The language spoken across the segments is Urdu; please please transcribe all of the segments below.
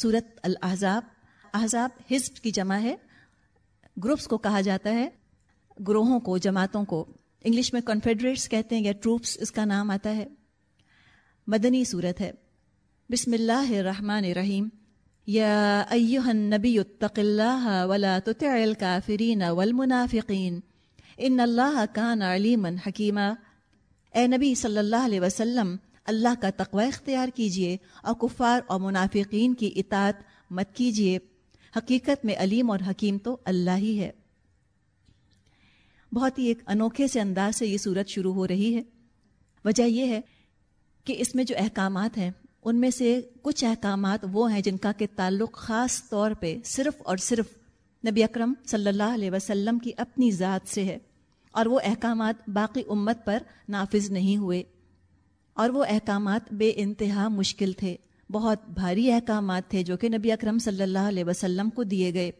صورت الحضاب احزاب حزب کی جمع ہے۔ گروپس کو کہا جاتا ہے۔ گروہوں کو، جماعتوں کو۔ انگلش میں کنفیڈریٹس کہتے ہیں یا ٹروپس اس کا نام آتا ہے۔ مدنی صورت ہے۔ بسم اللہ الرحمن الرحیم۔ یا ایوہ النبی اتق اللہ ولا تطع الكافرین والمنافقین۔ ان اللہ کان علیما حکیما۔ اے نبی صلی اللہ علیہ وسلم اللہ کا تقوی اختیار کیجیے اور کفار اور منافقین کی اطاعت مت کیجیے۔ حقیقت میں علیم اور حکیم تو اللہ ہی ہے۔ بہت ہی ایک انوکھے سے انداز سے یہ صورت شروع ہو رہی ہے۔ وجہ یہ ہے کہ اس میں جو احکامات ہیں، ان میں سے کچھ احکامات وہ ہیں جن کا کہ تعلق خاص طور پہ صرف اور صرف نبی اکرم صلی اللہ علیہ وسلم کی اپنی ذات سے ہے اور وہ احکامات باقی امت پر نافذ نہیں ہوئے۔ اور وہ احکامات بے انتہا مشکل تھے۔ بہت بھاری احکامات تھے جو کہ نبی اکرم صلی اللہ علیہ وسلم کو دیے گئے۔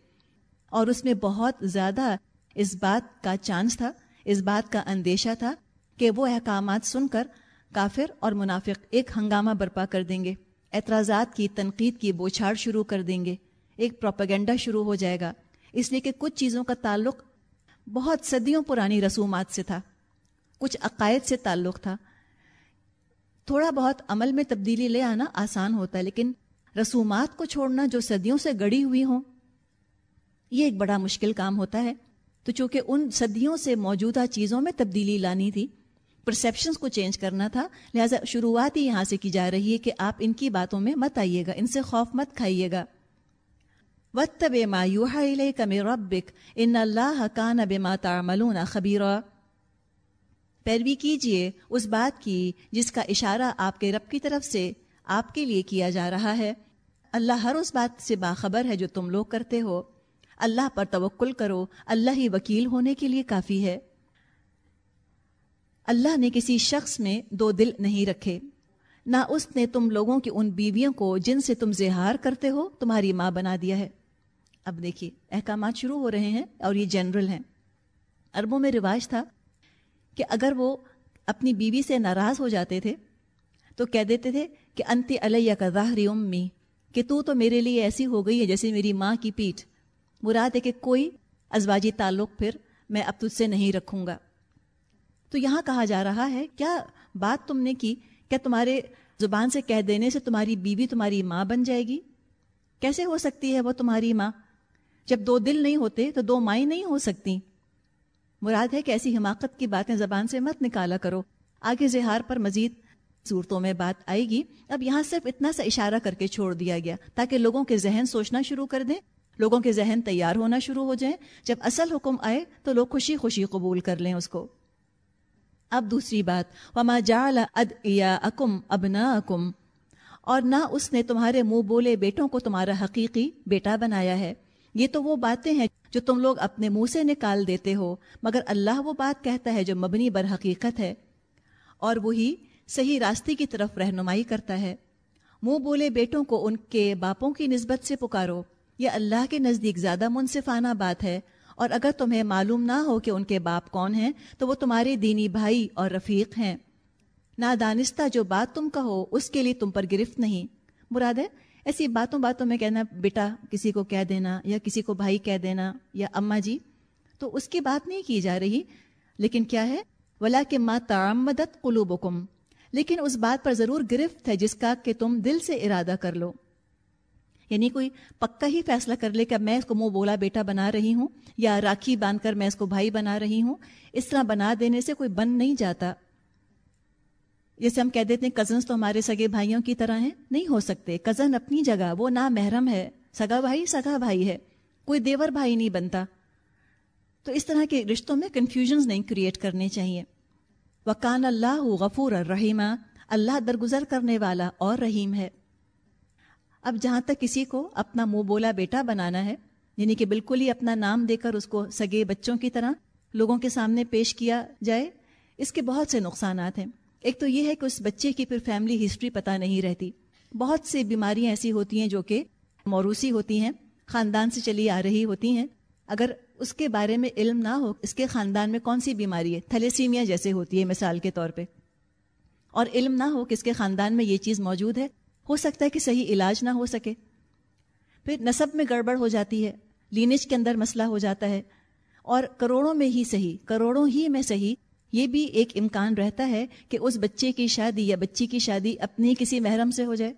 اور اس میں بہت زیادہ اس بات کا چانس تھا، اس بات کا اندیشہ تھا کہ وہ احکامات سن کر کافر اور منافق ایک ہنگامہ برپا کر دیں گے۔ اعتراضات کی، تنقید کی بوچھاڑ شروع کر دیں گے۔ ایک پروپیگنڈا شروع ہو جائے گا۔ اس لیے کہ کچھ چیزوں کا تعلق بہت صدیوں پرانی رسومات سے تھا۔ کچھ عقائد سے تعلق تھا۔ تھوڑا بہت عمل میں تبدیلی لے آنا آسان ہوتا ہے، لیکن رسومات کو چھوڑنا جو صدیوں سے گڑی ہوئی ہوں، یہ ایک بڑا مشکل کام ہوتا ہے۔ تو چونکہ ان صدیوں سے موجودہ چیزوں میں تبدیلی لانی تھی پرسیپشنس کو چینج کرنا تھا، لہٰذا شروعات ہی یہاں سے کی جا رہی ہے کہ آپ ان کی باتوں میں مت آئیے گا، ان سے خوف مت کھائیے گا۔ وط بے مایوہ کم ربک ان اللہ کا نب ماتا ملون خبیرہ پیروی کیجیے اس بات کی جس کا اشارہ آپ کے رب کی طرف سے آپ کے لیے کیا جا رہا ہے۔ اللہ ہر اس بات سے باخبر ہے جو تم لوگ کرتے ہو۔ اللہ پر توکل کرو، اللہ ہی وکیل ہونے کے لیے کافی ہے۔ اللہ نے کسی شخص میں دو دل نہیں رکھے۔ نہ اس نے تم لوگوں کی ان بیویوں کو جن سے تم زہار کرتے ہو تمہاری ماں بنا دیا ہے۔ اب دیکھیے، احکامات شروع ہو رہے ہیں اور یہ جنرل ہیں۔ اربوں میں رواج تھا کہ اگر وہ اپنی بیوی سے ناراض ہو جاتے تھے تو کہہ دیتے تھے کہ انت علیہ کا ظاہری امی، کہ تو تو میرے لیے ایسی ہو گئی ہے جیسے میری ماں کی پیٹھ۔ مراد ہے کہ کوئی ازواجی تعلق پھر میں اب تجھ سے نہیں رکھوں گا۔ تو یہاں کہا جا رہا ہے، کیا بات تم نے کی؟ کیا تمہارے زبان سے کہہ دینے سے تمہاری بیوی تمہاری ماں بن جائے گی؟ کیسے ہو سکتی ہے وہ تمہاری ماں؟ جب دو دل نہیں ہوتے تو دو مائیں نہیں ہو سکتی۔ مراد ہے کہ ایسی حماقت کی باتیں زبان سے مت نکالا کرو۔ آگے زہار پر مزید صورتوں میں بات آئے گی۔ اب یہاں صرف اتنا سا اشارہ کر کے چھوڑ دیا گیا تاکہ لوگوں کے ذہن سوچنا شروع کر دیں۔ لوگوں کے ذہن تیار ہونا شروع ہو جائیں۔ جب اصل حکم آئے تو لوگ خوشی خوشی قبول کر لیں اس کو۔ اب دوسری بات، وما جال اد یا اکم اب اکم اور نہ اس نے تمہارے منہ بولے بیٹوں کو تمہارا حقیقی بیٹا بنایا ہے۔ یہ تو وہ باتیں ہیں جو تم لوگ اپنے منہ سے نکال دیتے ہو، مگر اللہ وہ بات کہتا ہے جو مبنی بر حقیقت ہے۔ اور وہی صحیح راستے کی طرف رہنمائی کرتا ہے۔ منہ بولے بیٹوں کو ان کے باپوں کی نسبت سے پکارو۔ یہ اللہ کے نزدیک زیادہ منصفانہ بات ہے۔ اور اگر تمہیں معلوم نہ ہو کہ ان کے باپ کون ہیں، تو وہ تمہارے دینی بھائی اور رفیق ہیں۔ نادانستہ جو بات تم کہو، اس کے لیے تم پر گرفت نہیں۔ مراد ہے ایسی باتوں باتوں میں کہنا، بیٹا کسی کو کہہ دینا یا کسی کو بھائی کہہ دینا یا اماں جی تو اس کی بات نہیں کی جا رہی۔ لیکن کیا ہے؟ ولا کہ ماں تعمدت قلوبکم لیکن اس بات پر ضرور گرفت ہے جس کا کہ تم دل سے ارادہ کر لو۔ یعنی کوئی پکا ہی فیصلہ کر لے کہ میں اس کو منہ بولا بیٹا بنا رہی ہوں یا راکھی باندھ کر میں اس کو بھائی بنا رہی ہوں۔ اس طرح بنا دینے سے کوئی بن نہیں جاتا۔ جیسے ہم کہہ دیتے ہیں کزنس تو ہمارے سگے بھائیوں کی طرح ہیں، نہیں ہو سکتے۔ کزن اپنی جگہ، وہ نہ محرم ہے۔ سگا بھائی سگا بھائی ہے۔ کوئی دیور بھائی نہیں بنتا۔ تو اس طرح کے رشتوں میں کنفیوژنز نہیں کریٹ کرنے چاہیے۔ وکان اللہ غفور الرحیمہ اللہ درگزر کرنے والا اور رحیم ہے۔ اب جہاں تک کسی کو اپنا منہ بولا بیٹا بنانا ہے یعنی کہ بالکل ہی اپنا نام دے کر اس کو سگے بچوں کی طرح لوگوں کے سامنے پیش کیا جائے، اس کے بہت سے نقصانات ہیں۔ ایک تو یہ ہے کہ اس بچے کی پھر فیملی ہسٹری پتہ نہیں رہتی۔ بہت سی بیماریاں ایسی ہوتی ہیں جو کہ موروثی ہوتی ہیں، خاندان سے چلی آ رہی ہوتی ہیں۔ اگر اس کے بارے میں علم نہ ہو، اس کے خاندان میں کون سی بیماری ہے؟ تھلیسیمیا جیسے ہوتی ہے مثال کے طور پہ۔ اور علم نہ ہو کہ اس کے خاندان میں یہ چیز موجود ہے، ہو سکتا ہے کہ صحیح علاج نہ ہو سکے۔ پھر نصب میں گڑبڑ ہو جاتی ہے لینج کے اندر مسئلہ ہو جاتا ہے۔ اور کروڑوں میں ہی صحیح، کروڑوں ہی میں صحیح یہ بھی ایک امکان رہتا ہے کہ اس بچے کی شادی یا بچی کی شادی اپنی کسی محرم سے ہو جائے۔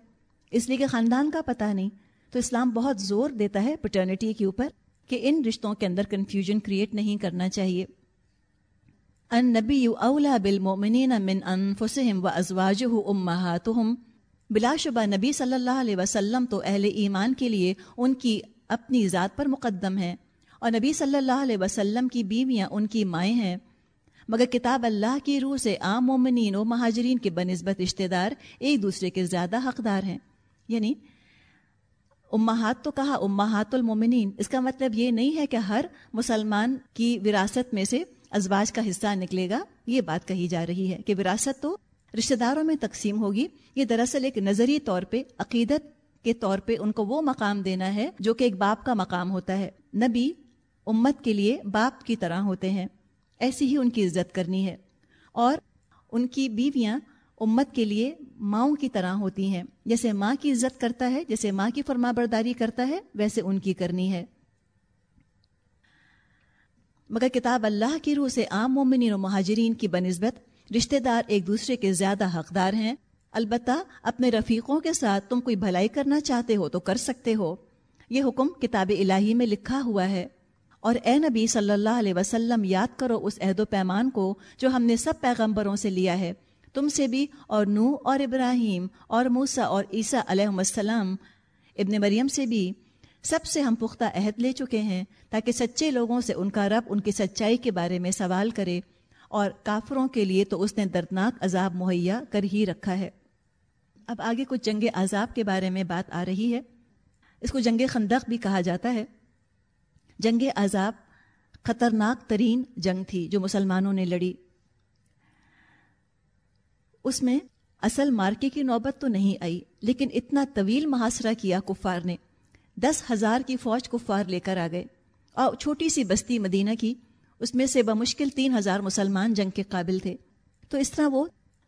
اس لیے کہ خاندان کا پتہ نہیں۔ تو اسلام بہت زور دیتا ہے پٹرنیٹی کے اوپر کہ ان رشتوں کے اندر کنفیوژن کریٹ نہیں کرنا چاہیے۔ ان نبی اولا بالمؤمنین من انفسهم وازواجه امهاتهم بلا شبہ نبی صلی اللہ علیہ وسلم تو اہل ایمان کے لیے ان کی اپنی ذات پر مقدم ہیں۔ اور نبی صلی اللہ علیہ وسلم کی بیویاں ان کی مائیں ہیں۔ مگر کتاب اللہ کی روح سے عام مومنین و مہاجرین کے بنسبت رشتہ دار ایک دوسرے کے زیادہ حقدار ہیں۔ یعنی امہات تو کہا امہات المومنین، اس کا مطلب یہ نہیں ہے کہ ہر مسلمان کی وراثت میں سے ازواج کا حصہ نکلے گا، یہ بات کہی جا رہی ہے کہ وراثت تو رشتہ داروں میں تقسیم ہوگی۔ یہ دراصل ایک نظری طور پہ، عقیدت کے طور پہ ان کو وہ مقام دینا ہے جو کہ ایک باپ کا مقام ہوتا ہے۔ نبی امت کے لیے باپ کی طرح ہوتے ہیں۔ ایسی ہی ان کی عزت کرنی ہے۔ اور ان کی بیویاں امت کے لیے ماؤں کی طرح ہوتی ہیں۔ جیسے ماں کی عزت کرتا ہے، جیسے ماں کی فرما برداری کرتا ہے، ویسے ان کی کرنی ہے۔ مگر کتاب اللہ کی روح سے عام مومنین و مہاجرین کی بنسبت رشتہ دار ایک دوسرے کے زیادہ حقدار ہیں۔ البتہ اپنے رفیقوں کے ساتھ تم کوئی بھلائی کرنا چاہتے ہو تو کر سکتے ہو۔ یہ حکم کتاب الہی میں لکھا ہوا ہے۔ اور اے نبی صلی اللہ علیہ وسلم، یاد کرو اس عہد و پیمان کو جو ہم نے سب پیغمبروں سے لیا ہے۔ تم سے بھی اور نو اور ابراہیم اور موسا اور عیسیٰ علیہ السلام، ابن مریم سے بھی سب سے ہم پختہ عہد لے چکے ہیں تاکہ سچے لوگوں سے ان کا رب ان کی سچائی کے بارے میں سوال کرے اور کافروں کے لیے تو اس نے دردناک عذاب مہیا کر ہی رکھا ہے۔ اب آگے کچھ جنگ عذاب کے بارے میں بات آ رہی ہے۔ اس کو جنگ خندق بھی کہا جاتا ہے۔ جنگ عذاب خطرناک ترین جنگ تھی جو مسلمانوں نے لڑی۔ اس میں اصل مارکے کی نوبت تو نہیں آئی، لیکن اتنا طویل محاصرہ کیا کفار نے۔ دس ہزار کی فوج کفار لے کر آ گئے اور چھوٹی سی بستی مدینہ کی، اس میں سے بمشکل تین ہزار مسلمان جنگ کے قابل تھے۔ تو اس طرح وہ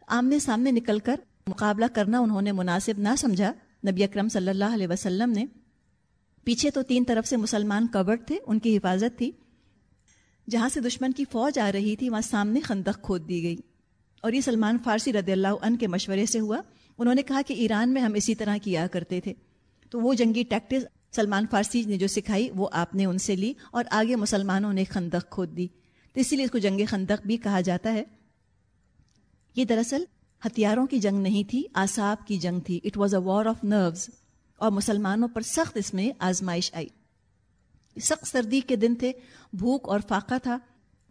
آمنے سامنے نکل کر مقابلہ کرنا انہوں نے مناسب نہ سمجھا۔ نبی اکرم صلی اللہ علیہ وسلم نے پیچھے تو تین طرف سے مسلمان کورڈ تھے، ان کی حفاظت تھی۔ جہاں سے دشمن کی فوج آ رہی تھی، وہاں سامنے خندق کھود دی گئی۔ اور یہ سلمان فارسی رضی اللہ عنہ کے مشورے سے ہوا۔ انہوں نے کہا کہ ایران میں ہم اسی طرح کیا کرتے تھے۔ تو وہ جنگی ٹیکٹس سلمان فارسی نے جو سکھائی، وہ آپ نے ان سے لی اور آگے مسلمانوں نے خندق کھود دی۔ تو اسی لیے اس کو جنگ خندق بھی کہا جاتا ہے۔ یہ دراصل ہتھیاروں کی جنگ نہیں تھی آساب کی جنگ تھی۔ It was a war of nerves اور مسلمانوں پر سخت اس میں آزمائش آئی۔ سخت سردی کے دن تھے، بھوک اور فاقہ تھا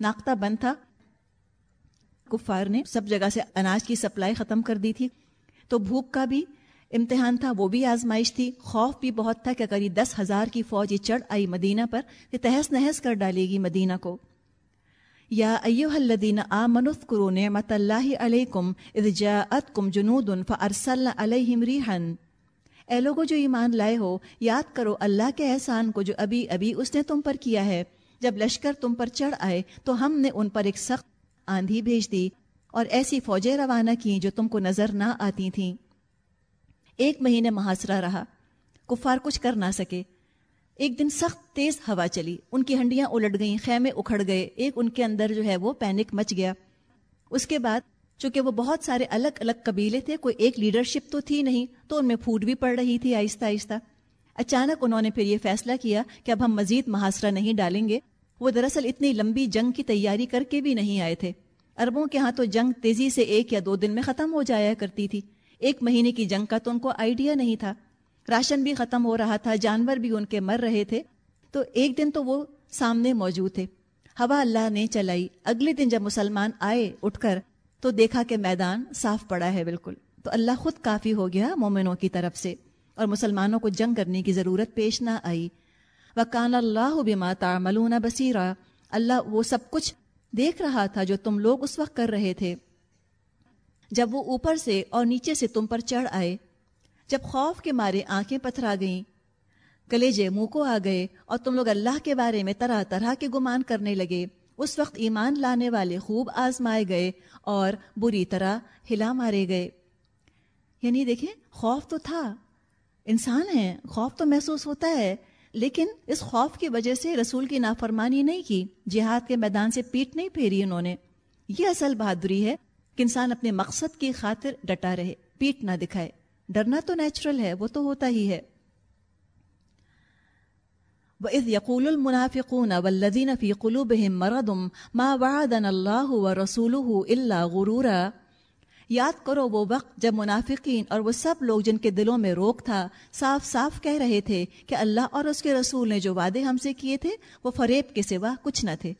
ناختہ بند تھا۔ کفار نے سب جگہ سے اناج کی سپلائی ختم کر دی تھی۔ تو بھوک کا بھی امتحان تھا، وہ بھی آزمائش تھی۔ خوف بھی بہت تھا کہ اگر یہ دس ہزار کی فوج یہ چڑھ آئی مدینہ پر، یہ تہس نہس کر ڈالے گی مدینہ کو۔ یا ایو الذین آمنوا کرو نعمت اللہ علیکم اذ جاءتکم جنود فارسلنا علیہم ریحا۔ اے لوگوں جو ایمان لائے ہو، یاد کرو اللہ کے احسان کو جو ابھی ابھی اس نے تم پر کیا ہے۔ جب لشکر تم پر چڑھ آئے تو ہم نے ان پر ایک سخت آندھی بھیج دی اور ایسی فوجیں روانہ کی جو تم کو نظر نہ آتی تھیں۔ ایک مہینے محاصرہ رہا۔ کفار کچھ کر نہ سکے۔ ایک دن سخت تیز ہوا چلی۔ ان کی ہنڈیاں الٹ گئیں، خیمے اکھڑ گئے۔ ایک ان کے اندر جو ہے وہ پینک مچ گیا۔ اس کے بعد چونکہ وہ بہت سارے الگ الگ قبیلے تھے، کوئی ایک لیڈرشپ تو تھی نہیں، تو ان میں پھوٹ بھی پڑ رہی تھی، آہستہ آہستہ۔ اچانک انہوں نے پھر یہ فیصلہ کیا کہ اب ہم مزید محاصرہ نہیں ڈالیں گے۔ وہ دراصل اتنی لمبی جنگ کی تیاری کر کے بھی نہیں آئے تھے۔ اربوں کے ہاں تو جنگ تیزی سے ایک یا دو دن میں ختم ہو جایا کرتی تھی۔ ایک مہینے کی جنگ کا تو ان کو آئیڈیا نہیں تھا۔ راشن بھی ختم ہو رہا تھا، جانور بھی ان کے مر رہے تھے۔ تو ایک دن تو وہ سامنے موجود تھے۔ ہوا اللہ نے چلائی۔ اگلے دن جب مسلمان آئے اٹھ کر تو دیکھا کہ میدان صاف پڑا ہے بالکل۔ تو اللہ خود کافی ہو گیا مومنوں کی طرف سے اور مسلمانوں کو جنگ کرنے کی ضرورت پیش نہ آئی۔ وکان اللہ بما تعملون بصیرا۔ اللہ وہ سب کچھ دیکھ رہا تھا جو تم لوگ اس وقت کر رہے تھے۔ جب وہ اوپر سے اور نیچے سے تم پر چڑھ آئے، جب خوف کے مارے آنکھیں پتھرا گئیں، کلیجے منہ کو آ گئے اور تم لوگ اللہ کے بارے میں طرح طرح کے گمان کرنے لگے۔ اس وقت ایمان لانے والے خوب آزمائے گئے اور بری طرح ہلا مارے گئے۔ یعنی دیکھیں، خوف تو تھا۔ انسان ہیں، خوف تو محسوس ہوتا ہے، لیکن اس خوف کی وجہ سے رسول کی نافرمانی نہیں کی، جہاد کے میدان سے پیٹ نہیں پھیری انہوں نے۔ یہ اصل بہادری ہے کہ انسان اپنے مقصد کی خاطر ڈٹا رہے، پیٹ نہ دکھائے۔ ڈرنا تو نیچرل ہے، وہ تو ہوتا ہی ہے۔ وَإِذْ يَقُولُ الْمُنَافِقُونَ وَالَّذِينَ فِي قُلُوبِهِم مَّرَضٌ مَا وَعَدَنَ اللَّهُ وَرَسُولُهُ إِلَّا غُرُورًا۔ یاد کرو وہ وقت جب منافقین اور وہ سب لوگ جن کے دلوں میں روک تھا، صاف صاف کہہ رہے تھے کہ اللہ اور اس کے رسول نے جو وعدے ہم سے کیے تھے، وہ فریب کے سوا کچھ نہ تھے۔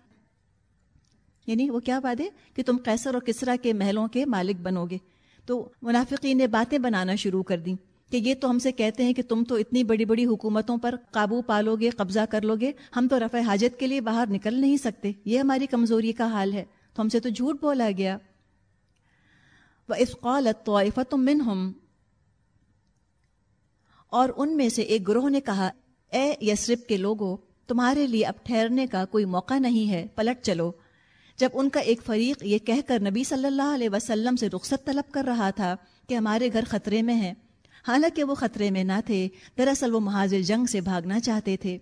یعنی وہ کیا وعدے؟ کہ تم قیصر اور کسرا کے محلوں کے مالک بنو گے۔ تو منافقین نے باتیں بنانا شروع کر دیں۔ کہ یہ تو ہم سے کہتے ہیں کہ تم تو اتنی بڑی بڑی حکومتوں پر قابو پالو گے قبضہ کر لو گے ہم تو رفع حاجت کے لیے باہر نکل نہیں سکتے۔ یہ ہماری کمزوری کا حال ہے۔ تو ہم سے تو جھوٹ بولا گیا۔ تم اور ان میں سے ایک گروہ نے کہا، اے یسرب کے لوگوں تمہارے لیے اب ٹھہرنے کا کوئی موقع نہیں ہے، پلٹ چلو۔ جب ان کا ایک فریق یہ کہہ کر نبی صلی اللہ علیہ وسلم سے رخصت طلب کر رہا تھا کہ ہمارے گھر خطرے میں ہیں حالانکہ وہ خطرے میں نہ تھے، دراصل وہ محاذر جنگ سے بھاگنا چاہتے تھے۔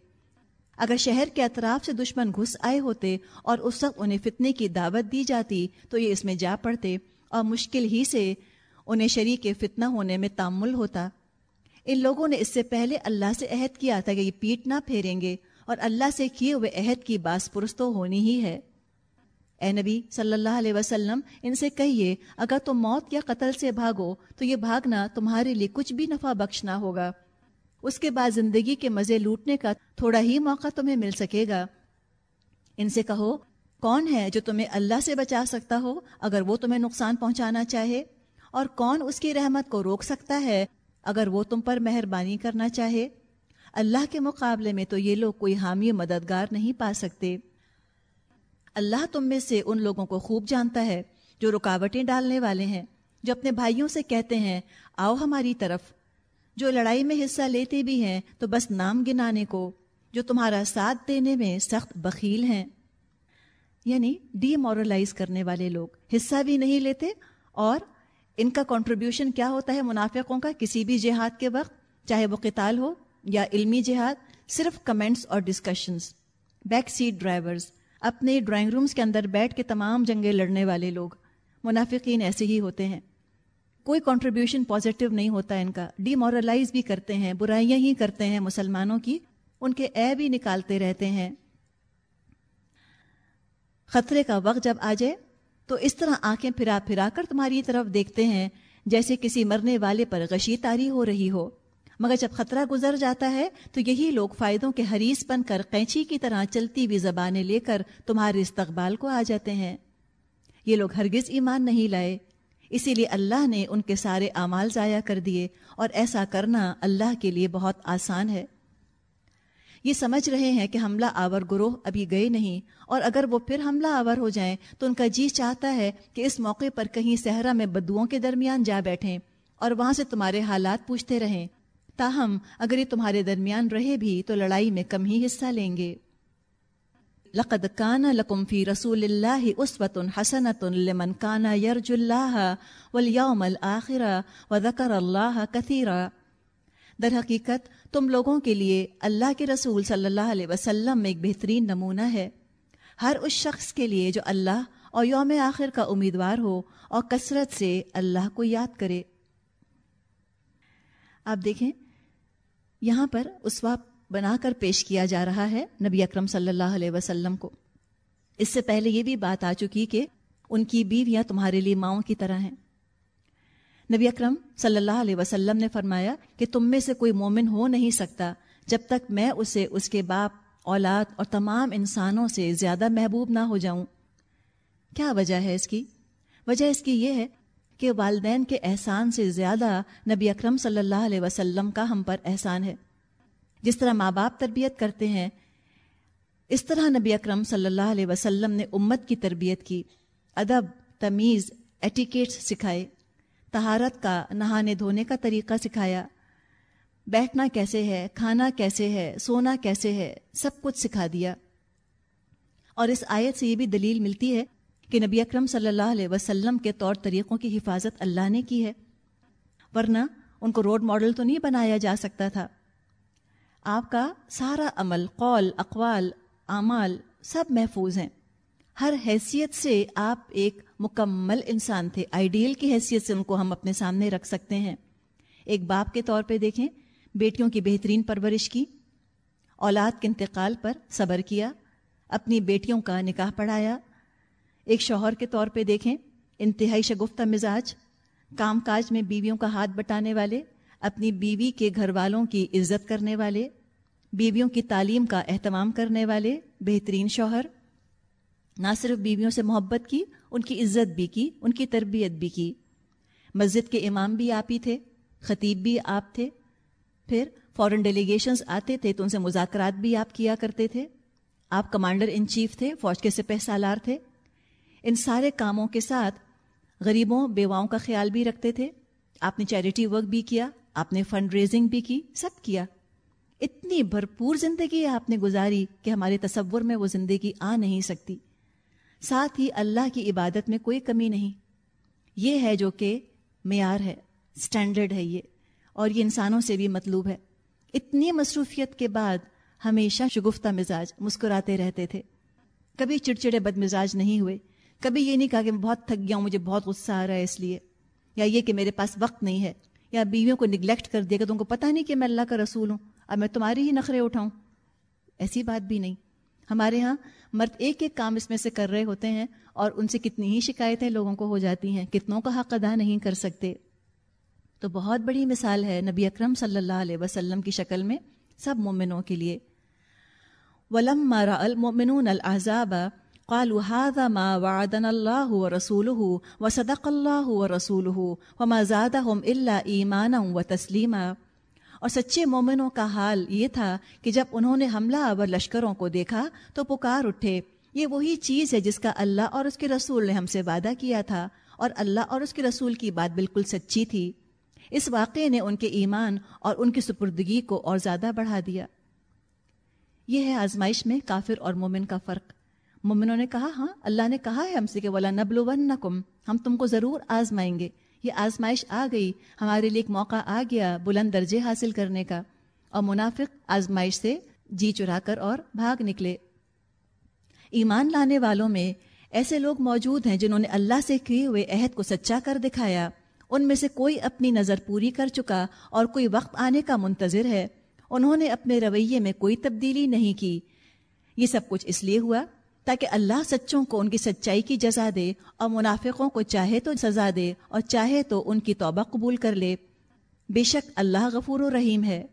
اگر شہر کے اطراف سے دشمن گھس آئے ہوتے اور اس وقت انہیں فتنے کی دعوت دی جاتی، تو یہ اس میں جا پڑتے اور مشکل ہی سے انہیں شریک فتنہ ہونے میں تعمل ہوتا۔ ان لوگوں نے اس سے پہلے اللہ سے عہد کیا تھا کہ یہ پیٹ نہ پھیریں گے اور اللہ سے کیے ہوئے عہد کی باس پرستو ہونی ہی ہے۔ اے نبی صلی اللہ علیہ وسلم، ان سے کہیے، اگر تم موت یا قتل سے بھاگو، تو یہ بھاگنا تمہارے لیے کچھ بھی نفع بخشنا ہوگا۔ اس کے بعد زندگی کے مزے لوٹنے کا تھوڑا ہی موقع تمہیں مل سکے گا۔ ان سے کہو، کون ہے جو تمہیں اللہ سے بچا سکتا ہو اگر وہ تمہیں نقصان پہنچانا چاہے؟ اور کون اس کی رحمت کو روک سکتا ہے اگر وہ تم پر مہربانی کرنا چاہے؟ اللہ کے مقابلے میں تو یہ لوگ کوئی حامی مددگار نہیں پا سکتے۔ اللہ تم میں سے ان لوگوں کو خوب جانتا ہے جو رکاوٹیں ڈالنے والے ہیں، جو اپنے بھائیوں سے کہتے ہیں، آؤ ہماری طرف۔ جو لڑائی میں حصہ لیتے بھی ہیں تو بس نام گنانے کو، جو تمہارا ساتھ دینے میں سخت بخیل ہیں۔ یعنی ڈی مورلائز کرنے والے لوگ۔ حصہ بھی نہیں لیتے اور ان کا کنٹریبیوشن کیا ہوتا ہے منافقوں کا کسی بھی جہاد کے وقت، چاہے وہ قتال ہو یا علمی جہاد، صرف کمنٹس اور ڈسکشنز بیک سیٹ ڈرائیورز اپنے ڈرائنگ رومز کے اندر بیٹھ کے تمام جنگیں لڑنے والے لوگ۔ منافقین ایسے ہی ہوتے ہیں۔ کوئی کنٹریبیوشن پازیٹیو نہیں ہوتا ان کا۔ ڈی مورلائز بھی کرتے ہیں، برائیاں ہی کرتے ہیں مسلمانوں کی۔ ان کے اے بھی نکالتے رہتے ہیں۔ خطرے کا وقت جب آ جائے، تو اس طرح آنکھیں پھرا پھرا کر تمہاری طرف دیکھتے ہیں، جیسے کسی مرنے والے پر غشی تاری ہو رہی ہو۔ مگر جب خطرہ گزر جاتا ہے تو یہی لوگ فائدوں کے حریث بن کر قینچی کی طرح چلتی ہوئی زبانیں لے کر تمہارے استقبال کو آ جاتے ہیں۔ یہ لوگ ہرگز ایمان نہیں لائے۔ اسی لیے اللہ نے ان کے سارے اعمال ضائع کر دیے اور ایسا کرنا اللہ کے لیے بہت آسان ہے۔ یہ سمجھ رہے ہیں کہ حملہ آور گروہ ابھی گئے نہیں اور اگر وہ پھر حملہ آور ہو جائیں تو ان کا جی چاہتا ہے کہ اس موقع پر کہیں صحرا میں بدوؤں کے درمیان جا بیٹھیں اور وہاں سے تمہارے حالات پوچھتے رہیں۔ تاہم اگر یہ تمہارے درمیان رہے بھی تو لڑائی میں کم ہی حصہ لیں گے۔ لقد کان لکم فی رسول اللہ اسوت حسنت لمن کان یرج اللہ والیوم الاخر وذکر اللہ کثیرا۔ در حقیقت، تم لوگوں کے لیے اللہ کے رسول صلی اللہ علیہ وسلم میں ایک بہترین نمونہ ہے۔ ہر اس شخص کے لیے جو اللہ اور یوم آخر کا امیدوار ہو اور کثرت سے اللہ کو یاد کرے۔ آپ دیکھیں یہاں پر اسوا بنا کر پیش کیا جا رہا ہے نبی اکرم صلی اللہ علیہ وسلم کو۔ اس سے پہلے یہ بھی بات آ چکی کہ ان کی بیویاں تمہارے لیے ماؤں کی طرح ہیں۔ نبی اکرم صلی اللہ علیہ وسلم نے فرمایا کہ تم میں سے کوئی مومن ہو نہیں سکتا جب تک میں اسے اس کے باپ، اولاد اور تمام انسانوں سے زیادہ محبوب نہ ہو جاؤں۔ کیا وجہ ہے اس کی؟ وجہ اس کی یہ ہے کہ والدین کے احسان سے زیادہ نبی اکرم صلی اللہ علیہ وسلم کا ہم پر احسان ہے۔ جس طرح ماں باپ تربیت کرتے ہیں، اس طرح نبی اکرم صلی اللہ علیہ وسلم نے امت کی تربیت کی۔ ادب، تمیز، ایٹیکیٹس سکھائے۔ تہارت کا نہانے دھونے کا طریقہ سکھایا۔ بیٹھنا کیسے ہے، کھانا کیسے ہے، سونا کیسے ہے، سب کچھ سکھا دیا۔ اور اس آیت سے یہ بھی دلیل ملتی ہے کہ نبی اکرم صلی اللہ علیہ وسلم کے طور طریقوں کی حفاظت اللہ نے کی ہے۔ ورنہ ان کو روڈ ماڈل تو نہیں بنایا جا سکتا تھا۔ آپ کا سارا عمل، قول، اقوال، اعمال سب محفوظ ہیں۔ ہر حیثیت سے آپ ایک مکمل انسان تھے۔ آئیڈیل کی حیثیت سے ان کو ہم اپنے سامنے رکھ سکتے ہیں۔ ایک باپ کے طور پہ دیکھیں، بیٹیوں کی بہترین پرورش کی، اولاد کے انتقال پر صبر کیا، اپنی بیٹیوں کا نکاح پڑھایا ایک شوہر کے طور پہ دیکھیں، انتہائی شگفتہ مزاج، کام کاج میں بیویوں کا ہاتھ بٹانے والے، اپنی بیوی کے گھر والوں کی عزت کرنے والے، بیویوں کی تعلیم کا اہتمام کرنے والے، بہترین شوہر، نہ صرف بیویوں سے محبت کی، ان کی عزت بھی کی، ان کی تربیت بھی کی۔ مسجد کے امام بھی آپ ہی تھے، خطیب بھی آپ تھے۔ پھر فورن ڈیلیگیشنز آتے تھے تو ان سے مذاکرات بھی آپ کیا کرتے تھے۔ آپ کمانڈر ان چیف تھے، فوج کے سپہ سالار تھے۔ ان سارے کاموں کے ساتھ غریبوں، بیواؤں کا خیال بھی رکھتے تھے۔ آپ نے چیریٹی ورک بھی کیا، آپ نے فنڈ ریزنگ بھی کی، سب کیا۔ اتنی بھرپور زندگی آپ نے گزاری کہ ہمارے تصور میں وہ زندگی آ نہیں سکتی۔ ساتھ ہی اللہ کی عبادت میں کوئی کمی نہیں۔ یہ ہے جو کہ معیار ہے اسٹینڈرڈ ہے یہ، اور یہ انسانوں سے بھی مطلوب ہے۔ اتنی مصروفیت کے بعد ہمیشہ شگفتہ مزاج مسکراتے رہتے تھے۔ کبھی چڑچڑے بد مزاج نہیں ہوئے۔ کبھی یہ نہیں کہا کہ میں بہت تھک گیا ہوں، مجھے بہت غصہ آ رہا ہے اس لیے، یا یہ کہ میرے پاس وقت نہیں ہے، یا بیویوں کو نگلیکٹ کر دیا کہ تم کو پتہ نہیں کہ میں اللہ کا رسول ہوں، اب میں تمہاری ہی نخرے اٹھاؤں۔ ایسی بات بھی نہیں۔ ہمارے ہاں مرد ایک ایک کام اس میں سے کر رہے ہوتے ہیں اور ان سے کتنی ہی شکایتیں لوگوں کو ہو جاتی ہیں، کتنوں کا حق ادا نہیں کر سکتے۔ تو بہت بڑی مثال ہے نبی اکرم صلی اللہ علیہ وسلم کی شکل میں سب مومنوں کے لیے۔ ولم مارا المؤمنون الحضاب قالوا هذا ما وعدنا الله ورسوله وصدق الله ورسوله وما زادهم الا ایمانا وتسلیما اور سچے مومنوں کا حال یہ تھا کہ جب انہوں نے حملہ آور لشکروں کو دیکھا تو پکار اٹھے۔ یہ وہی چیز ہے جس کا اللہ اور اس کے رسول نے ہم سے وعدہ کیا تھا اور اللہ اور اس کے رسول کی بات بالکل سچی تھی۔ اس واقعے نے ان کے ایمان اور ان کی سپردگی کو اور زیادہ بڑھا دیا۔ یہ ہے آزمائش میں کافر اور مومن کا فرق۔ مومنوں نے کہا ہاں اللہ نے کہا ہے ہم سے کہ ولا نبل ہم تم کو ضرور آزمائیں گے۔ یہ آزمائش آ گئی، ہمارے لیے ایک موقع آ گیا بلند درجے حاصل کرنے کا۔ اور منافق آزمائش سے جی چرا کر اور بھاگ نکلے۔ ایمان لانے والوں میں ایسے لوگ موجود ہیں جنہوں نے اللہ سے کیے ہوئے عہد کو سچا کر دکھایا۔ ان میں سے کوئی اپنی نظر پوری کر چکا اور کوئی وقت آنے کا منتظر ہے۔ انہوں نے اپنے رویے میں کوئی تبدیلی نہیں کی۔ یہ سب کچھ اس لیے ہوا تاکہ اللہ سچوں کو ان کی سچائی کی جزا دے اور منافقوں کو چاہے تو سزا دے اور چاہے تو ان کی توبہ قبول کر لے۔ بے شک اللہ غفور و رحیم ہے۔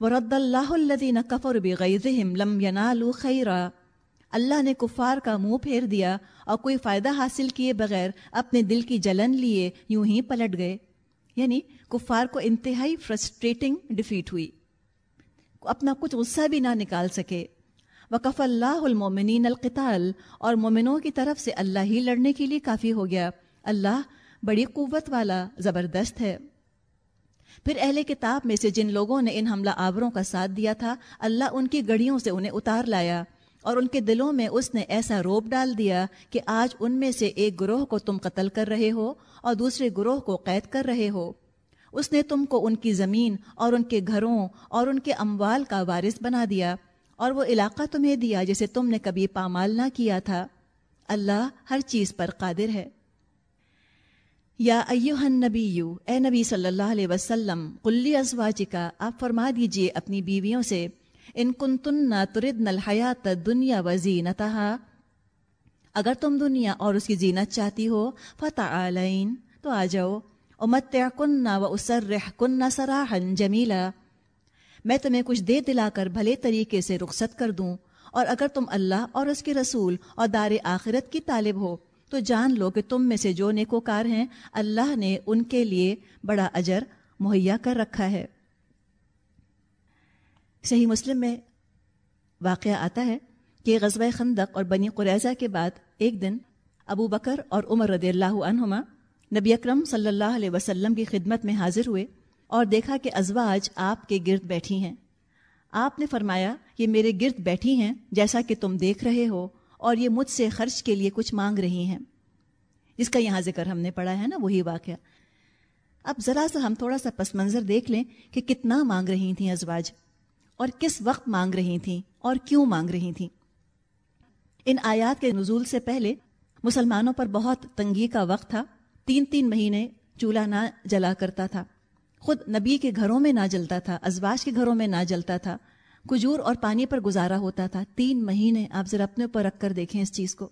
ورد اللہ الدین کفر بغیظہم لم ینالو خیرا اللہ نے کفار کا منہ پھیر دیا اور کوئی فائدہ حاصل کیے بغیر اپنے دل کی جلن لیے یوں ہی پلٹ گئے۔ یعنی کفار کو انتہائی فرسٹریٹنگ ڈیفیٹ ہوئی۔ اپنا کچھ غصہ بھی نہ نکال سکے۔ وقف اللہ المومنین القتال، اور مومنوں کی طرف سے اللہ ہی لڑنے کے لیے کافی ہو گیا۔ اللہ بڑی قوت والا، زبردست ہے۔ پھر اہل کتاب میں سے جن لوگوں نے ان حملہ آوروں کا ساتھ دیا تھا، اللہ ان کی گڑیوں سے انہیں اتار لایا، اور ان کے دلوں میں اس نے ایسا روپ ڈال دیا کہ آج ان میں سے ایک گروہ کو تم قتل کر رہے ہو، اور دوسرے گروہ کو قید کر رہے ہو۔ اس نے تم کو ان کی زمین، اور ان کے گھروں، اور ان کے اموال کا وارث بنا دیا۔ اور وہ علاقہ تمہیں دیا جسے تم نے کبھی پامال نہ کیا تھا۔ اللہ ہر چیز پر قادر ہے۔ یا ایوہن نبی یو اے نبی صلی اللہ علیہ وسلم قلی ازواجکا، آپ فرما دیجیے اپنی بیویوں سے، ان کن تن تردن الحیات دنیا و زینتہا۔ اگر تم دنیا اور اس کی زینت چاہتی ہو، فتعالین، تو آ جاؤ۔ امتع کن و اسرح کن سراحا جمیلا۔ میں تمہیں کچھ دے دلا کر بھلے طریقے سے رخصت کر دوں۔ اور اگر تم اللہ اور اس کے رسول اور دار آخرت کی طالب ہو، تو جان لو کہ تم میں سے جو نیکوکار ہیں، اللہ نے ان کے لیے بڑا اجر مہیا کر رکھا ہے۔ صحیح مسلم میں واقعہ آتا ہے کہ غزوہ خندق اور بنی قریضہ کے بعد ایک دن ابو بکر اور عمر رضی اللہ عنہما نبی اکرم صلی اللہ علیہ وسلم کی خدمت میں حاضر ہوئے۔ اور دیکھا کہ ازواج آپ کے گرد بیٹھی ہیں۔ آپ نے فرمایا، یہ میرے گرد بیٹھی ہیں، جیسا کہ تم دیکھ رہے ہو، اور یہ مجھ سے خرچ کے لیے کچھ مانگ رہی ہیں۔ جس کا یہاں ذکر ہم نے پڑھا ہے نا، وہی واقعہ۔ اب ذرا سا ہم تھوڑا سا پس منظر دیکھ لیں کہ کتنا مانگ رہی تھیں ازواج، اور کس وقت مانگ رہی تھیں، اور کیوں مانگ رہی تھیں۔ ان آیات کے نزول سے پہلے مسلمانوں پر بہت تنگی کا وقت تھا۔ تین تین مہینے چولہا نہ جلا کرتا تھا۔ خود نبی کے گھروں میں نہ جلتا تھا، ازواج کے گھروں میں نہ جلتا تھا۔ کجور اور پانی پر گزارا ہوتا تھا۔ تین مہینے آپ ذرا اپنے اوپر رکھ کر دیکھیں اس چیز کو۔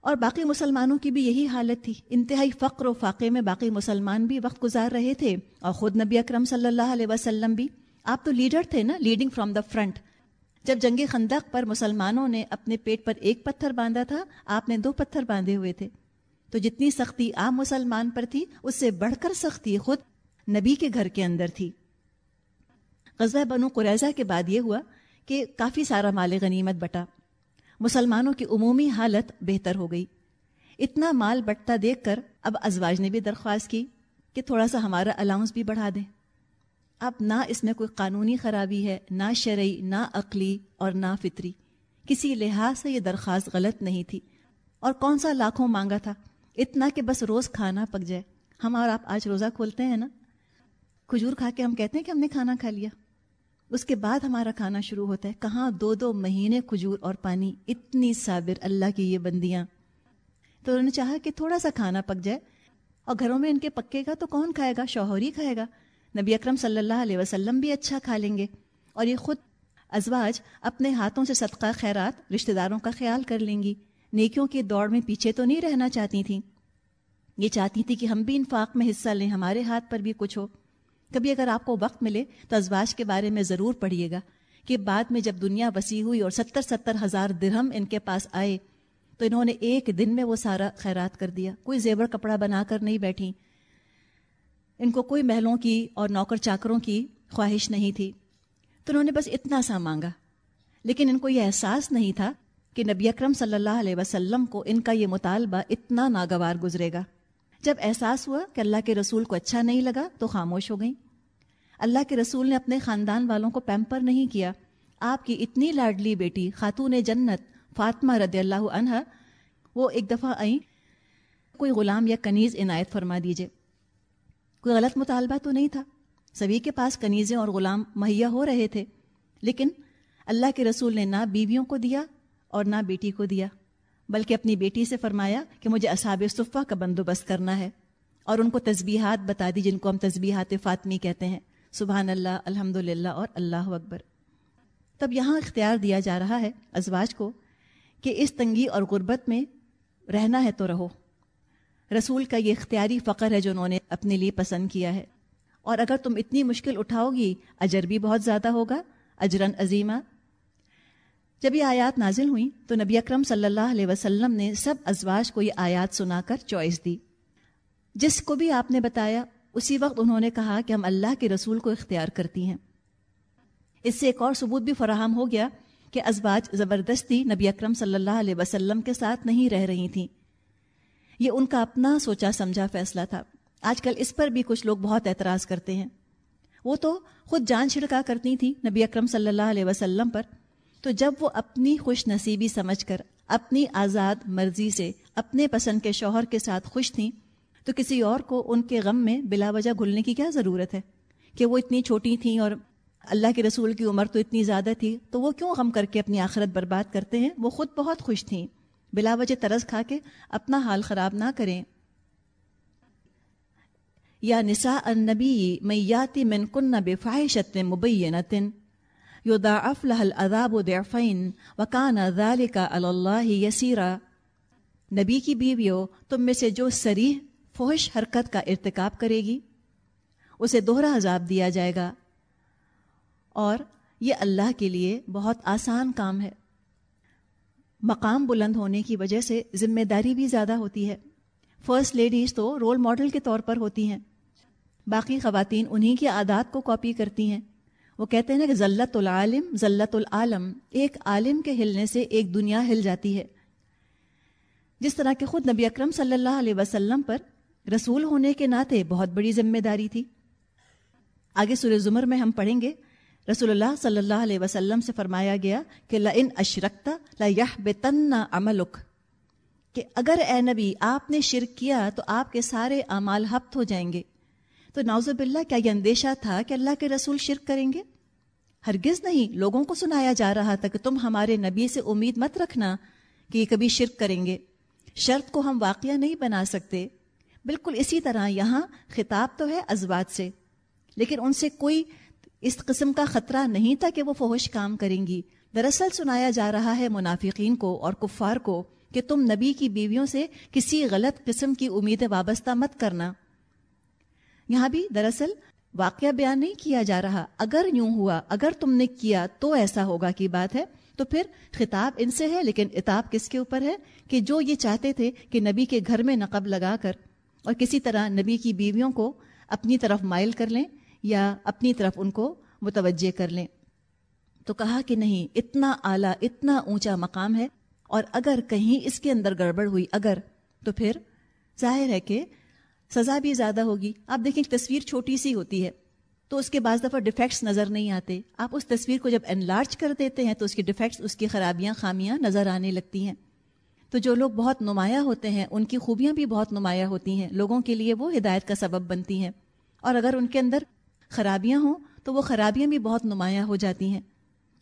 اور باقی مسلمانوں کی بھی یہی حالت تھی۔ انتہائی فقر و فاقے میں باقی مسلمان بھی وقت گزار رہے تھے اور خود نبی اکرم صلی اللہ علیہ وسلم بھی۔ آپ تو لیڈر تھے نا لیڈنگ فرام دا فرنٹ جب جنگ خندق پر مسلمانوں نے اپنے پیٹ پر ایک پتھر باندھا تھا، آپ نے دو پتھر باندھے ہوئے تھے۔ تو جتنی سختی عام مسلمان پر تھی، اس سے بڑھ کر سختی خود نبی کے گھر کے اندر تھی۔ غزہ بنو قریضہ کے بعد یہ ہوا کہ کافی سارا مال غنیمت بٹا۔ مسلمانوں کی عمومی حالت بہتر ہو گئی۔ اتنا مال بٹتا دیکھ کر اب ازواج نے بھی درخواست کی کہ تھوڑا سا ہمارا الاؤنس بھی بڑھا دیں۔ اب نہ اس میں کوئی قانونی خرابی ہے، نہ شرعی، نہ عقلی اور نہ فطری۔ کسی لحاظ سے یہ درخواست غلط نہیں تھی۔ اور کون سا لاکھوں مانگا تھا؟ اتنا کہ بس روز کھانا پک جائے۔ ہم اور آپ آج روزہ کھولتے ہیں نا۔ کھجور کھا کے ہم کہتے ہیں کہ ہم نے کھانا کھا لیا۔ اس کے بعد ہمارا کھانا شروع ہوتا ہے۔ کہاں دو دو مہینے کھجور اور پانی، اتنی صابر اللہ کی یہ بندیاں۔ تو انہوں نے چاہا کہ تھوڑا سا کھانا پک جائے۔ اور گھروں میں ان کے پکے گا تو کون کھائے گا؟ شوہر ہی کھائے گا۔ نبی اکرم صلی اللہ علیہ وسلم بھی اچھا کھا لیں گے۔ اور یہ خود ازواج اپنے ہاتھوں سے صدقہ، خیرات رشتہ داروں کا خیال کر لیں گی۔ نیکیوں کی دوڑ میں پیچھے تو نہیں رہنا چاہتی تھیں۔ یہ چاہتی تھی کہ ہم بھی انفاق میں حصہ لیں، ہمارے ہاتھ پر بھی کچھ ہو۔ کبھی اگر آپ کو وقت ملے تو ازواج کے بارے میں ضرور پڑھیے گا کہ بعد میں جب دنیا وسیع ہوئی اور ستر ستر ہزار درہم ان کے پاس آئے تو انہوں نے ایک دن میں وہ سارا خیرات کر دیا۔ کوئی زیور کپڑا بنا کر نہیں بیٹھی۔ ان کو کوئی محلوں کی اور نوکر چاکروں کی خواہش نہیں تھی۔ تو انہوں نے بس اتنا سا مانگا۔ لیکن ان کو یہ احساس نہیں تھا کہ نبی اکرم صلی اللہ علیہ وسلم کو ان کا یہ مطالبہ اتنا ناگوار گزرے گا۔ جب احساس ہوا کہ اللہ کے رسول کو اچھا نہیں لگا تو خاموش ہو گئیں۔ اللہ کے رسول نے اپنے خاندان والوں کو پیمپر نہیں کیا۔ آپ کی اتنی لاڈلی بیٹی خاتون جنت فاطمہ رضی اللہ عنہ، وہ ایک دفعہ آئیں، کوئی غلام یا کنیز عنایت فرما دیجیے۔ کوئی غلط مطالبہ تو نہیں تھا۔ سبھی کے پاس کنیزیں اور غلام مہیا ہو رہے تھے، لیکن اللہ کے رسول نے نہ بیویوں کو دیا اور نہ بیٹی کو دیا، بلکہ اپنی بیٹی سے فرمایا کہ مجھے اصحاب صفحہ کا بندوبست کرنا ہے اور ان کو تسبیحات بتا دی جن کو ہم تسبیحات فاطمی کہتے ہیں۔ سبحان اللہ الحمد للہ اور اللہ اکبر۔ تب یہاں اختیار دیا جا رہا ہے ازواج کو کہ اس تنگی اور غربت میں رہنا ہے تو رہو۔ رسول کا یہ اختیاری فقر ہے جو انہوں نے اپنے لیے پسند کیا ہے۔ اور اگر تم اتنی مشکل اٹھاؤ گی، اجر بھی بہت زیادہ ہوگا اجرن عظیمہ۔ جب یہ آیات نازل ہوئیں تو نبی اکرم صلی اللہ علیہ وسلم نے سب ازواج کو یہ آیات سنا کر چوائس دی۔ جس کو بھی آپ نے بتایا، اسی وقت انہوں نے کہا کہ ہم اللہ کے رسول کو اختیار کرتی ہیں۔ اس سے ایک اور ثبوت بھی فراہم ہو گیا کہ ازواج زبردستی نبی اکرم صلی اللہ علیہ وسلم کے ساتھ نہیں رہ رہی تھیں۔ یہ ان کا اپنا سوچا سمجھا فیصلہ تھا۔ آج کل اس پر بھی کچھ لوگ بہت اعتراض کرتے ہیں۔ وہ تو خود جان چھڑکا کرتی تھی نبی اکرم صلی اللہ علیہ وسلم پر۔ تو جب وہ اپنی خوش نصیبی سمجھ کر اپنی آزاد مرضی سے اپنے پسند کے شوہر کے ساتھ خوش تھیں، تو کسی اور کو ان کے غم میں بلا وجہ گھلنے کی کیا ضرورت ہے؟ کہ وہ اتنی چھوٹی تھیں اور اللہ کے رسول کی عمر تو اتنی زیادہ تھی، تو وہ کیوں غم کر کے اپنی آخرت برباد کرتے ہیں؟ وہ خود بہت خوش تھیں، بلا وجہ ترس کھا کے اپنا حال خراب نہ کریں۔ یا نساء النبی میاتی من کن بفاحشت مبینت یضاعف لها العذاب ضعفین وکان ذلك علی اللہ یسیرا نبی کی بیویوں، تم میں سے جو سریح فحش حرکت کا ارتکاب کرے گی، اسے دوہرا عذاب دیا جائے گا۔ اور یہ اللہ کے لیے بہت آسان کام ہے۔ مقام بلند ہونے کی وجہ سے ذمہ داری بھی زیادہ ہوتی ہے۔ فرسٹ لیڈیز تو رول ماڈل کے طور پر ہوتی ہیں۔ باقی خواتین انہی کی عادات کو کاپی کرتی ہیں۔ وہ کہتے ہیں کہ ذلت العالم ذلت العالم، ایک عالم کے ہلنے سے ایک دنیا ہل جاتی ہے۔ جس طرح کہ خود نبی اکرم صلی اللہ علیہ وسلم پر رسول ہونے کے ناطے بہت بڑی ذمہ داری تھی۔ آگے سورہ زمر میں ہم پڑھیں گے، رسول اللہ صلی اللہ علیہ وسلم سے فرمایا گیا کہ لا ان اشرکتا لا یہ بے تن کہ اگر اے نبی آپ نے شرک کیا تو آپ کے سارے اعمال ہفت ہو جائیں گے۔ تو نوزب اللہ کیا یہ اندیشہ تھا کہ اللہ کے رسول شرک کریں گے؟ ہرگز نہیں، لوگوں کو سنایا جا رہا تھا کہ تم ہمارے نبی سے امید مت رکھنا کہ یہ کبھی شرک کریں گے۔ شرط کو ہم واقعہ نہیں بنا سکتے۔ بالکل اسی طرح یہاں خطاب تو ہے ازواج سے، لیکن ان سے کوئی اس قسم کا خطرہ نہیں تھا کہ وہ فوش کام کریں گی۔ دراصل سنایا جا رہا ہے منافقین کو اور کفار کو کہ تم نبی کی بیویوں سے کسی غلط قسم کی امید وابستہ مت کرنا۔ یہاں بھی دراصل واقعہ بیان نہیں کیا جا رہا۔ اگر یوں ہوا، اگر تم نے کیا تو ایسا ہوگا کی بات ہے۔ تو پھر خطاب ان سے ہے، لیکن اتاب کس کے اوپر ہے؟ کہ جو یہ چاہتے تھے کہ نبی کے گھر میں نقب لگا کر اور کسی طرح نبی کی بیویوں کو اپنی طرف مائل کر لیں یا اپنی طرف ان کو متوجہ کر لیں۔ تو کہا کہ نہیں، اتنا اعلیٰ، اتنا اونچا مقام ہے اور اگر کہیں اس کے اندر گڑبڑ ہوئی، اگر تو پھر ظاہر ہے کہ سزا بھی زیادہ ہوگی۔ آپ دیکھیں تصویر چھوٹی سی ہوتی ہے تو اس کے بعض دفعہ ڈیفیکٹس نظر نہیں آتے۔ آپ اس تصویر کو جب انلارج کر دیتے ہیں تو اس کی ڈیفیکٹس اس کی خرابیاں، خامیاں نظر آنے لگتی ہیں۔ تو جو لوگ بہت نمایاں ہوتے ہیں، ان کی خوبیاں بھی بہت نمایاں ہوتی ہیں۔ لوگوں کے لیے وہ ہدایت کا سبب بنتی ہیں۔ اور اگر ان کے اندر خرابیاں ہوں تو وہ خرابیاں بھی بہت نمایاں ہو جاتی ہیں۔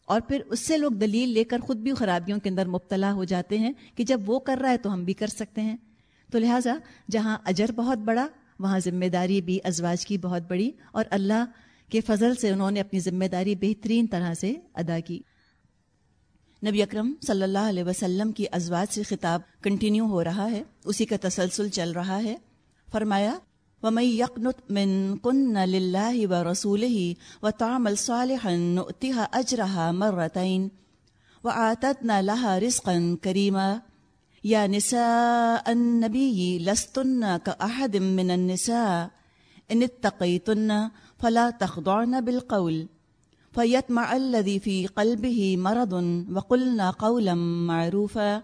اور پھر اس سے لوگ دلیل لے کر خود بھی خرابیوں کے اندر مبتلا ہو جاتے ہیں کہ جب وہ کر رہا ہے تو ہم بھی کر سکتے ہیں۔ تو لہٰذا جہاں اجر بہت بڑا، وہاں ذمہ داری بھی، ازواج کی بہت بڑی اور اللہ کے فضل سے انہوں نے اپنی ذمہ داری بہترین طرح سے ادا کی۔ نبی اکرم صلی اللہ علیہ وسلم کی ازواج سے خطاب کنٹینیو ہو رہا ہے، اسی کا تسلسل چل رہا ہے۔ فرمایا، ومن يقنط من كن لله ورسوله وتعمل صالحا نؤتها أجرها مرتين وآتتنا لها رزقا كريما يا نساء النبي، لستن كأحد من النساء. إن اتقيتن فلا تخضعن بالقول. فيطمع الذي في قلبه مرض وقلنا قولا معروفا.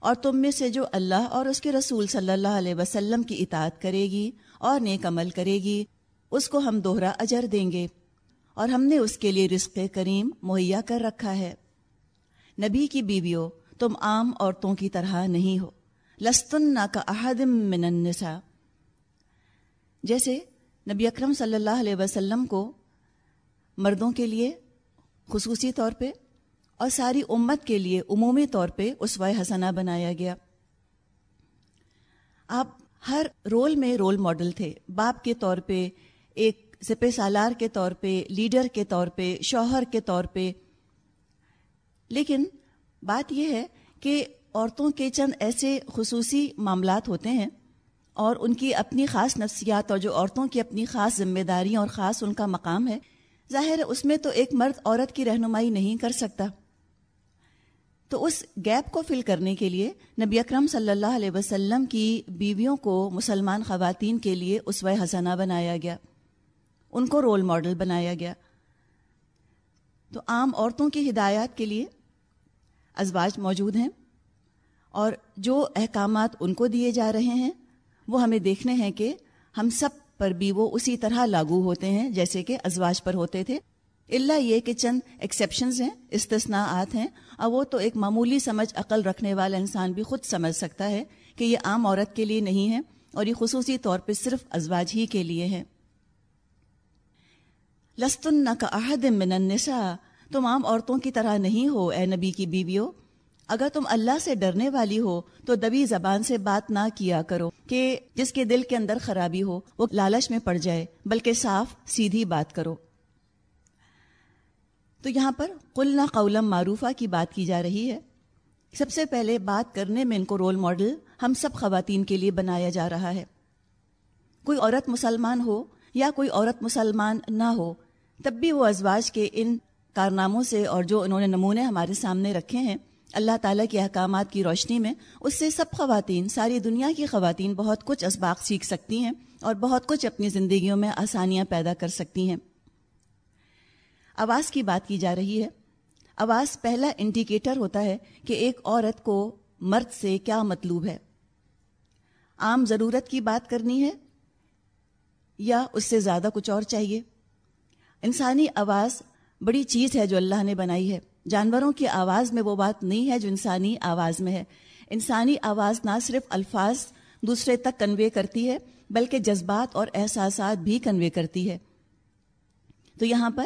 اور تم میں سے جو اللہ اور اس کے رسول صلی اللہ علیہ وسلم کی اطاعت کرے گی اور نیک عمل کرے گی، اس کو ہم دوہرا اجر دیں گے۔ اور ہم نے اس کے لیے رزق کریم مہیا کر رکھا ہے۔ نبی کی بیویوں، تم عام عورتوں کی طرح نہیں ہو۔ لستن کا احدم من النساء۔ جیسے نبی اکرم صلی اللہ علیہ وسلم کو مردوں کے لیے خصوصی طور پہ اور ساری امت کے لیے عمومی طور پہ اسوہ حسنہ بنایا گیا۔ آپ ہر رول میں رول ماڈل تھے۔ باپ کے طور پہ، ایک سپہ سالار کے طور پہ، لیڈر کے طور پہ، شوہر کے طور پہ لیکن بات یہ ہے کہ عورتوں کے چند ایسے خصوصی معاملات ہوتے ہیں اور ان کی اپنی خاص نفسیات اور جو عورتوں کی اپنی خاص ذمہ داریاں اور خاص ان کا مقام ہے، ظاہر ہے اس میں تو ایک مرد عورت کی رہنمائی نہیں کر سکتا۔ تو اس گیپ کو فل کرنے کے لیے نبی اکرم صلی اللہ علیہ وسلم کی بیویوں کو مسلمان خواتین کے لیے اس حسنہ بنایا گیا۔ ان کو رول ماڈل بنایا گیا۔ تو عام عورتوں کی ہدایات کے لیے ازواج موجود ہیں اور جو احکامات ان کو دیے جا رہے ہیں، وہ ہمیں دیکھنے ہیں کہ ہم سب پر بھی وہ اسی طرح لاگو ہوتے ہیں جیسے کہ ازواج پر ہوتے تھے۔ اللہ یہ کہ چند ایکسیپشنز ہیں، استثناءات ہیں۔ اور وہ تو ایک معمولی سمجھ عقل رکھنے والا انسان بھی خود سمجھ سکتا ہے کہ یہ عام عورت کے لیے نہیں ہے اور یہ خصوصی طور پہ صرف ازواج ہی کے لیے ہے۔ لستن کا عہد من النساء تم عام عورتوں کی طرح نہیں ہو، اے نبی کی بیویوں۔ اگر تم اللہ سے ڈرنے والی ہو، تو دبی زبان سے بات نہ کیا کرو کہ جس کے دل کے اندر خرابی ہو، وہ لالچ میں پڑ جائے، بلکہ صاف، سیدھی بات کرو۔ تو یہاں پر قلنا قولم معروفہ کی بات کی جا رہی ہے۔ سب سے پہلے بات کرنے میں ان کو رول ماڈل ہم سب خواتین کے لیے بنایا جا رہا ہے۔ کوئی عورت مسلمان ہو یا کوئی عورت مسلمان نہ ہو، تب بھی وہ ازواج کے ان کارناموں سے اور جو انہوں نے نمونے ہمارے سامنے رکھے ہیں، اللہ تعالیٰ کے احکامات کی روشنی میں، اس سے سب خواتین، ساری دنیا کی خواتین بہت کچھ اسباق سیکھ سکتی ہیں اور بہت کچھ اپنی زندگیوں میں آسانیاں پیدا کر سکتی ہیں۔ آواز کی بات کی جا رہی ہے۔ آواز پہلا انڈیکیٹر ہوتا ہے کہ ایک عورت کو مرد سے کیا مطلوب ہے۔ عام ضرورت کی بات کرنی ہے یا اس سے زیادہ کچھ اور چاہیے؟ انسانی آواز بڑی چیز ہے جو اللہ نے بنائی ہے۔ جانوروں کی آواز میں وہ بات نہیں ہے جو انسانی آواز میں ہے۔ انسانی آواز نہ صرف الفاظ دوسرے تک کنوے کرتی ہے، بلکہ جذبات اور احساسات بھی کنوے کرتی ہے۔ تو یہاں پر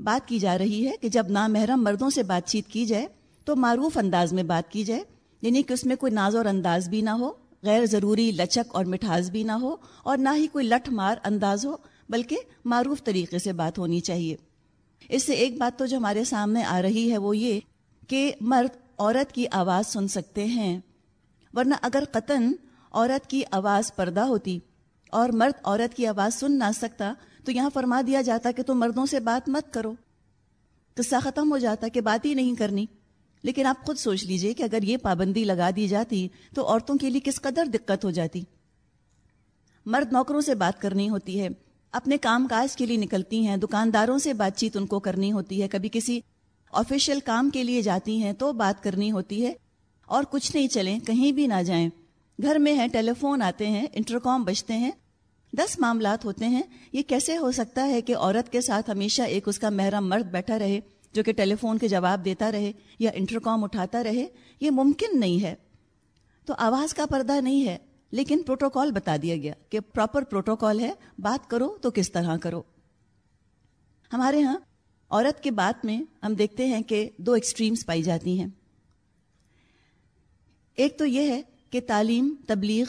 بات کی جا رہی ہے کہ جب نامحرم مردوں سے بات چیت کی جائے تو معروف انداز میں بات کی جائے یعنی کہ اس میں کوئی ناز اور انداز بھی نہ ہو، غیر ضروری لچک اور مٹھاس بھی نہ ہو، اور نہ ہی کوئی لٹھ مار انداز ہو، بلکہ معروف طریقے سے بات ہونی چاہیے۔ اس سے ایک بات تو جو ہمارے سامنے آ رہی ہے وہ یہ کہ مرد عورت کی آواز سن سکتے ہیں، ورنہ اگر قطن عورت کی آواز پردہ ہوتی اور مرد عورت کی آواز سن نہ سکتا، تو یہاں فرما دیا جاتا کہ تم مردوں سے بات مت کرو۔ قصہ ختم ہو جاتا کہ بات ہی نہیں کرنی۔ لیکن آپ خود سوچ لیجیے کہ اگر یہ پابندی لگا دی جاتی تو عورتوں کے لیے کس قدر دقت ہو جاتی۔ مرد نوکروں سے بات کرنی ہوتی ہے۔ اپنے کام کاج کے لیے نکلتی ہیں، دکانداروں سے بات چیت ان کو کرنی ہوتی ہے۔ کبھی کسی آفیشیل کام کے لیے جاتی ہیں تو بات کرنی ہوتی ہے اور کچھ نہیں چلیں، کہیں بھی نہ جائیں۔ گھر میں ہیں ٹیلی فون آتے ہیں، انٹرکام بجتے ہیں۔ دس معاملات ہوتے ہیں۔ یہ کیسے ہو سکتا ہے کہ عورت کے ساتھ ہمیشہ ایک اس کا محرم مرد بیٹھا رہے، جو کہ ٹیلی فون کے جواب دیتا رہے یا انٹرکام اٹھاتا رہے؟ یہ ممکن نہیں ہے۔ تو آواز کا پردہ نہیں ہے۔ لیکن پروٹوکال بتا دیا گیا کہ پراپر پروٹوکال ہے، بات کرو تو کس طرح کرو۔ ہمارے ہاں عورت کے بات میں ہم دیکھتے ہیں کہ دو ایکسٹریمز پائی جاتی ہیں۔ ایک تو یہ ہے کہ تعلیم، تبلیغ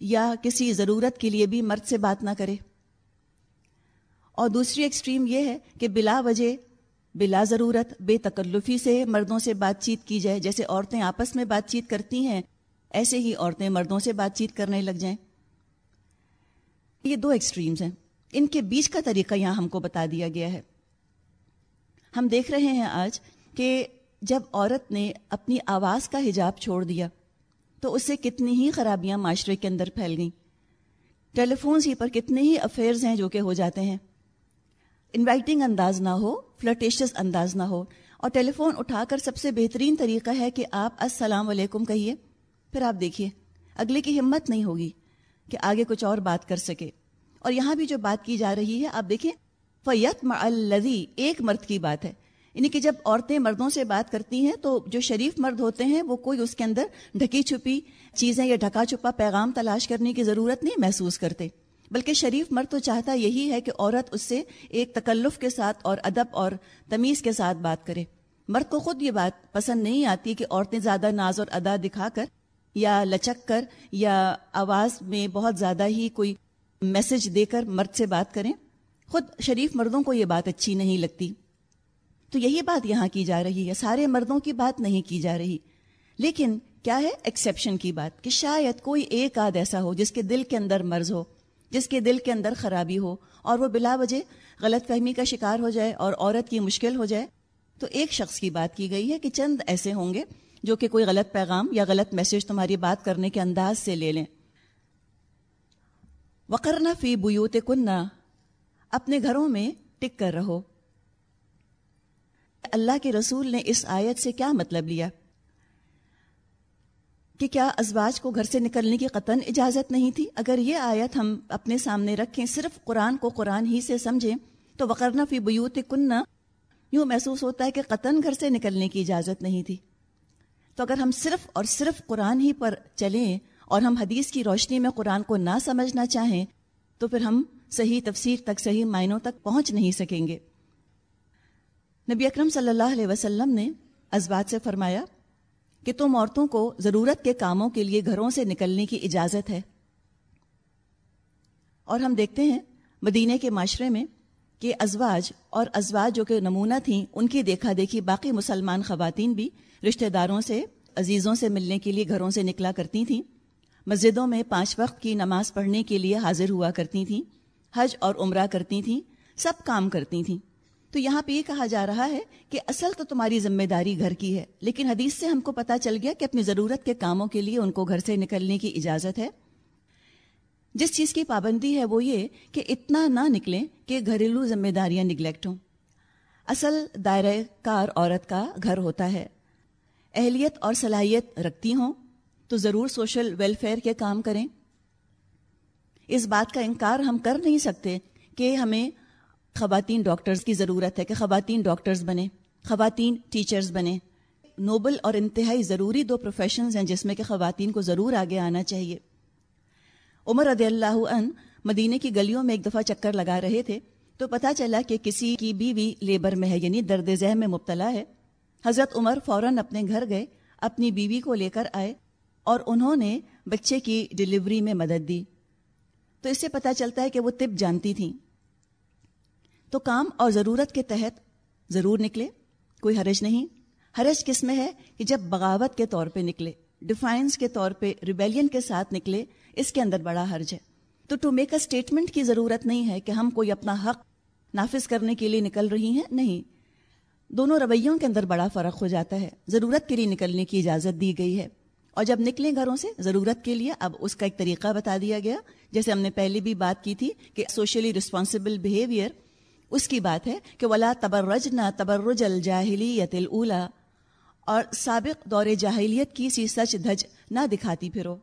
یا کسی ضرورت کے لیے بھی مرد سے بات نہ کرے۔ اور دوسری ایکسٹریم یہ ہے کہ بلا وجہ، بلا ضرورت، بے تکلفی سے مردوں سے بات چیت کی جائے، جیسے عورتیں آپس میں بات چیت کرتی ہیں ایسے ہی عورتیں مردوں سے بات چیت کرنے لگ جائیں۔ یہ دو ایکسٹریمز ہیں۔ ان کے بیچ کا طریقہ یہاں ہم کو بتا دیا گیا ہے۔ ہم دیکھ رہے ہیں آج کہ جب عورت نے اپنی آواز کا حجاب چھوڑ دیا، تو اس سے کتنی ہی خرابیاں معاشرے کے اندر پھیل گئیں۔ ٹیلی فونس ہی پر کتنے ہی افیئرز ہیں جو کہ ہو جاتے ہیں۔ انوائٹنگ انداز نہ ہو فلٹیشس انداز نہ ہو۔ اور ٹیلی فون اٹھا کر سب سے بہترین طریقہ ہے کہ آپ السلام علیکم کہیے۔ پھر آپ دیکھیے، اگلے کی ہمت نہیں ہوگی کہ آگے کچھ اور بات کر سکے۔ اور یہاں بھی جو بات کی جا رہی ہے، آپ دیکھیں فیت الزی ایک مرد کی بات ہے۔ یعنی کہ جب عورتیں مردوں سے بات کرتی ہیں، تو جو شریف مرد ہوتے ہیں، وہ کوئی اس کے اندر ڈھکی چھپی چیزیں یا ڈھکا چھپا پیغام تلاش کرنے کی ضرورت نہیں محسوس کرتے۔ بلکہ شریف مرد تو چاہتا یہی ہے کہ عورت اس سے ایک تکلف کے ساتھ اور ادب اور تمیز کے ساتھ بات کرے۔ مرد کو خود یہ بات پسند نہیں آتی کہ عورتیں زیادہ ناز اور ادا دکھا کر یا لچک کر یا آواز میں بہت زیادہ ہی کوئی میسج دے کر مرد سے بات کریں، خود شریف مردوں کو یہ بات اچھی نہیں لگتی۔ تو یہی بات یہاں کی جا رہی ہے۔ سارے مردوں کی بات نہیں کی جا رہی۔ لیکن کیا ہے ایکسیپشن کی بات؟ کہ شاید کوئی ایک آدھ ایسا ہو جس کے دل کے اندر مرض ہو، جس کے دل کے اندر خرابی ہو اور وہ بلا وجہ غلط فہمی کا شکار ہو جائے اور عورت کی مشکل ہو جائے۔ تو ایک شخص کی بات کی گئی ہے کہ چند ایسے ہوں گے جو کہ کوئی غلط پیغام یا غلط میسج تمہاری بات کرنے کے انداز سے لے لیں۔ وقرنا فی بیوت کننا اپنے گھروں میں ٹک کر رہو۔ اللہ کے رسول نے اس آیت سے کیا مطلب لیا؟ کہ کیا ازواج کو گھر سے نکلنے کی قطن اجازت نہیں تھی؟ اگر یہ آیت ہم اپنے سامنے رکھیں، صرف قرآن کو قرآن ہی سے سمجھیں، تو وقرنا فی بیوت کننا یوں محسوس ہوتا ہے کہ قطن گھر سے نکلنے کی اجازت نہیں تھی۔ تو اگر ہم صرف اور صرف قرآن ہی پر چلیں اور ہم حدیث کی روشنی میں قرآن کو نہ سمجھنا چاہیں، تو پھر ہم صحیح تفسیر تک، صحیح معنوں تک پہنچ نہیں سکیں گے۔ نبی اکرم صلی اللہ علیہ وسلم نے ازبات سے فرمایا کہ تم عورتوں کو ضرورت کے کاموں کے لیے گھروں سے نکلنے کی اجازت ہے۔ اور ہم دیکھتے ہیں مدینہ کے معاشرے میں کہ ازواج اور ازواج جو کہ نمونہ تھیں، ان کی دیکھا دیکھی باقی مسلمان خواتین بھی رشتہ داروں سے، عزیزوں سے ملنے کے لیے گھروں سے نکلا کرتی تھیں۔ مسجدوں میں پانچ وقت کی نماز پڑھنے کے لیے حاضر ہوا کرتی تھیں۔ حج اور عمرہ کرتی تھیں، سب کام کرتی تھیں۔ تو یہاں پہ یہ کہا جا رہا ہے کہ اصل تو تمہاری ذمہ داری گھر کی ہے، لیکن حدیث سے ہم کو پتا چل گیا کہ اپنی ضرورت کے کاموں کے لیے ان کو گھر سے نکلنے کی اجازت ہے۔ جس چیز کی پابندی ہے وہ یہ کہ اتنا نہ نکلیں کہ گھریلو ذمہ داریاں نگلیکٹ ہوں۔ اصل دائرہ کار عورت کا گھر ہوتا ہے۔ اہلیت اور صلاحیت رکھتی ہوں تو ضرور سوشل ویلفیئر کے کام کریں۔ اس بات کا انکار ہم کر نہیں سکتے کہ ہمیں خواتین ڈاکٹرز کی ضرورت ہے کہ خواتین ڈاکٹرز بنے خواتین ٹیچرز بنے نوبل اور انتہائی ضروری دو پروفیشنز ہیں جس میں کہ خواتین کو ضرور آگے آنا چاہیے۔ عمر رضی اللہ عنہ مدینے کی گلیوں میں ایک دفعہ چکر لگا رہے تھے تو پتہ چلا کہ کسی کی بیوی لیبر میں ہے یعنی درد ذہن میں مبتلا ہے۔ حضرت عمر فوراً اپنے گھر گئے، اپنی بیوی کو لے کر آئے اور انہوں نے بچے کی ڈلیوری میں مدد دی۔ تو اس سے پتہ چلتا ہے کہ وہ طب جانتی تھیں۔ تو کام اور ضرورت کے تحت ضرور نکلے، کوئی حرج نہیں۔ حرج کس میں ہے کہ جب بغاوت کے طور پہ نکلے، ڈیفائنس کے طور پہ ریبیلین کے ساتھ نکلے اس کے اندر بڑا حرج ہے۔ تو ٹو میک اے اسٹیٹمنٹ کی ضرورت نہیں ہے کہ ہم کوئی اپنا حق نافذ کرنے کے لیے نکل رہی ہیں، نہیں۔ دونوں رویوں کے اندر بڑا فرق ہو جاتا ہے۔ ضرورت کے لیے نکلنے کی اجازت دی گئی ہے۔ اور جب نکلیں گھروں سے، ضرورت کے لیے اب اس کا ایک طریقہ بتا دیا گیا۔ جیسے ہم نے پہلے بھی بات کی تھی کہ سوشلی رسپانسبل بہیویئر اس کی بات ہے کہ ولا تبرج نہ تبرج الجاہلیت اور سابق دور جاہلیت کی سی سچ دھج نہ دکھاتی پھرو۔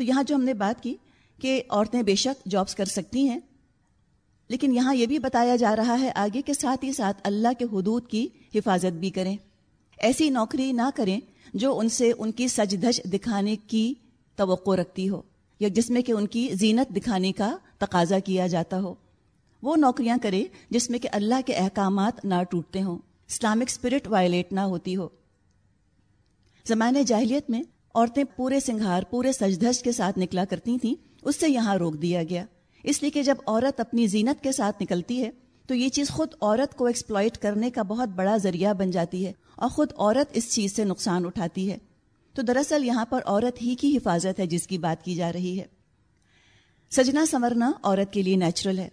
تو یہاں جو ہم نے بات کی کہ عورتیں بے شک جابس کر سکتی ہیں، لیکن یہاں یہ بھی بتایا جا رہا ہے آگے کے ساتھ ہی ساتھ اللہ کے حدود کی حفاظت بھی کریں۔ ایسی نوکری نہ کریں جو ان سے ان کی سج دھج دکھانے کی توقع رکھتی ہو، یا جس میں کہ ان کی زینت دکھانے کا تقاضا کیا جاتا ہو۔ وہ نوکریاں کرے جس میں کہ اللہ کے احکامات نہ ٹوٹتے ہوں، اسلامک اسپرٹ وائلیٹ نہ ہوتی ہو۔ زمانے جاہلیت میں عورتیں پورے سنگھار، پورے سجدھج کے ساتھ نکلا کرتی تھیں، اس سے یہاں روک دیا گیا۔ اس لیے کہ جب عورت اپنی زینت کے ساتھ نکلتی ہے، تو یہ چیز خود عورت کو ایکسپلائٹ کرنے کا بہت بڑا ذریعہ بن جاتی ہے اور خود عورت اس چیز سے نقصان اٹھاتی ہے۔ تو دراصل یہاں پر عورت ہی کی حفاظت ہے جس کی بات کی جا رہی ہے۔ سجنا سنورنا عورت کے لیے نیچرل ہے۔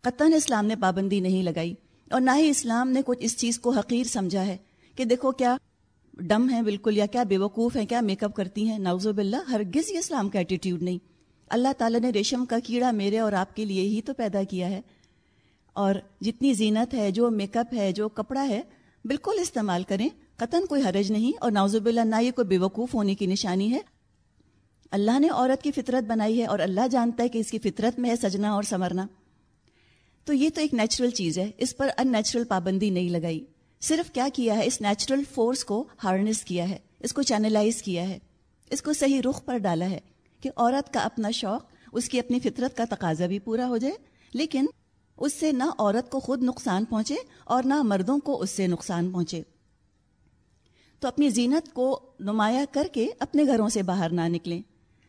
قطن اسلام نے پابندی نہیں لگائی اور نہ ہی اسلام نے کچھ اس چیز کو حقیر سمجھا ہے کہ دیکھو کیا ڈم ہے بالکل یا کیا بے وقوف ہے کیا میک اپ کرتی ہیں نوز باللہ، ہرگز یہ اسلام کا ایٹیٹیوڈ نہیں۔ اللہ تعالیٰ نے ریشم کا کیڑا میرے اور آپ کے لیے ہی تو پیدا کیا ہے۔ اور جتنی زینت ہے، جو میک اپ ہے، جو کپڑا ہے، بالکل استعمال کریں۔ قطن کوئی حرج نہیں اور نوزب اللہ نہ یہ کوئی بے وقوف ہونے کی نشانی ہے۔ اللہ نے عورت کی فطرت بنائی ہے اور اللہ جانتا ہے کہ اس کی فطرت میں ہے سجنا اور سمرنا تو یہ تو ایک نیچرل چیز ہے، اس پر ان نیچرل پابندی نہیں لگائی۔ صرف کیا کیا ہے؟ اس نیچرل فورس کو ہارنس کیا ہے، اس کو چینلائز کیا ہے، اس کو صحیح رخ پر ڈالا ہے کہ عورت کا اپنا شوق، اس کی اپنی فطرت کا تقاضا بھی پورا ہو جائے۔ لیکن اس سے نہ عورت کو خود نقصان پہنچے اور نہ مردوں کو اس سے نقصان پہنچے۔ تو اپنی زینت کو نمایاں کر کے اپنے گھروں سے باہر نہ نکلیں۔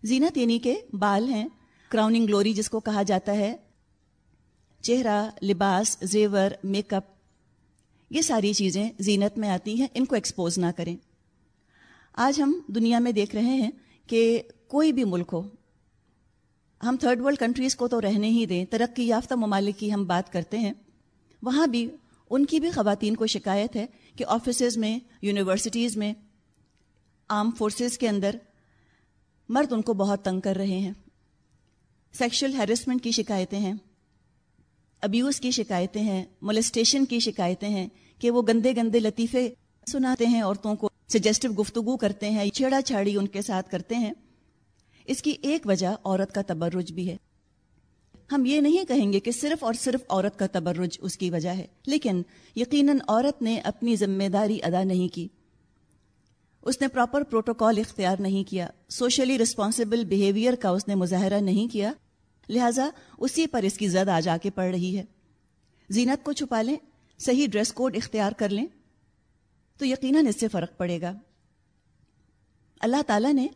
زینت یعنی کہ بال ہیں کراؤننگ گلوری جس کو کہا جاتا ہے۔ چہرہ، لباس، زیور میک اپ یہ ساری چیزیں زینت میں آتی ہیں، ان کو ایکسپوز نہ کریں۔ آج ہم دنیا میں دیکھ رہے ہیں کہ کوئی بھی ملک ہو، ہم تھرڈ ورلڈ کنٹریز کو تو رہنے ہی دیں، ترقی یافتہ ممالک کی ہم بات کرتے ہیں، وہاں بھی ان کی بھی خواتین کو شکایت ہے کہ آفیسز میں یونیورسٹیز میں آرم فورسز کے اندر مرد ان کو بہت تنگ کر رہے ہیں۔ سیکشل ہیرسمنٹ کی شکایتیں ہیں ابیوز کی شکایتیں ہیں مولسٹیشن کی شکایتیں ہیں۔ کہ وہ گندے گندے لطیفے سناتے ہیں، عورتوں کو سجیسٹو گفتگو کرتے ہیں، چھیڑا چھاڑی ان کے ساتھ کرتے ہیں۔ اس کی ایک وجہ عورت کا تبرج بھی ہے۔ ہم یہ نہیں کہیں گے کہ صرف اور صرف عورت کا تبرج اس کی وجہ ہے، لیکن یقیناً عورت نے اپنی ذمہ داری ادا نہیں کی۔ اس نے پراپر پروٹوکال اختیار نہیں کیا۔ سوشلی رسپانسبل بیہیویئر کا اس نے مظاہرہ نہیں کیا۔ لہٰذا اسی پر اس کی زد آ جا کے پڑ رہی ہے۔ زینت کو چھپا لیں۔ صحیح ڈریس کوڈ اختیار کر لیں، تو یقیناً اس سے فرق پڑے گا۔ اللہ تعالیٰ نے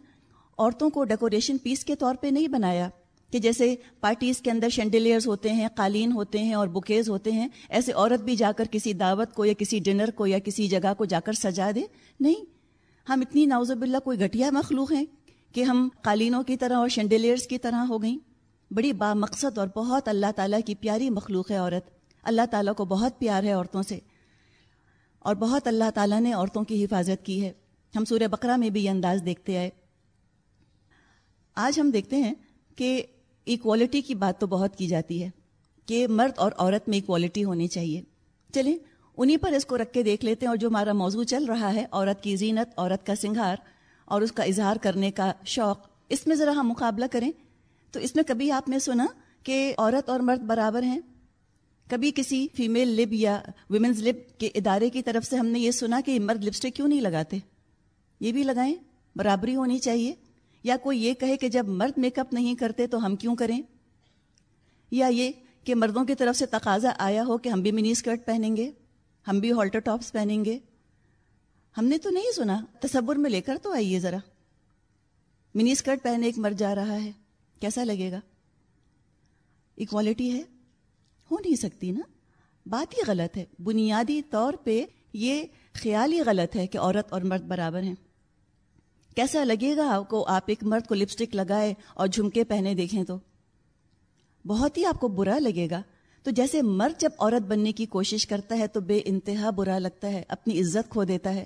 عورتوں کو ڈیکوریشن پیس کے طور پہ نہیں بنایا کہ جیسے پارٹیز کے اندر شینڈیلیئرز ہوتے ہیں، قالین ہوتے ہیں اور بکیز ہوتے ہیں، ایسے عورت بھی جا کر کسی دعوت کو یا کسی ڈنر کو یا کسی جگہ کو جا کر سجا دے۔ نہیں، ہم اتنی ناوز باللہ کوئی گھٹیا مخلوق ہیں کہ ہم قالینوں کی طرح اور شینڈیلیئرز کی طرح ہو گئیں۔ بڑی با مقصد اور بہت اللہ تعالیٰ کی پیاری مخلوق ہے عورت۔ اللہ تعالیٰ کو بہت پیار ہے عورتوں سے اور بہت اللہ تعالیٰ نے عورتوں کی حفاظت کی ہے۔ ہم سورہ بقرہ میں بھی یہ انداز دیکھتے آئے۔ آج ہم دیکھتے ہیں کہ ایکوالٹی کی بات تو بہت کی جاتی ہے کہ مرد اور عورت میں ایکوالٹی ہونی چاہیے۔ چلیں، انہیں پر اس کو رکھ کے دیکھ لیتے ہیں اور جو ہمارا موضوع چل رہا ہے، عورت کی زینت، عورت کا سنگھار اور اس کا اظہار کرنے کا شوق، اس میں ذرا ہم مقابلہ کریں۔ تو اس میں کبھی آپ نے سنا کہ عورت اور مرد برابر ہیں؟ کبھی کسی فیمیل لب یا ویمنز لب کے ادارے کی طرف سے ہم نے یہ سنا کہ مرد لپسٹک کیوں نہیں لگاتے؟ یہ بھی لگائیں، برابری ہونی چاہیے۔ یا کوئی یہ کہے کہ جب مرد میک اپ نہیں کرتے تو ہم کیوں کریں؟ یا یہ کہ مردوں کی طرف سے تقاضا آیا ہو کہ ہم بھی منی اسکرٹ پہنیں گے، ہم بھی ہالٹر ٹاپس پہنیں گے۔ ہم نے تو نہیں سنا، تصور میں لے کر تو آئیے ذرا۔ منی اسکرٹ پہنے ایک مرد جا رہا ہے، کیسا لگے گا؟ اکوالٹی ہے۔ ہو نہیں سکتی نا؟ بات ہی غلط ہے۔ بنیادی طور پہ یہ خیال ہی غلط ہے کہ عورت اور مرد برابر ہیں۔ کیسا لگے گا آپ کو آپ ایک مرد کو لپسٹک لگائے اور جھمکے پہنے دیکھیں تو؟ بہت ہی آپ کو برا لگے گا۔ تو جیسے مرد جب عورت بننے کی کوشش کرتا ہے تو بے انتہا برا لگتا ہے، اپنی عزت کھو دیتا ہے۔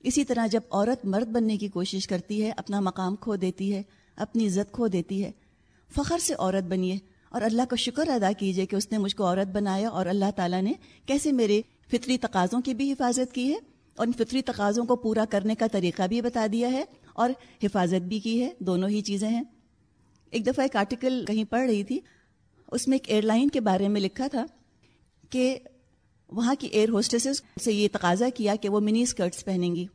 اسی طرح جب عورت مرد بننے کی کوشش کرتی ہے، اپنا مقام کھو دیتی ہے، اپنی عزت کھو دیتی ہے۔ فخر سے عورت بنیے اور اللہ کا شکر ادا کیجیے کہ اس نے مجھ کو عورت بنایا اور اللہ تعالیٰ نے کیسے میرے فطری تقاضوں کی بھی حفاظت کی ہے اور ان فطری تقاضوں کو پورا کرنے کا طریقہ بھی بتا دیا ہے اور حفاظت بھی کی ہے، دونوں ہی چیزیں ہیں۔ ایک دفعہ ایک آرٹیکل کہیں پڑھ رہی تھی، اس میں ایک ایئر لائن کے بارے میں لکھا تھا کہ وہاں کی ایئر ہوسٹسز سے یہ تقاضا کیا کہ وہ منی اسکرٹس پہنیں گی۔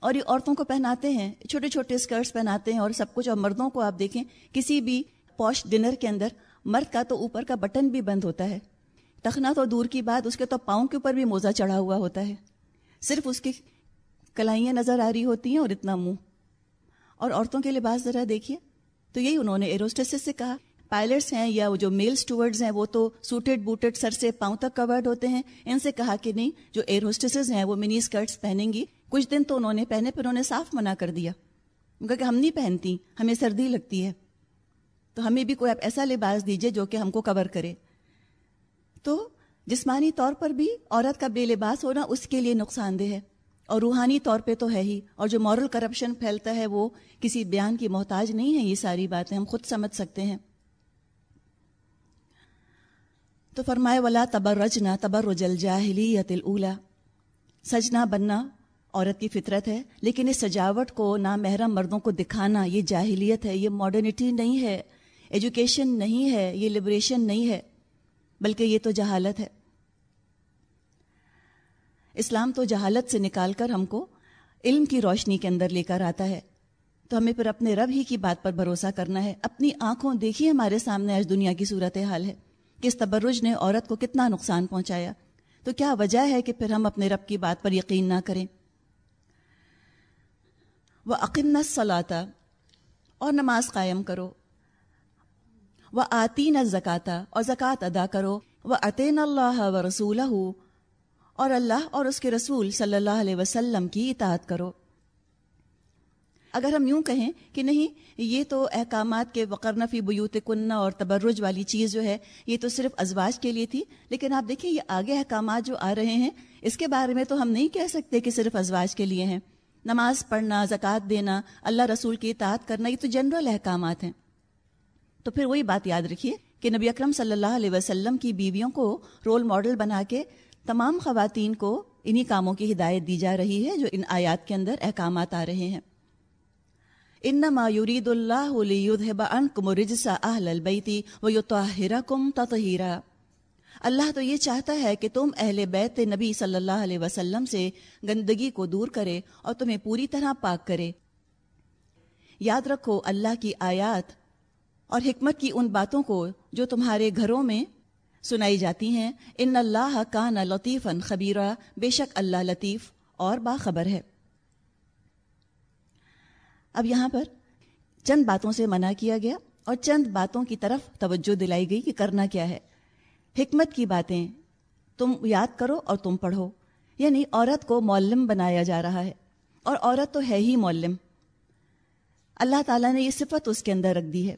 اور یہ عورتوں کو پہناتے ہیں، چھوٹے چھوٹے اسکرٹس پہناتے ہیں اور سب کچھ اور مردوں کو آپ دیکھیں، کسی بھی پوش ڈنر کے اندر مرد کا تو اوپر کا بٹن بھی بند ہوتا ہے۔ ٹخنا تو دور کی بات، اس کے تو پاؤں کے اوپر بھی موزہ چڑھا ہوا ہوتا ہے۔ صرف اس کی کلائیاں نظر آ رہی ہوتی ہیں اور اتنا منہ۔ اور عورتوں کے لباس ذرا دیکھیے۔ تو یہی انہوں نے ایروسٹس سے کہا۔ پائلٹس ہیں یا جو میل اسٹوڈز ہیں، وہ تو سوٹیڈ بوٹیڈ سر سے پاؤں تک کورڈ ہوتے ہیں۔ ان سے کہا کہ نہیں، جو ایئر ہوسٹسز ہیں، وہ منی اسکرٹس پہنیں گی۔ کچھ دن تو انہوں نے پہنے پھر انہوں نے صاف منع کر دیا۔ کہ ہم نہیں پہنتی، ہمیں سردی لگتی ہے۔ تو ہمیں بھی کوئی آپ ایسا لباس دیجیے جو کہ ہم کو کور کرے۔ تو جسمانی طور پر بھی عورت کا بے لباس ہونا اس کے لیے نقصان دہ ہے۔ اور روحانی طور پہ تو ہے ہی۔ اور جو مورل کرپشن پھیلتا ہے وہ کسی بیان کی محتاج نہیں ہے، یہ ساری باتیں ہم خود سمجھ سکتے ہیں۔ تو فرمائے والا تبر رجنا تبر رجل جاہلیت سجنا بننا عورت کی فطرت ہے، لیکن اس سجاوٹ کو، نامحرم مردوں کو دکھانا، یہ جاہلیت ہے، یہ ماڈرنٹی نہیں ہے۔ ایجوکیشن نہیں ہے، یہ لبریشن نہیں ہے، بلکہ یہ تو جہالت ہے۔ اسلام تو جہالت سے نکال کر ہم کو علم کی روشنی کے اندر لے کر آتا ہے۔ تو ہمیں پھر اپنے رب ہی کی بات پر بھروسہ کرنا ہے۔ اپنی آنکھوں دیکھیے ہمارے سامنے آج دنیا کی صورت حال ہے۔ کہ اس تبرج نے عورت کو کتنا نقصان پہنچایا؟ تو کیا وجہ ہے کہ پھر ہم اپنے رب کی بات پر یقین نہ کریں؟ وہ عقن سلاتا اور نماز قائم کرو۔ وہ آتی نہ اور زکوٰۃ ادا کرو وہ عطین اللہ و رسول اور اللہ اور اس کے رسول صلی اللہ علیہ وسلم کی اطاعت کرو۔ اگر ہم یوں کہیں کہ نہیں، یہ تو احکامات کے وقرنفی بیوت کنہ اور تبرج والی چیز جو ہے، یہ تو صرف ازواج کے لیے تھی، لیکن آپ دیکھیں یہ آگے احکامات جو آ رہے ہیں، اس کے بارے میں تو ہم نہیں کہہ سکتے کہ صرف ازواج کے لیے ہیں۔ نماز پڑھنا زکوٰۃ دینا، اللہ رسول کی اطاعت کرنا، یہ تو جنرل احکامات ہیں۔ تو پھر وہی بات یاد رکھیے کہ نبی اکرم صلی اللہ علیہ وسلم کی بیویوں کو رول ماڈل بنا کے تمام خواتین کو انہی کاموں کی ہدایت دی جا رہی ہے جو ان آیات کے اندر احکامات آ رہے ہیں۔ انما یرید اللہ لیذهب عنکم الرجس اہل البیت ویطہرکم تطہیرا۔ اللہ تو یہ چاہتا ہے کہ تم اہل بیت نبی صلی اللہ علیہ وسلم سے گندگی کو دور کرے اور تمہیں پوری طرح پاک کرے۔ یاد رکھو اللہ کی آیات اور حکمت کی ان باتوں کو جو تمہارے گھروں میں سنائی جاتی ہیں، ان اللہ کا نہ لطیف خبیرہ بے شک اللہ لطیف اور باخبر ہے۔ اب یہاں پر چند باتوں سے منع کیا گیا اور چند باتوں کی طرف توجہ دلائی گئی کہ کرنا کیا ہے۔ حکمت کی باتیں تم یاد کرو اور تم پڑھو یعنی عورت کو مولم بنایا جا رہا ہے۔ اور عورت تو ہے ہی مولم اللہ تعالیٰ نے یہ صفت اس کے اندر رکھ دی ہے۔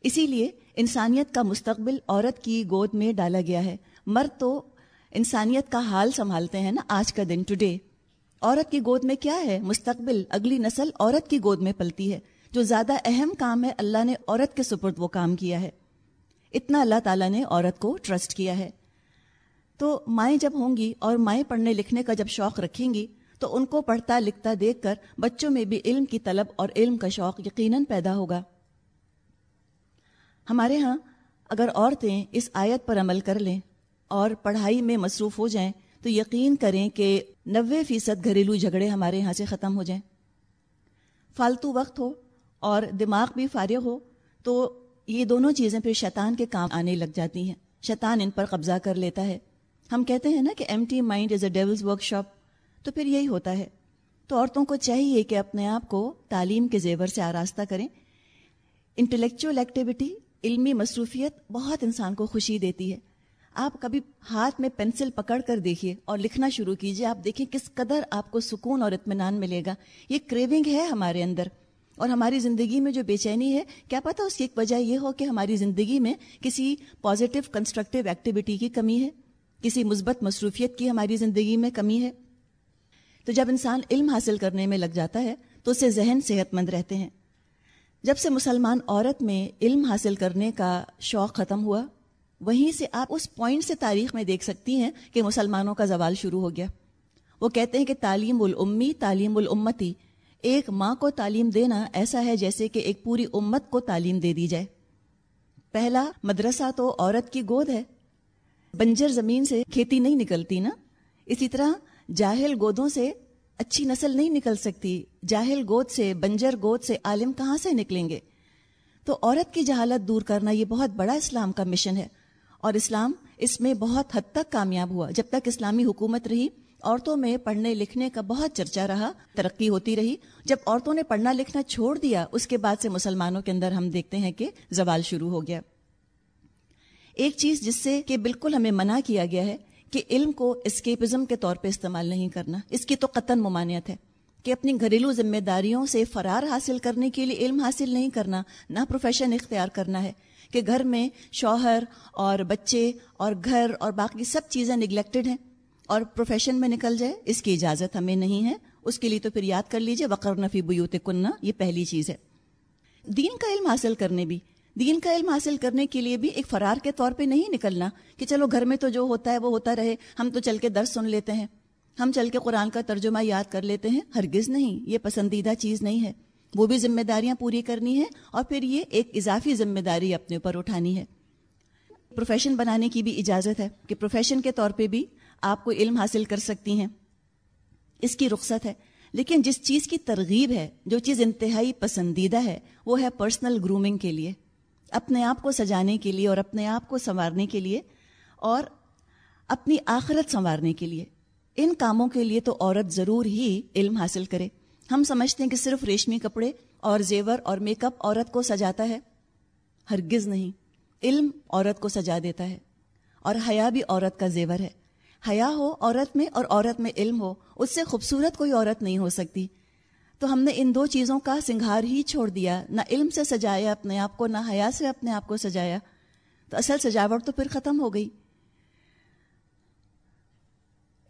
اسی لیے انسانیت کا مستقبل عورت کی گود میں ڈالا گیا ہے۔ مرد تو انسانیت کا حال سنبھالتے ہیں نا آج کا دن ٹوڈے عورت کی گود میں کیا ہے؟ مستقبل۔ اگلی نسل عورت کی گود میں پلتی ہے۔ جو زیادہ اہم کام ہے، اللہ نے عورت کے سپرد وہ کام کیا ہے۔ اتنا اللہ تعالیٰ نے عورت کو ٹرسٹ کیا ہے۔ تو مائیں جب ہوں گی اور مائیں پڑھنے لکھنے کا جب شوق رکھیں گی، تو ان کو پڑھتا لکھتا دیکھ کر بچوں میں بھی علم کی طلب اور علم کا شوق یقیناً پیدا ہوگا۔ ہمارے ہاں اگر عورتیں اس آیت پر عمل کر لیں اور پڑھائی میں مصروف ہو جائیں تو یقین کریں کہ نوے فیصد گھریلو جھگڑے ہمارے یہاں سے ختم ہو جائیں۔ فالتو وقت ہو اور دماغ بھی فارغ ہو تو یہ دونوں چیزیں پھر شیطان کے کام آنے لگ جاتی ہیں۔ شیطان ان پر قبضہ کر لیتا ہے۔ ہم کہتے ہیں نا کہ empty mind is a devil's workshop تو پھر یہی ہوتا ہے۔ تو عورتوں کو چاہیے کہ اپنے آپ کو تعلیم کے زیور سے آراستہ کریں۔ انٹلیکچوئل ایکٹیویٹی علمی مصروفیت بہت انسان کو خوشی دیتی ہے۔ آپ کبھی ہاتھ میں پینسل پکڑ کر دیکھیے اور لکھنا شروع کیجیے، آپ دیکھیں کس قدر آپ کو سکون اور اطمینان ملے گا۔ یہ کریونگ ہے ہمارے اندر۔ اور ہماری زندگی میں جو بے چینی ہے، کیا پتا اس کی ایک وجہ یہ ہو کہ ہماری زندگی میں کسی پازیٹیو کنسٹرکٹیو ایکٹیویٹی کی کمی ہے؟ کسی مثبت مصروفیت کی ہماری زندگی میں کمی ہے؟ تو جب انسان علم حاصل کرنے میں لگ جاتا ہے، تو اسے ذہن صحت مند رہتے ہیں۔ جب سے مسلمان عورت میں علم حاصل کرنے کا شوق ختم ہوا، وہیں سے آپ اس پوائنٹ سے تاریخ میں دیکھ سکتی ہیں کہ مسلمانوں کا زوال شروع ہو گیا۔ وہ کہتے ہیں کہ تعلیم المی تعلیم الامتی، ایک ماں کو تعلیم دینا ایسا ہے جیسے کہ ایک پوری امت کو تعلیم دے دی جائے۔ پہلا، مدرسہ تو عورت کی گود ہے۔ بنجر زمین سے کھیتی نہیں نکلتی نا؟ اسی طرح جاہل گودوں سے اچھی نسل نہیں نکل سکتی۔ جاہل گود سے، بنجر گود سے عالم کہاں سے نکلیں گے؟ تو عورت کی جہالت دور کرنا یہ بہت بڑا اسلام کا مشن ہے۔ اور اسلام اس میں بہت حد تک کامیاب ہوا۔ جب تک اسلامی حکومت رہی، عورتوں میں پڑھنے لکھنے کا بہت چرچا رہا، ترقی ہوتی رہی۔ جب عورتوں نے پڑھنا لکھنا چھوڑ دیا، اس کے بعد سے مسلمانوں کے اندر ہم دیکھتے ہیں کہ زوال شروع ہو گیا۔ ایک چیز جس سے کہ بالکل ہمیں منع کیا گیا ہے کہ علم کو اسکیپزم کے طور پہ استعمال نہیں کرنا۔ اس کی تو قطن ممانعت ہے کہ اپنی گھریلو ذمہ داریوں سے فرار حاصل کرنے کے لیے علم حاصل نہیں کرنا، نہ پروفیشن اختیار کرنا ہے کہ گھر میں شوہر اور بچے اور گھر اور باقی سب چیزیں نگلیکٹڈ ہیں اور پروفیشن میں نکل جائے، اس کی اجازت ہمیں نہیں ہے۔ اس کے لیے تو پھر یاد کر لیجیے وقر نفی بیوت کننا یہ پہلی چیز ہے۔ دین کا علم حاصل کرنے بھی دین کا علم حاصل کرنے کے لیے بھی ایک فرار کے طور پہ نہیں نکلنا کہ چلو گھر میں تو جو ہوتا ہے وہ ہوتا رہے، ہم تو چل کے درس سن لیتے ہیں۔ ہم چل کے قرآن کا ترجمہ یاد کر لیتے ہیں، ہرگز نہیں، یہ پسندیدہ چیز نہیں ہے۔ وہ بھی ذمہ داریاں پوری کرنی ہے اور پھر یہ ایک اضافی ذمہ داری اپنے اوپر اٹھانی ہے۔ پروفیشن بنانے کی بھی اجازت ہے کہ پروفیشن کے طور پہ بھی آپ کو علم حاصل کر سکتی ہیں۔ اس کی رخصت ہے۔ لیکن جس چیز کی ترغیب ہے، جو چیز انتہائی پسندیدہ ہے، وہ ہے پرسنل گرومنگ کے لیے۔ اپنے آپ کو سجانے کے لیے اور اپنے آپ کو سنوارنے کے لیے اور اپنی آخرت سنوارنے کے لیے۔ ان کاموں کے لیے تو عورت ضرور ہی علم حاصل کرے۔ ہم سمجھتے ہیں کہ صرف ریشمی کپڑے اور زیور اور میک اپ عورت کو سجاتا ہے۔ ہرگز نہیں۔ علم عورت کو سجا دیتا ہے۔ اور حیا بھی عورت کا زیور ہے۔ حیا ہو عورت میں اور عورت میں علم ہو، اس سے خوبصورت کوئی عورت نہیں ہو سکتی۔ تو ہم نے ان دو چیزوں کا سنگھار ہی چھوڑ دیا، نہ علم سے سجایا اپنے آپ کو، نہ حیا سے اپنے آپ کو سجایا۔ تو اصل سجاوٹ تو پھر ختم ہو گئی۔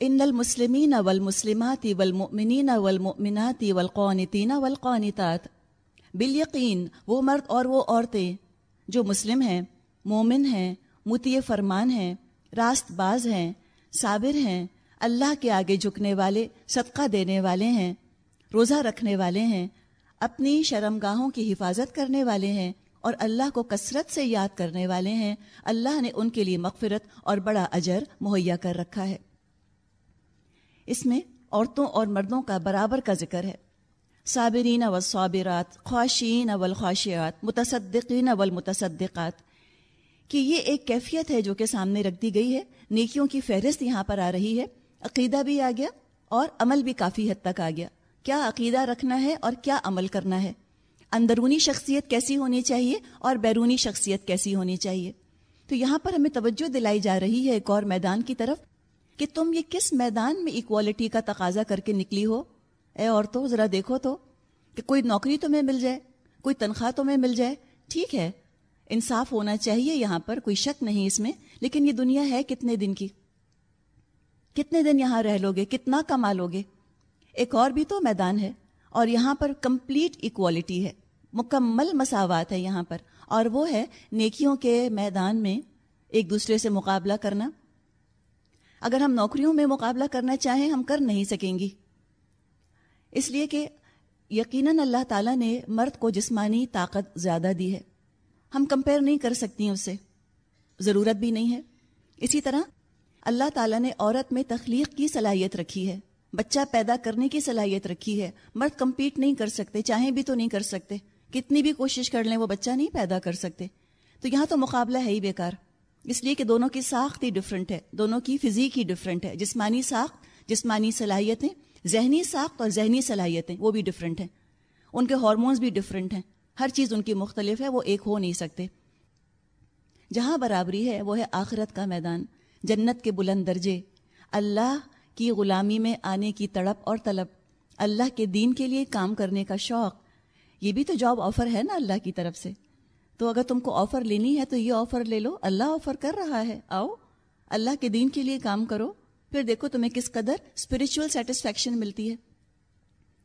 ان المسلمین والمسلمات والمؤمنین والمؤمنات والقانتین والقانتات۔ بالیقین، وہ مرد اور وہ عورتیں جو مسلم ہیں، مومن ہیں، متی فرمان ہیں، راست باز ہیں، صابر ہیں، اللہ کے آگے جھکنے والے، صدقہ دینے والے ہیں۔ روزہ رکھنے والے ہیں، اپنی شرم گاہوں کی حفاظت کرنے والے ہیں اور اللہ کو کثرت سے یاد کرنے والے ہیں، اللہ نے ان کے لیے مغفرت اور بڑا اجر مہیا کر رکھا ہے۔ اس میں عورتوں اور مردوں کا برابر کا ذکر ہے۔ صابرین و صابرات خواشین والخواشیات متصدقین والمتصدقات۔ کہ یہ ایک کیفیت ہے جو کہ سامنے رکھ دی گئی ہے۔ نیکیوں کی فہرست یہاں پر آ رہی ہے۔ عقیدہ بھی آ گیا اور عمل بھی کافی حد تک آ گیا۔ کیا عقیدہ رکھنا ہے اور کیا عمل کرنا ہے؟ اندرونی شخصیت کیسی ہونی چاہیے اور بیرونی شخصیت کیسی ہونی چاہیے؟ تو یہاں پر ہمیں توجہ دلائی جا رہی ہے ایک اور میدان کی طرف کہ تم یہ کس میدان میں اکوالٹی کا تقاضا کر کے نکلی ہو؟ اے عورتوں، ذرا دیکھو تو کہ کوئی نوکری تمہیں مل جائے، کوئی تنخواہ تمہیں مل جائے، ٹھیک ہے، انصاف ہونا چاہیے، یہاں پر کوئی شک نہیں اس میں، لیکن یہ دنیا ہے کتنے دن کی؟ کتنے دن یہاں رہ لو گے کتنا کما لو گے ایک اور بھی تو میدان ہے اور یہاں پر کمپلیٹ اکوالٹی ہے۔ مکمل مساوات ہے یہاں پر۔ اور وہ ہے نیکیوں کے میدان میں ایک دوسرے سے مقابلہ کرنا۔ اگر ہم نوکریوں میں مقابلہ کرنا چاہیں، ہم کر نہیں سکیں گی۔ اس لیے کہ یقیناً اللہ تعالیٰ نے مرد کو جسمانی طاقت زیادہ دی ہے۔ ہم کمپیئر نہیں کر سکتی ہیں اس سے۔ ضرورت بھی نہیں ہے۔ اسی طرح اللہ تعالیٰ نے عورت میں تخلیق کی صلاحیت رکھی ہے۔ بچہ پیدا کرنے کی صلاحیت رکھی ہے۔ مرد کمپیٹ نہیں کر سکتے، چاہیں بھی تو نہیں کر سکتے۔ کتنی بھی کوشش کر لیں، وہ بچہ نہیں پیدا کر سکتے۔ تو یہاں تو مقابلہ ہے ہی بیکار۔ اس لیے کہ دونوں کی ساخت ہی ڈفرینٹ ہے۔ دونوں کی فزیک ہی ڈفرینٹ ہے۔ جسمانی ساخت، جسمانی صلاحیتیں، ذہنی ساخت اور ذہنی صلاحیتیں، وہ بھی ڈفرینٹ ہیں۔ ان کے ہارمونس بھی ڈفرینٹ ہیں۔ ہر چیز ان کی مختلف ہے، وہ ایک ہو نہیں سکتے۔ جہاں برابری ہے، وہ ہے آخرت کا میدان۔ جنت کے بلند درجے۔ اللہ کی غلامی میں آنے کی تڑپ اور طلب اللہ کے دین کے لیے کام کرنے کا شوق۔ یہ بھی تو جاب آفر ہے نا اللہ کی طرف سے۔ تو اگر تم کو آفر لینی ہے تو یہ آفر لے لو۔ اللہ آفر کر رہا ہے۔ آؤ، اللہ کے دین کے لیے کام کرو۔ پھر دیکھو تمہیں کس قدر اسپرچل سیٹسفیکشن ملتی ہے۔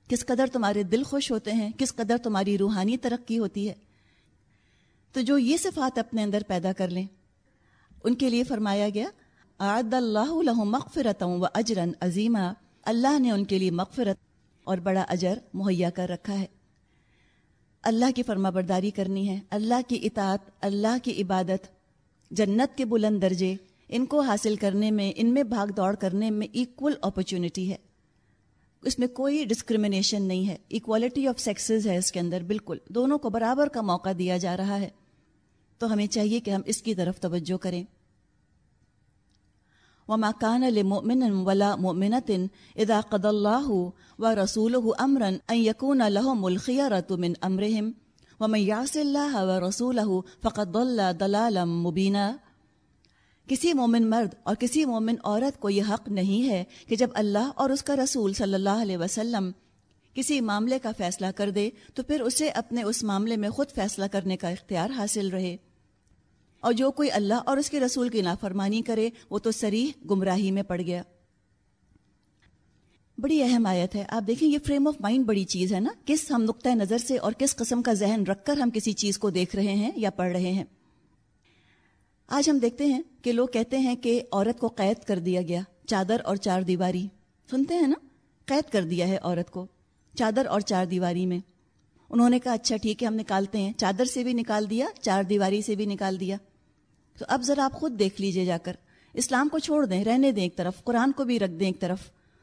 کس قدر تمہارے دل خوش ہوتے ہیں، کس قدر تمہاری روحانی ترقی ہوتی ہے۔ تو جو یہ صفات اپنے اندر پیدا کر لیں، ان کے لیے فرمایا گیا آد اللہ مغفرت و اجرن عظیمہ اللہ نے ان کے لیے مغفرت اور بڑا اجر مہیا کر رکھا ہے۔ اللہ کی فرما برداری کرنی ہے۔ اللہ کی اطاعت، اللہ کی عبادت، جنت کے بلند درجے، ان کو حاصل کرنے میں، ان میں بھاگ دوڑ کرنے میں ایکول اپرچونٹی ہے۔ اس میں کوئی ڈسکریمنیشن نہیں ہے۔ ایکوالٹی آف سیکسز ہے اس کے اندر، بالکل۔ دونوں کو برابر کا موقع دیا جا رہا ہے۔ تو ہمیں چاہیے کہ ہم اس کی طرف توجہ کریں۔ وما كان لمؤمن ولا مؤمنة إذا قضى الله ورسوله أمرا أن يكون لهم الخيرة من أمرهم. ومن يعص الله ورسوله فقد ضل ضلالا مبينا. کسی مومن مرد اور کسی مومن عورت کو یہ حق نہیں ہے کہ جب اللہ اور اس کا رسول صلی اللہ علیہ وسلم کسی معاملے کا فیصلہ کر دے تو پھر اسے اپنے اس معاملے میں خود فیصلہ کرنے کا اختیار حاصل رہے۔ اور جو کوئی اللہ اور اس کے رسول کی نافرمانی کرے، وہ تو سریح گمراہی میں پڑ گیا۔ بڑی اہم آیت ہے۔ آپ دیکھیں، یہ فریم آف مائنڈ بڑی چیز ہے نا؟ کس ہم نقطۂ نظر سے اور کس قسم کا ذہن رکھ کر ہم کسی چیز کو دیکھ رہے ہیں یا پڑھ رہے ہیں۔ آج ہم دیکھتے ہیں کہ لوگ کہتے ہیں کہ عورت کو قید کر دیا گیا، چادر اور چار دیواری۔ سنتے ہیں نا؟ قید کر دیا ہے عورت کو، چادر اور چار دیواری میں۔ انہوں نے کہا اچھا ٹھیک ہے، ہم نکالتے ہیں۔ چادر سے بھی نکال دیا، چار دیواری سے بھی نکال دیا۔ تو اب ذرا آپ خود دیکھ لیجیے جا کر۔ اسلام کو چھوڑ دیں، رہنے دیں ایک طرف، قرآن کو بھی رکھ دیں ایک طرف۔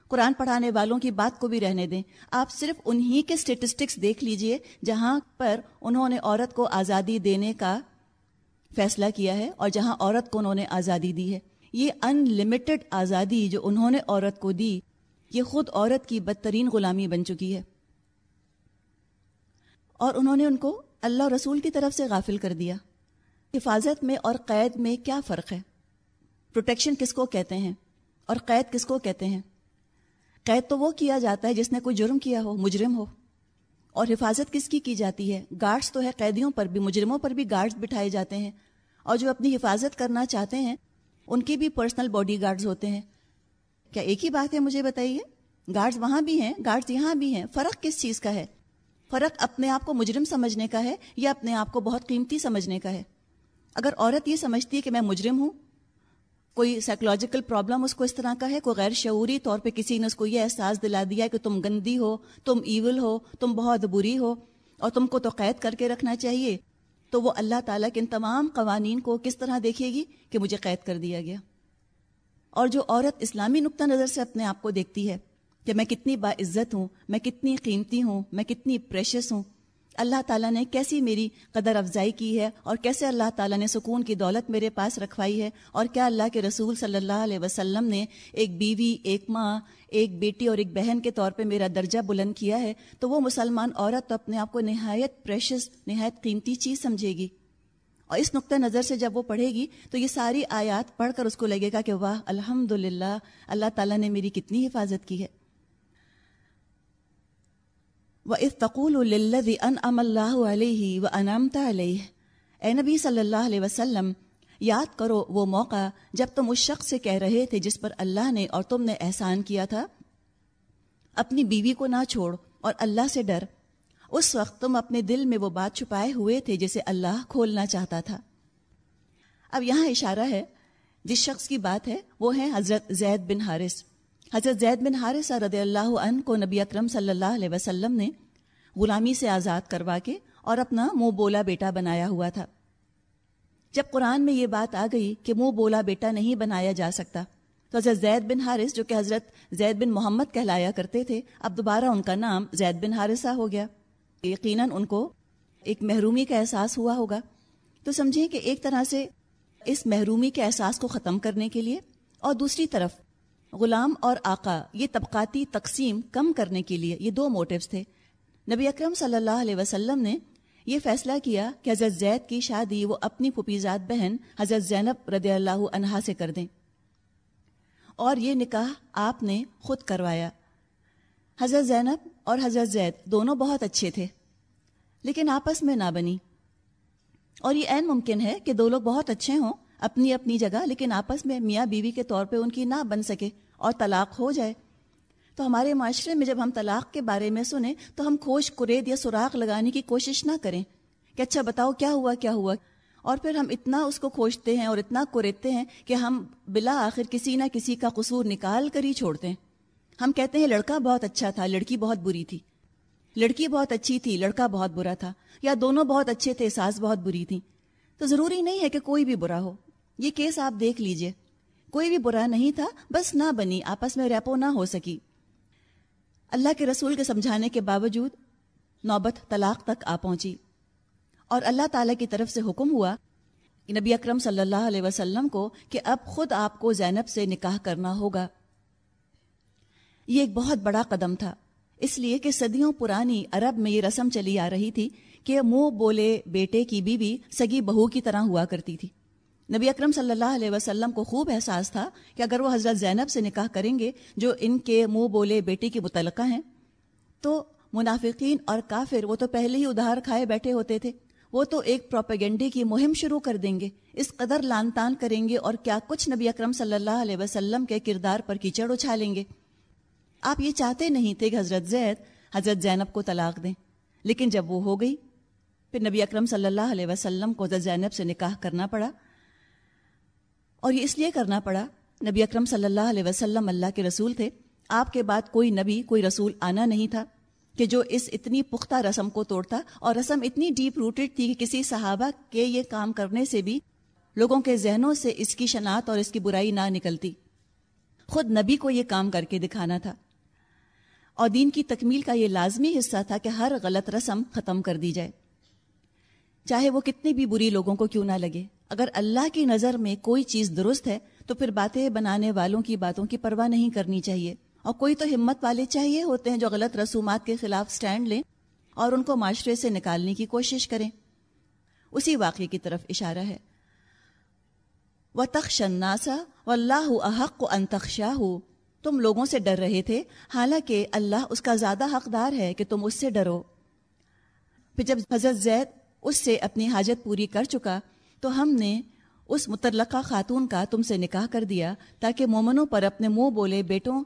قرآن پڑھانے والوں کی بات کو بھی رہنے دیں۔ آپ صرف انہی کے اسٹیٹسٹکس دیکھ لیجیے جہاں پر انہوں نے عورت کو آزادی دینے کا فیصلہ کیا ہے اور جہاں عورت کو انہوں نے آزادی دی ہے۔ یہ ان لمیٹڈ آزادی جو انہوں نے عورت کو دی، یہ خود عورت کی بدترین غلامی بن چکی ہے۔ اور انہوں نے ان کو اللہ رسول کی طرف سے غافل کر دیا۔ حفاظت میں اور قید میں کیا فرق ہے؟ پروٹیکشن کس کو کہتے ہیں؟ اور قید کس کو کہتے ہیں؟ قید تو وہ کیا جاتا ہے جس نے کوئی جرم کیا ہو، مجرم ہو۔ اور حفاظت کس کی کی جاتی ہے؟ گارڈز تو ہے قیدیوں پر بھی، مجرموں پر بھی گارڈز بٹھائے جاتے ہیں۔ اور جو اپنی حفاظت کرنا چاہتے ہیں، ان کی بھی پرسنل باڈی گارڈز ہوتے ہیں۔ کیا ایک ہی بات ہے مجھے بتائیے؟ گارڈز وہاں بھی ہیں، گارڈز یہاں بھی ہیں۔ فرق کس چیز کا ہے؟ فرق اپنے آپ کو مجرم سمجھنے کا ہے یا اپنے آپ کو بہت قیمتی سمجھنے کا ہے؟ اگر عورت یہ سمجھتی ہے کہ میں مجرم ہوں، کوئی سائیکولوجیکل پرابلم اس کو اس طرح کا ہے، کوئی غیر شعوری طور پہ کسی نے اس کو یہ احساس دلا دیا کہ تم گندی ہو، تم ایول ہو، تم بہت بری ہو اور تم کو تو قید کر کے رکھنا چاہیے، تو وہ اللہ تعالیٰ کے ان تمام قوانین کو کس طرح دیکھے گی کہ مجھے قید کر دیا گیا؟ اور جو عورت اسلامی نقطہ نظر سے اپنے آپ کو دیکھتی ہے کہ میں کتنی باعزت ہوں، میں کتنی قیمتی ہوں، میں کتنی پریشس ہوں اللہ تعالیٰ نے کیسی میری قدر افزائی کی ہے اور کیسے اللہ تعالیٰ نے سکون کی دولت میرے پاس رکھوائی ہے اور کیا اللہ کے رسول صلی اللہ علیہ وسلم نے ایک بیوی، ایک ماں، ایک بیٹی اور ایک بہن کے طور پہ میرا درجہ بلند کیا ہے تو وہ مسلمان عورت تو اپنے آپ کو نہایت پریشس نہایت قیمتی چیز سمجھے گی۔ اور اس نقطۂ نظر سے جب وہ پڑھے گی تو یہ ساری آیات پڑھ کر اس کو لگے گا کہ واہ الحمد اللہ تعالیٰ نے میری کتنی حفاظت کی ہے۔ و افتقول ان ام اللہ علیہ و انامتا علیہ اے نبی صلی اللہ علیہ وسلم، یاد کرو وہ موقع جب تم اس شخص سے کہہ رہے تھے جس پر اللہ نے اور تم نے احسان کیا تھا۔ اپنی بیوی کو نہ چھوڑ اور اللہ سے ڈر۔ اس وقت تم اپنے دل میں وہ بات چھپائے ہوئے تھے جسے اللہ کھولنا چاہتا تھا۔ اب یہاں اشارہ ہے، جس شخص کی بات ہے وہ ہے حضرت زید بن حارث۔ حضرت زید بن حارثہ رضی اللہ عنہ کو نبی اکرم صلی اللہ علیہ وسلم نے غلامی سے آزاد کروا کے اور اپنا منہ بولا بیٹا بنایا ہوا تھا۔ جب قرآن میں یہ بات آ گئی کہ منہ بولا بیٹا نہیں بنایا جا سکتا، تو حضرت زید بن حارث جو کہ حضرت زید بن محمد کہلایا کرتے تھے، اب دوبارہ ان کا نام زید بن حارثہ ہو گیا۔ یقیناً ان کو ایک محرومی کا احساس ہوا ہوگا۔ تو سمجھیں کہ ایک طرح سے اس محرومی کے احساس کو ختم کرنے کے لیے اور دوسری طرف غلام اور آقا، یہ طبقاتی تقسیم کم کرنے کے لیے یہ دو موٹیوز تھے۔ نبی اکرم صلی اللہ علیہ وسلم نے یہ فیصلہ کیا کہ حضرت زید کی شادی وہ اپنی پھپیزاد بہن حضرت زینب رضی اللہ عنہا سے کر دیں۔ اور یہ نکاح آپ نے خود کروایا۔ حضرت زینب اور حضرت زید دونوں بہت اچھے تھے، لیکن آپس میں نہ بنی اور یہ عین ممکن ہے کہ دو لوگ بہت اچھے ہوں اپنی اپنی جگہ، لیکن آپس میں میاں بیوی کے طور پہ ان کی نہ بن سکے اور طلاق ہو جائے۔ تو ہمارے معاشرے میں جب ہم طلاق کے بارے میں سنیں، تو ہم کھوج کرید یا سوراخ لگانے کی کوشش نہ کریں کہ اچھا بتاؤ کیا ہوا کیا ہوا۔ اور پھر ہم اتنا اس کو کھوجتے ہیں اور اتنا کوریدتے ہیں کہ ہم بلا آخر کسی نہ کسی کا قصور نکال کر ہی چھوڑتے ہیں۔ ہم کہتے ہیں، لڑکا بہت اچھا تھا، لڑکی بہت بری تھی۔ لڑکی بہت اچھی تھی، لڑکا بہت برا تھا۔ یا دونوں بہت اچھے تھے، ساس بہت بری تھی تو ضروری نہیں ہے کہ کوئی بھی برا ہو۔ یہ کیس آپ دیکھ لیجیے۔ کوئی بھی برا نہیں تھا، بس نہ بنی، آپس میں ریپو نہ ہو سکی۔ اللہ کے رسول کے سمجھانے کے باوجود نوبت طلاق تک آ پہنچی۔ اور اللہ تعالی کی طرف سے حکم ہوا نبی اکرم صلی اللہ علیہ وسلم کو کہ اب خود آپ کو زینب سے نکاح کرنا ہوگا۔ یہ ایک بہت بڑا قدم تھا۔ اس لیے کہ صدیوں پرانی عرب میں یہ رسم چلی آ رہی تھی کہ منہ بولے بیٹے کی بیوی سگی بہو کی طرح ہوا کرتی تھی۔ نبی اکرم صلی اللہ علیہ وسلم کو خوب احساس تھا کہ اگر وہ حضرت زینب سے نکاح کریں گے جو ان کے منہ بولے بیٹے کی متعلقہ ہیں، تو منافقین اور کافر وہ تو پہلے ہی ادھار کھائے بیٹھے ہوتے تھے۔ وہ تو ایک پروپیگنڈے کی مہم شروع کر دیں گے۔ اس قدر لان تان کریں گے اور کیا کچھ نبی اکرم صلی اللہ علیہ وسلم کے کردار پر کیچڑ اچھالیں گے۔ آپ یہ چاہتے نہیں تھے کہ حضرت زید، حضرت زینب کو طلاق دیں۔ لیکن جب وہ ہو گئی، پھر نبی اکرم صلی اللہ علیہ وسلم کو حضرت زینب سے نکاح کرنا پڑا۔ اور یہ اس لیے کرنا پڑا، نبی اکرم صلی اللہ علیہ وسلم اللہ کے رسول تھے۔ آپ کے بعد کوئی نبی، کوئی رسول آنا نہیں تھا کہ جو اس اتنی پختہ رسم کو توڑتا اور رسم اتنی ڈیپ روٹڈ تھی کہ کسی صحابہ کے یہ کام کرنے سے بھی لوگوں کے ذہنوں سے اس کی شناخت اور اس کی برائی نہ نکلتی۔ خود نبی کو یہ کام کر کے دکھانا تھا۔ اور دین کی تکمیل کا یہ لازمی حصہ تھا کہ ہر غلط رسم ختم کر دی جائے۔ چاہے وہ کتنی بھی بری لوگوں کو کیوں نہ لگے۔ اگر اللہ کی نظر میں کوئی چیز درست ہے، تو پھر باتیں بنانے والوں کی باتوں کی پرواہ نہیں کرنی چاہیے۔ اور کوئی تو ہمت والے چاہیے ہوتے ہیں جو غلط رسومات کے خلاف سٹینڈ لیں اور ان کو معاشرے سے نکالنے کی کوشش کریں۔ اسی واقعے کی طرف اشارہ ہے۔ وہ تخشناسا و اللہ احق و انتخشا ہو تم لوگوں سے ڈر رہے تھے، حالانکہ اللہ اس کا زیادہ حقدار ہے کہ تم اس سے ڈرو۔ پھر جب حضرت زید اس سے اپنی حاجت پوری کر چکا تو ہم نے اس متعلقہ خاتون کا تم سے نکاح کر دیا تاکہ مومنوں پر اپنے منہ بولے بیٹوں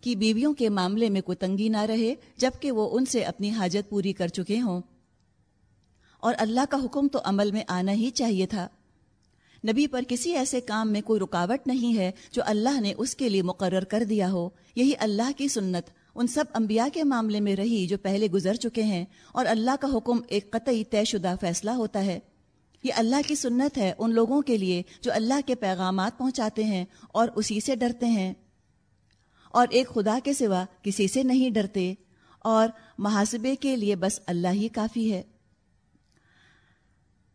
کی بیویوں کے معاملے میں کوئی تنگی نہ رہے، جبکہ وہ ان سے اپنی حاجت پوری کر چکے ہوں۔ اور اللہ کا حکم تو عمل میں آنا ہی چاہیے تھا۔ نبی پر کسی ایسے کام میں کوئی رکاوٹ نہیں ہے جو اللہ نے اس کے لیے مقرر کر دیا ہو۔ یہی اللہ کی سنت، ان سب انبیاء کے معاملے میں رہی جو پہلے گزر چکے ہیں۔ اور اللہ کا حکم ایک قطعی طے شدہ فیصلہ ہوتا ہے۔ یہ اللہ کی سنت ہے ان لوگوں کے لیے جو اللہ کے پیغامات پہنچاتے ہیں اور اسی سے ڈرتے ہیں۔ اور ایک خدا کے سوا کسی سے نہیں ڈرتے اور محاسبے کے لیے بس اللہ ہی کافی ہے۔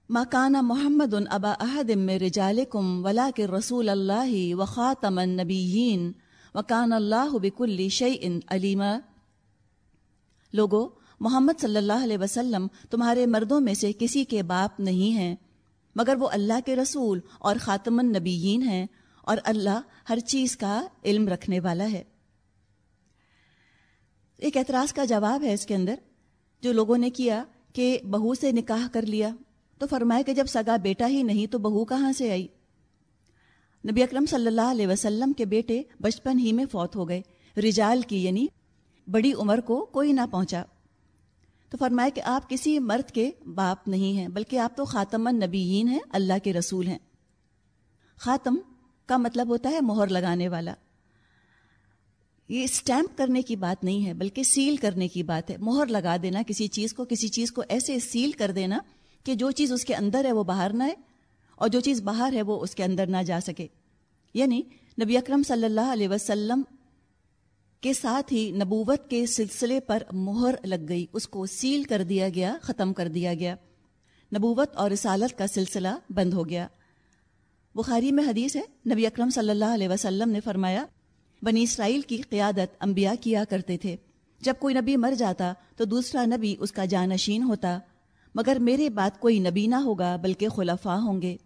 مکانہ محمد ان ابا احد رجالکم ولا کے رسول اللہ و خاطم النبیین وکان اللہ بک الشع ان علیمہ لوگو محمد صلی اللہ علیہ وسلم تمہارے مردوں میں سے کسی کے باپ نہیں ہیں۔ مگر وہ اللہ کے رسول اور خاتم النبیین ہیں اور اللہ ہر چیز کا علم رکھنے والا ہے۔ ایک اعتراض کا جواب ہے اس کے اندر۔ جو لوگوں نے کیا کہ بہو سے نکاح کر لیا، تو فرمائے کہ جب سگا بیٹا ہی نہیں تو بہو کہاں سے آئی؟ نبی اکرم صلی اللہ علیہ وسلم کے بیٹے بچپن ہی میں فوت ہو گئے۔ رجال کی یعنی بڑی عمر کو کوئی نہ پہنچا۔ تو فرمائے کہ آپ کسی مرد کے باپ نہیں ہیں، بلکہ آپ تو خاتم النبیین ہیں، اللہ کے رسول ہیں۔ خاتم کا مطلب ہوتا ہے مہر لگانے والا۔ یہ اسٹیمپ کرنے کی بات نہیں ہے، بلکہ سیل کرنے کی بات ہے۔ مہر لگا دینا کسی چیز کو، کسی چیز کو ایسے سیل کر دینا کہ جو چیز اس کے اندر ہے وہ باہر نہ آئے اور جو چیز باہر ہے وہ اس کے اندر نہ جا سکے۔ یعنی نبی اکرم صلی اللہ علیہ وسلم کے ساتھ ہی نبوت کے سلسلے پر مہر لگ گئی۔ اس کو سیل کر دیا گیا، ختم کر دیا گیا۔ نبوت اور رسالت کا سلسلہ بند ہو گیا۔ بخاری میں حدیث ہے، نبی اکرم صلی اللہ علیہ وسلم نے فرمایا، بنی اسرائیل کی قیادت انبیاء کیا کرتے تھے۔ جب کوئی نبی مر جاتا تو دوسرا نبی اس کا جانشین ہوتا، مگر میرے بعد کوئی نبی نہ ہوگا، بلکہ خلفاء ہوں گے۔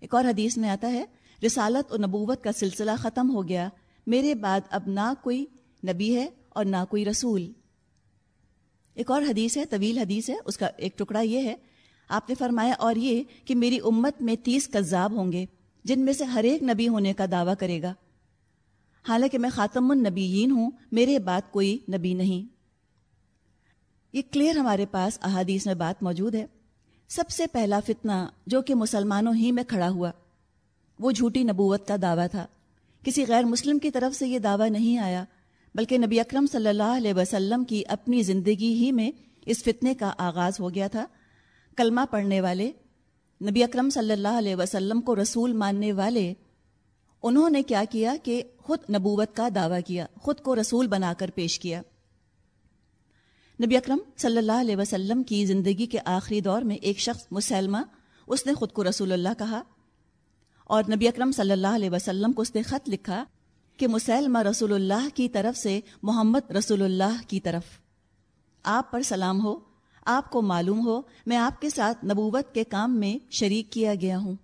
ایک اور حدیث میں آتا ہے، رسالت اور نبوت کا سلسلہ ختم ہو گیا۔ میرے بعد اب نہ کوئی نبی ہے اور نہ کوئی رسول۔ ایک اور حدیث ہے، طویل حدیث ہے، اس کا ایک ٹکڑا یہ ہے۔ آپ نے فرمایا، اور یہ کہ میری امت میں تیس کذاب ہوں گے، جن میں سے ہر ایک نبی ہونے کا دعویٰ کرے گا۔ حالانکہ میں خاتم النبیین ہوں، میرے بعد کوئی نبی نہیں۔ یہ کلیئر ہمارے پاس احادیث میں بات موجود ہے۔ سب سے پہلا فتنہ جو کہ مسلمانوں ہی میں کھڑا ہوا، وہ جھوٹی نبوت کا دعویٰ تھا۔ کسی غیر مسلم کی طرف سے یہ دعویٰ نہیں آیا، بلکہ نبی اکرم صلی اللہ علیہ وسلم کی اپنی زندگی ہی میں اس فتنے کا آغاز ہو گیا تھا۔ کلمہ پڑھنے والے، نبی اکرم صلی اللہ علیہ وسلم کو رسول ماننے والے، انہوں نے کیا کیا کہ خود نبوت کا دعویٰ کیا، خود کو رسول بنا کر پیش کیا۔ نبی اکرم صلی اللہ علیہ وسلم کی زندگی کے آخری دور میں ایک شخص مسلمہ، اس نے خود کو رسول اللہ کہا۔ اور نبی اکرم صلی اللہ علیہ وسلم کو اس نے خط لکھا کہ مسلمہ رسول اللہ کی طرف سے محمد رسول اللہ کی طرف۔ آپ پر سلام ہو، آپ کو معلوم ہو، میں آپ کے ساتھ نبوت کے کام میں شریک کیا گیا ہوں۔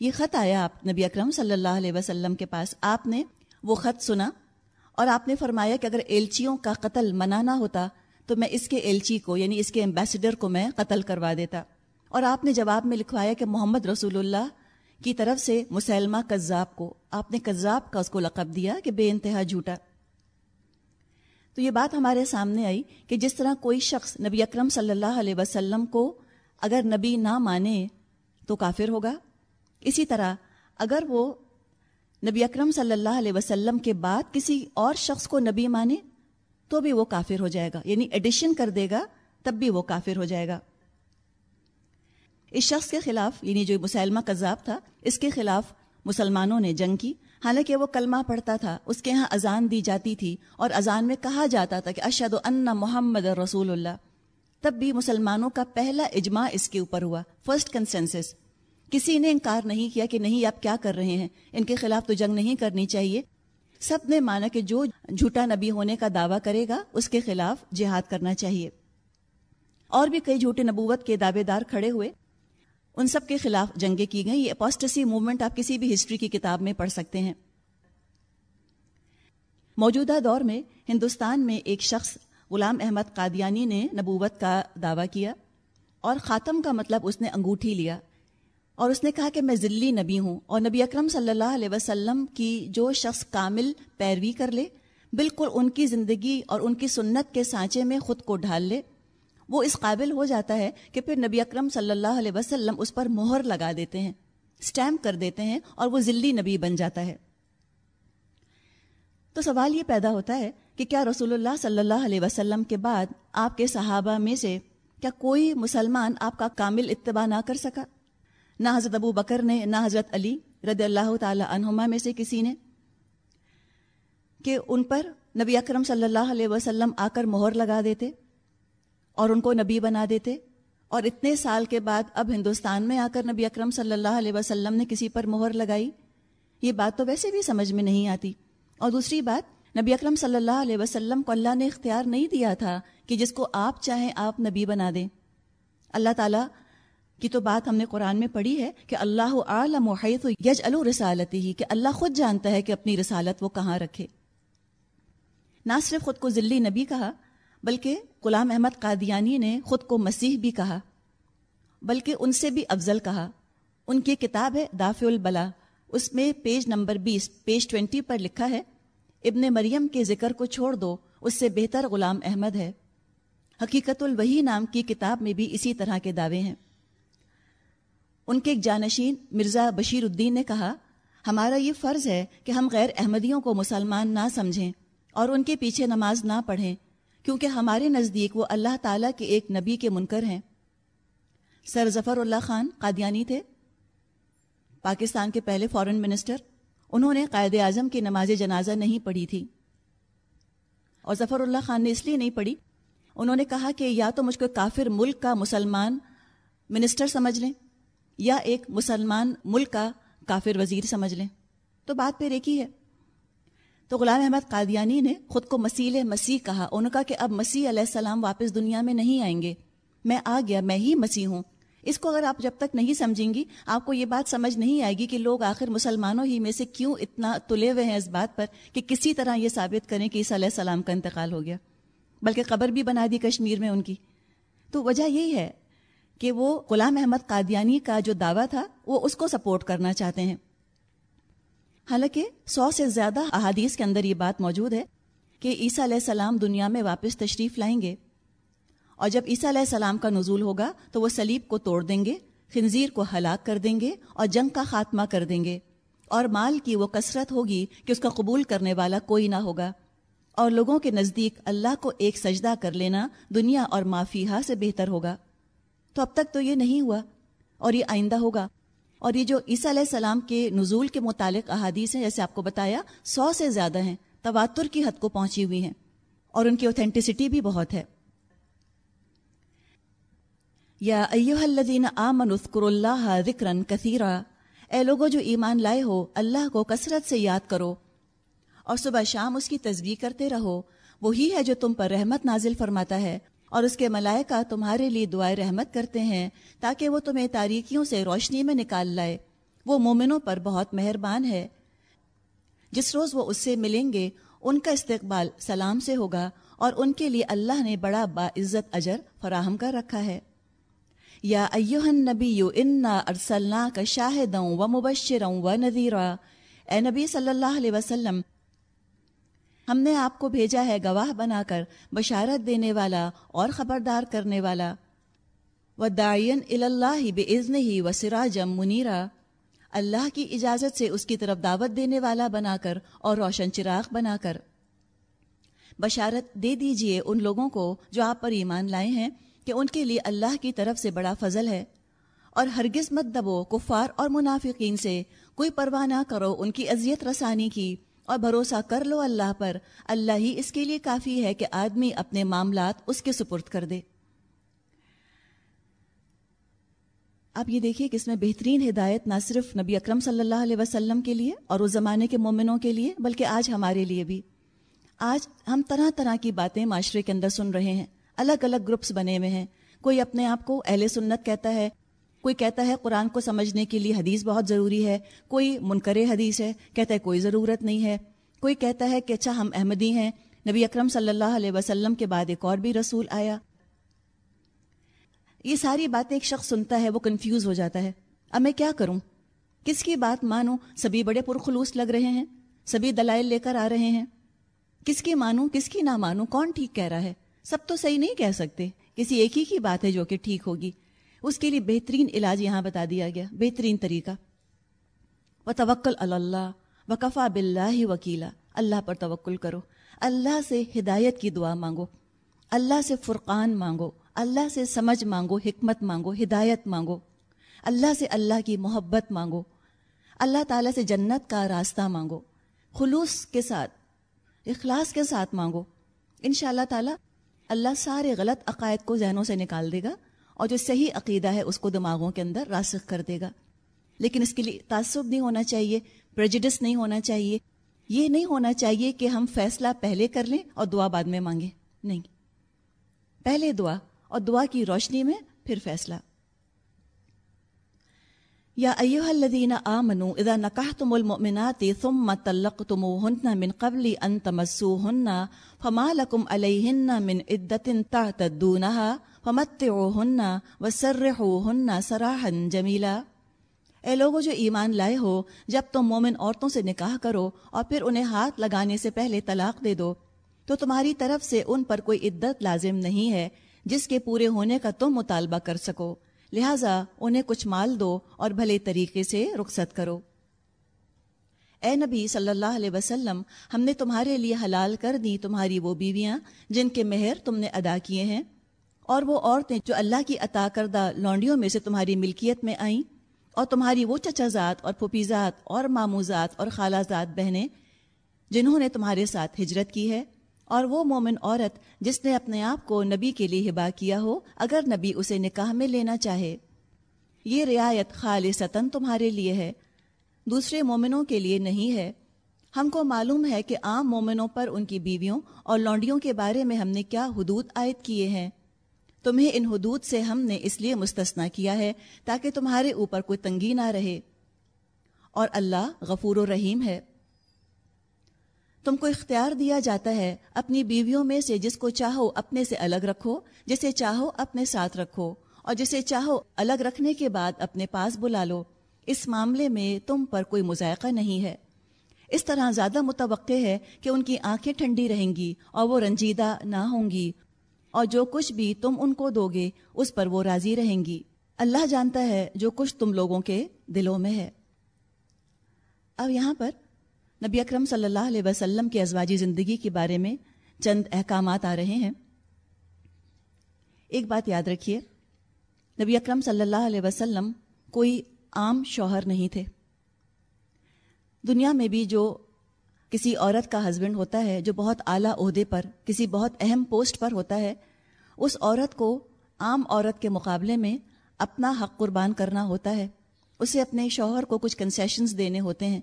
یہ خط آیا آپ نبی اکرم صلی اللہ علیہ وسلم کے پاس۔ آپ نے وہ خط سنا اور آپ نے فرمایا کہ اگر ایلچیوں کا قتل منع نہ ہوتا تو میں اس کے ایلچی کو یعنی اس کے ایمبیسڈر کو میں قتل کروا دیتا۔ اور آپ نے جواب میں لکھوایا کہ محمد رسول اللہ کی طرف سے مسلمہ کذاب کو، آپ نے کذاب کا اس کو لقب دیا کہ بے انتہا جھوٹا۔ تو یہ بات ہمارے سامنے آئی کہ جس طرح کوئی شخص نبی اکرم صلی اللہ علیہ وسلم کو اگر نبی نہ مانے تو کافر ہوگا۔ اسی طرح اگر وہ نبی اکرم صلی اللہ علیہ وسلم کے بعد کسی اور شخص کو نبی مانے تو بھی وہ کافر ہو جائے گا یعنی ایڈیشن کر دے گا تب بھی وہ کافر ہو جائے گا۔ اس شخص کے خلاف یعنی جو مسلمہ کذاب تھا، اس کے خلاف مسلمانوں نے جنگ کی۔ حالانکہ وہ کلمہ پڑھتا تھا، اس کے ہاں اذان دی جاتی تھی اور اذان میں کہا جاتا تھا کہ اشد ان محمد رسول اللہ۔ تب بھی مسلمانوں کا پہلا اجماع اس کے اوپر ہوا، فرسٹ کنسنسس۔ کسی نے انکار نہیں کیا کہ نہیں، آپ کیا کر رہے ہیں؟ ان کے خلاف تو جنگ نہیں کرنی چاہیے۔ سب نے مانا کہ جو جھوٹا نبی ہونے کا دعویٰ کرے گا، اس کے خلاف جہاد کرنا چاہیے۔ اور بھی کئی جھوٹے نبوت کے دعوے دار کھڑے ہوئے۔ ان سب کے خلاف جنگیں کی گئیں۔ یہ اپوسٹسی موومنٹ آپ کسی بھی ہسٹری کی کتاب میں پڑھ سکتے ہیں۔ موجودہ دور میں ہندوستان میں ایک شخص، غلام احمد قادیانی نے نبوت کا دعویٰ کیا اور خاتم کا مطلب اس نے انگوٹھی لیا اور اس نے کہا کہ میں ذلی نبی ہوں اور نبی اکرم صلی اللہ علیہ وسلم کی جو شخص کامل پیروی کر لے، بالکل ان کی زندگی اور ان کی سنت کے سانچے میں خود کو ڈھال لے۔ وہ اس قابل ہو جاتا ہے کہ پھر نبی اکرم صلی اللہ علیہ وسلم اس پر مہر لگا دیتے ہیں اسٹیمپ کر دیتے ہیں اور وہ ذلی نبی بن جاتا ہے۔ تو سوال یہ پیدا ہوتا ہے کہ کیا رسول اللہ صلی اللہ علیہ وسلم کے بعد آپ کے صحابہ میں سے کیا کوئی مسلمان آپ کا کامل اتباع نہ کر سکا؟ نہ حضرت ابو بکر نے، نہ حضرت علی رضی اللہ تعالی عنہما میں سے کسی نے؟ کہ ان پر نبی اکرم صلی اللہ علیہ وسلم آ کر مہر لگا دیتے؟ اور ان کو نبی بنا دیتے۔ اور اتنے سال کے بعد اب ہندوستان میں آ کر نبی اکرم صلی اللہ علیہ وسلم نے کسی پر مہر لگائی۔ یہ بات تو ویسے بھی سمجھ میں نہیں آتی۔ اور دوسری بات، نبی اکرم صلی اللہ علیہ وسلم کو اللہ نے اختیار نہیں دیا تھا کہ جس کو آپ چاہیں آپ نبی بنا دیں۔ اللہ تعالیٰ کی تو بات ہم نے قرآن میں پڑھی ہے کہ اللہ عالم حیث یج رسالتی ہی کہ اللہ خود جانتا ہے کہ اپنی رسالت وہ کہاں رکھے۔ نہ صرف خود کو ذلی نبی کہا بلکہ غلام احمد قادیانی نے خود کو مسیح بھی کہا، بلکہ ان سے بھی افضل کہا۔ ان کی کتاب ہے دافع البلا اس میں پیج نمبر بیس، پیج ٹوینٹی پر لکھا ہے، ابن مریم کے ذکر کو چھوڑ دو، اس سے بہتر غلام احمد ہے۔ حقیقت الوحی نام کی کتاب میں بھی اسی طرح کے دعوے ہیں۔ ان کے ایک جانشین مرزا بشیر الدین نے کہا، ہمارا یہ فرض ہے کہ ہم غیر احمدیوں کو مسلمان نہ سمجھیں اور ان کے پیچھے نماز نہ پڑھیں۔ کیونکہ ہمارے نزدیک وہ اللہ تعالیٰ کے ایک نبی کے منکر ہیں۔ سر ظفر اللہ خان قادیانی تھے۔ پاکستان کے پہلے فورن منسٹر انہوں نے قائد اعظم کی نماز جنازہ نہیں پڑھی تھی۔ اور ظفر اللہ خان نے اس لیے نہیں پڑھی۔ انہوں نے کہا کہ یا تو مجھ کو کافر ملک کا مسلمان منسٹر سمجھ لیں، یا ایک مسلمان ملک کا کافر وزیر سمجھ لیں۔ تو بات پھر ایک ہی ہے۔ تو غلام احمد قادیانی نے خود کو مسیح مسیح کہا۔ انہوں نے کہا کہ اب مسیح علیہ السلام واپس دنیا میں نہیں آئیں گے۔ میں آ گیا، میں ہی مسیح ہوں۔ اس کو اگر آپ جب تک نہیں سمجھیں گی، آپ کو یہ بات سمجھ نہیں آئے گی کہ لوگ آخر مسلمانوں ہی میں سے کیوں اتنا تلے ہوئے ہیں اس بات پر کہ کسی طرح یہ ثابت کریں کہ عیسیٰ علیہ السلام کا انتقال ہو گیا۔ بلکہ قبر بھی بنا دی کشمیر میں ان کی۔ تو وجہ یہی ہے کہ وہ غلام احمد قادیانی کا جو دعویٰ تھا، وہ اس کو سپورٹ کرنا چاہتے ہیں۔ حالانکہ سو سے زیادہ احادیث کے اندر یہ بات موجود ہے کہ عیسیٰ علیہ السلام دنیا میں واپس تشریف لائیں گے اور جب عیسیٰ علیہ السلام کا نزول ہوگا تو وہ سلیب کو توڑ دیں گے، خنزیر کو ہلاک کر دیں گے اور جنگ کا خاتمہ کر دیں گے۔ اور مال کی وہ کثرت ہوگی کہ اس کا قبول کرنے والا کوئی نہ ہوگا۔ اور لوگوں کے نزدیک اللہ کو ایک سجدہ کر لینا دنیا اور معافیہ ہاں سے بہتر ہوگا۔ تو اب تک تو یہ نہیں ہوا اور یہ آئندہ ہوگا۔ اور یہ جو عیسیٰ علیہ السلام کے نزول کے متعلق احادیث ہیں، جیسے آپ کو بتایا، سو سے زیادہ ہیں، تواتر کی حد کو پہنچی ہوئی ہیں اور ان کی اوتھینٹسٹی بھی بہت ہے۔ یا ایوہ الذین آمنوا اللہ ذکرا کثیرا، اے لوگوں جو ایمان لائے ہو، اللہ کو کثرت سے یاد کرو اور صبح شام اس کی تصویر کرتے رہو، وہی ہے جو تم پر رحمت نازل فرماتا ہے۔ اور اس کے ملائکہ تمہارے لیے دعائیں رحمت کرتے ہیں تاکہ وہ تمہیں تاریکیوں سے روشنی میں نکال لائے۔ وہ مومنوں پر بہت مہربان ہے۔ جس روز وہ اس سے ملیں گے، ان کا استقبال سلام سے ہوگا اور ان کے لیے اللہ نے بڑا باعزت اجر فراہم کر رکھا ہے۔ یا ایوہن نبی انا ارسلنا کا شاہدوں و مبشروں و نذیرا۔ اے نبی صلی اللہ علیہ وسلم ہم نے آپ کو بھیجا ہے گواہ بنا کر، بشارت دینے والا اور خبردار کرنے والا۔ و دائین اللہ بزن ہی و سراجم منیرا اللہ کی اجازت سے اس کی طرف دعوت دینے والا بنا کر اور روشن چراغ بنا کر۔ بشارت دے دیجیے ان لوگوں کو جو آپ پر ایمان لائے ہیں کہ ان کے لیے اللہ کی طرف سے بڑا فضل ہے۔ اور ہرگز مت دبو کفار اور منافقین سے، کوئی پرواہ نہ کرو ان کی اذیت رسانی کی۔ اور بھروسہ کر لو اللہ پر۔ اللہ ہی اس کے لیے کافی ہے کہ آدمی اپنے معاملات اس کے سپرد کر دے۔ آپ یہ دیکھیے کہ اس میں بہترین ہدایت نہ صرف نبی اکرم صلی اللہ علیہ وسلم کے لیے اور اس زمانے کے مومنوں کے لیے، بلکہ آج ہمارے لیے بھی۔ آج ہم طرح طرح کی باتیں معاشرے کے اندر سن رہے ہیں۔ الگ الگ گروپس بنے ہوئے ہیں۔ کوئی اپنے آپ کو اہل سنت کہتا ہے کوئی کہتا ہے قرآن کو سمجھنے کے لیے حدیث بہت ضروری ہے، کوئی منکر حدیث ہے، کہتا ہے کوئی ضرورت نہیں ہے۔ کوئی کہتا ہے کہ اچھا ہم احمدی ہیں، نبی اکرم صلی اللہ علیہ وسلم کے بعد ایک اور بھی رسول آیا۔ یہ ساری باتیں ایک شخص سنتا ہے، وہ کنفیوز ہو جاتا ہے۔ اب میں کیا کروں؟ کس کی بات مانوں؟ سبھی بڑے پرخلوص لگ رہے ہیں، سبھی دلائل لے کر آ رہے ہیں۔ کس کی مانوں، کس کی نہ مانوں کون ٹھیک کہہ رہا ہے؟ سب تو صحیح نہیں کہہ سکتے۔ کسی ایک ہی کی بات ہے جو کہ ٹھیک ہوگی۔ اس کے لیے بہترین علاج یہاں بتا دیا گیا، بہترین طریقہ۔ و توکل اللہ، وکفا بلّہ وکیلا۔ اللہ پر توکل کرو۔ اللہ سے ہدایت کی دعا مانگو۔ اللہ سے فرقان مانگو۔ اللہ سے سمجھ مانگو، حکمت مانگو، ہدایت مانگو۔ اللہ سے اللہ کی محبت مانگو۔ اللہ تعالیٰ سے جنت کا راستہ مانگو۔ خلوص کے ساتھ، اخلاص کے ساتھ مانگو۔ ان شاء اللہ تعالیٰ، اللہ سارے غلط عقائد کو ذہنوں سے نکال دے گا۔ اور جو صحیح عقیدہ ہے اس کو دماغوں کے اندر راسخ کر دے گا۔ لیکن اس کے لیے تعصب نہیں ہونا چاہیے پرجڈس نہیں ہونا چاہیے۔ یہ نہیں ہونا چاہیے کہ ہم فیصلہ پہلے کر لیں اور دعا بعد میں مانگیں۔ نہیں۔ پہلے دعا اور دعا کی روشنی میں پھر فیصلہ۔ یا ایوہ الذین آمنوا اذا نکحتم المؤمنات ثم طلقتموهن من قبل ان تمسوهن، فما لكم علیہن من عدت تعتدونها، فمتعوهن وسرحوهن سراحا جمیلا اے لوگو، جو ایمان لائے ہو، جب تم مومن عورتوں سے نکاح کرو اور پھر انہیں ہاتھ لگانے سے پہلے طلاق دے دو، تو تمہاری طرف سے ان پر کوئی عدت لازم نہیں ہے، جس کے پورے ہونے کا تم مطالبہ کر سکو۔ لہٰذا انہیں کچھ مال دو اور بھلے طریقے سے رخصت کرو۔ اے نبی صلی اللہ علیہ وسلم، ہم نے تمہارے لیے حلال کر دی تمہاری وہ بیویاں جن کے مہر تم نے ادا کیے ہیں، اور وہ عورتیں جو اللہ کی عطا کردہ لونڈیوں میں سے تمہاری ملکیت میں آئیں اور تمہاری وہ چچا ذات اور پھوپیزات اور ماموزات اور خالہ ذات بہنیں جنہوں نے تمہارے ساتھ ہجرت کی ہے اور وہ مومن عورت جس نے اپنے آپ کو نبی کے لیے ہبا کیا ہو، اگر نبی اسے نکاح میں لینا چاہے۔ یہ رعایت خالصتاً تمہارے لیے ہے، دوسرے مومنوں کے لیے نہیں ہے۔ ہم کو معلوم ہے کہ عام مومنوں پر ان کی بیویوں اور لونڈیوں کے بارے میں ہم نے کیا حدود عائد کیے ہیں۔ تمہیں ان حدود سے ہم نے اس لیے مستثنا کیا ہے تاکہ تمہارے اوپر کوئی تنگی نہ رہے۔ اور اللہ غفور و رحیم ہے۔ تم کو اختیار دیا جاتا ہے اپنی بیویوں میں سے جس کو چاہو اپنے سے الگ رکھو، جسے چاہو اپنے ساتھ رکھو، اور جسے چاہو الگ رکھنے کے بعد اپنے پاس بلا لو۔ اس معاملے میں تم پر کوئی مذائقہ نہیں ہے۔ اس طرح زیادہ متوقع ہے کہ ان کی آنکھیں ٹھنڈی رہیں گی اور وہ رنجیدہ نہ ہوں گی، اور جو کچھ بھی تم ان کو دو گے، اس پر وہ راضی رہیں گی۔ اللہ جانتا ہے جو کچھ تم لوگوں کے دلوں میں ہے۔ اب یہاں پر نبی اکرم صلی اللہ علیہ وسلم کے ازواجی زندگی کے بارے میں چند احکامات آ رہے ہیں۔ ایک بات یاد رکھیے، نبی اکرم صلی اللہ علیہ وسلم کوئی عام شوہر نہیں تھے۔ دنیا میں بھی جو کسی عورت کا ہسبینڈ ہوتا ہے، جو بہت اعلیٰ عہدے پر، کسی بہت اہم پوسٹ پر ہوتا ہے، اس عورت کو عام عورت کے مقابلے میں اپنا حق قربان کرنا ہوتا ہے۔ اسے اپنے شوہر کو کچھ کنسیشنز دینے ہوتے ہیں۔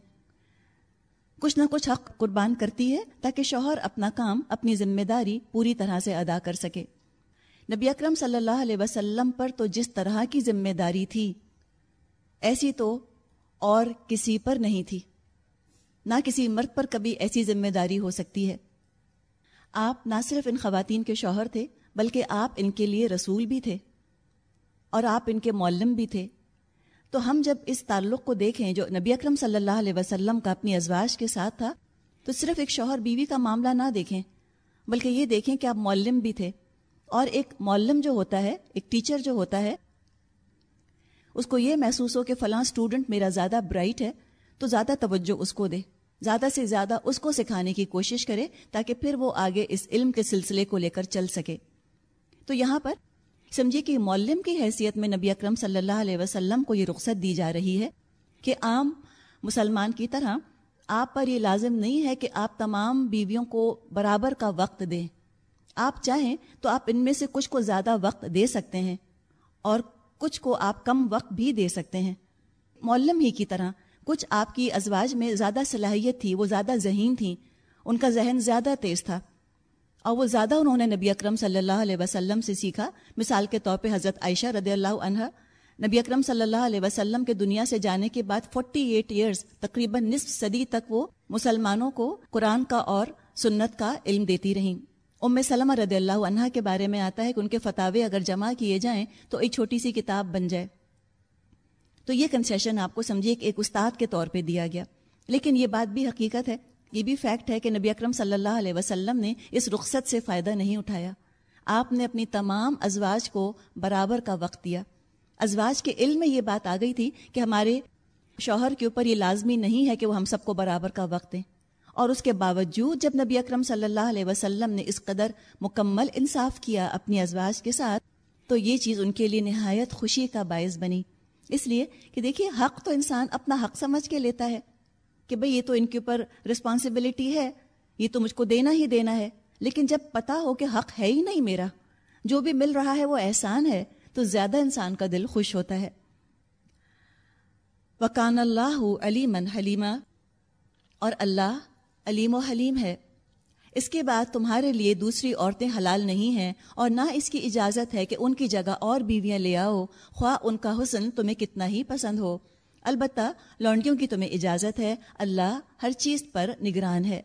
کچھ نہ کچھ حق قربان کرتی ہے تاکہ شوہر اپنا کام، اپنی ذمہ داری پوری طرح سے ادا کر سکے۔ نبی اکرم صلی اللہ علیہ وسلم پر تو جس طرح کی ذمہ داری تھی، ایسی تو اور کسی پر نہیں تھی۔ نہ کسی مرد پر کبھی ایسی ذمہ داری ہو سکتی ہے۔ آپ نہ صرف ان خواتین کے شوہر تھے، بلکہ آپ ان کے لیے رسول بھی تھے اور آپ ان کے معلم بھی تھے۔ تو ہم جب اس تعلق کو دیکھیں جو نبی اکرم صلی اللہ علیہ وسلم کا اپنی ازواج کے ساتھ تھا، تو صرف ایک شوہر بیوی کا معاملہ نہ دیکھیں، بلکہ یہ دیکھیں کہ آپ معلم بھی تھے۔ اور ایک معلم جو ہوتا ہے، ایک ٹیچر جو ہوتا ہے، اس کو یہ محسوس ہو کہ فلاں اسٹوڈنٹ میرا زیادہ برائٹ ہے، تو زیادہ توجہ اس کو دے۔ زیادہ سے زیادہ اس کو سکھانے کی کوشش کرے تاکہ پھر وہ آگے اس علم کے سلسلے کو لے کر چل سکے۔ تو یہاں پر سمجھیے کہ معلم کی حیثیت میں نبی اکرم صلی اللہ علیہ وسلم کو یہ رخصت دی جا رہی ہے کہ عام مسلمان کی طرح آپ پر یہ لازم نہیں ہے کہ آپ تمام بیویوں کو برابر کا وقت دیں۔ آپ چاہیں تو آپ ان میں سے کچھ کو زیادہ وقت دے سکتے ہیں اور کچھ کو آپ کم وقت بھی دے سکتے ہیں۔ معلم ہی کی طرح کچھ آپ کی ازواج میں زیادہ صلاحیت تھی، وہ زیادہ ذہین تھیں۔ ان کا ذہن زیادہ تیز تھا۔ اور وہ زیادہ انہوں نے نبی اکرم صلی اللہ علیہ وسلم سے سیکھا۔ مثال کے طور پہ حضرت عائشہ رضی اللہ عنہ، نبی اکرم صلی اللہ علیہ وسلم کے دنیا سے جانے کے بعد فورٹی ایٹ ایئرس تقریباً نصف صدی تک وہ مسلمانوں کو قرآن کا اور سنت کا علم دیتی رہیں۔ ام سلمہ رضی اللہ عنہ کے بارے میں آتا ہے کہ ان کے فتوے اگر جمع کیے جائیں تو ایک چھوٹی سی کتاب بن جائے۔ تو یہ کنسیشن آپ کو سمجھیے کہ ایک استاد کے طور پہ دیا گیا۔ لیکن یہ بات بھی حقیقت ہے یہ بھی فیکٹ ہے کہ نبی اکرم صلی اللہ علیہ وسلم نے اس رخصت سے فائدہ نہیں اٹھایا۔ آپ نے اپنی تمام ازواج کو برابر کا وقت دیا۔ ازواج کے علم میں یہ بات آ گئی تھی کہ ہمارے شوہر کے اوپر یہ لازمی نہیں ہے کہ وہ ہم سب کو برابر کا وقت دیں۔ اور اس کے باوجود جب نبی اکرم صلی اللہ علیہ وسلم نے اس قدر مکمل انصاف کیا اپنی ازواج کے ساتھ، تو یہ چیز ان کے لیے نہایت خوشی کا باعث بنی۔ اس لیے کہ دیکھیے، حق تو انسان اپنا حق سمجھ کے لیتا ہے۔ کہ بھئی یہ تو ان کے اوپر رسپانسبلٹی ہے، یہ تو مجھ کو دینا ہی دینا ہے۔ لیکن جب پتا ہو کہ حق ہے ہی نہیں میرا، جو بھی مل رہا ہے وہ احسان ہے، تو زیادہ انسان کا دل خوش ہوتا ہے۔ وکان اللہ علیمن حلیمہ، اور اللہ علیم و حلیم ہے۔ اس کے بعد تمہارے لیے دوسری عورتیں حلال نہیں ہیں، اور نہ اس کی اجازت ہے کہ ان کی جگہ اور بیویاں لے آؤ۔ خواہ ان کا حسن تمہیں کتنا ہی پسند ہو۔ البتہ لونڈیوں کی تمہیں اجازت ہے، اللہ ہر چیز پر نگران ہے۔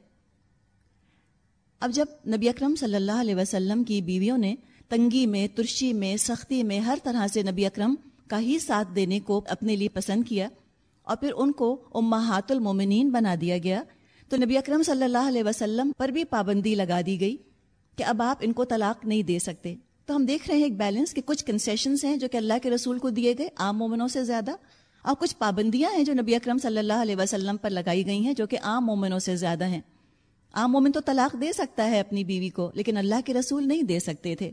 اب جب نبی اکرم صلی اللہ علیہ وسلم کی بیویوں نے تنگی میں، ترشی میں، سختی میں ہر طرح سے نبی اکرم کا ہی ساتھ دینے کو اپنے لیے پسند کیا اور پھر ان کو امہات المومنین بنا دیا گیا، تو نبی اکرم صلی اللہ علیہ وسلم پر بھی پابندی لگا دی گئی کہ اب آپ ان کو طلاق نہیں دے سکتے۔ تو ہم دیکھ رہے ہیں ایک بیلنس کہ کچھ کنسیشنز ہیں جو کہ اللہ کے رسول کو دیے گئے، عام مومنوں سے زیادہ۔ اور کچھ پابندیاں ہیں جو نبی اکرم صلی اللہ علیہ وسلم پر لگائی گئی ہیں جو کہ عام مومنوں سے زیادہ ہیں۔ عام مومن تو طلاق دے سکتا ہے اپنی بیوی کو، لیکن اللہ کے رسول نہیں دے سکتے تھے۔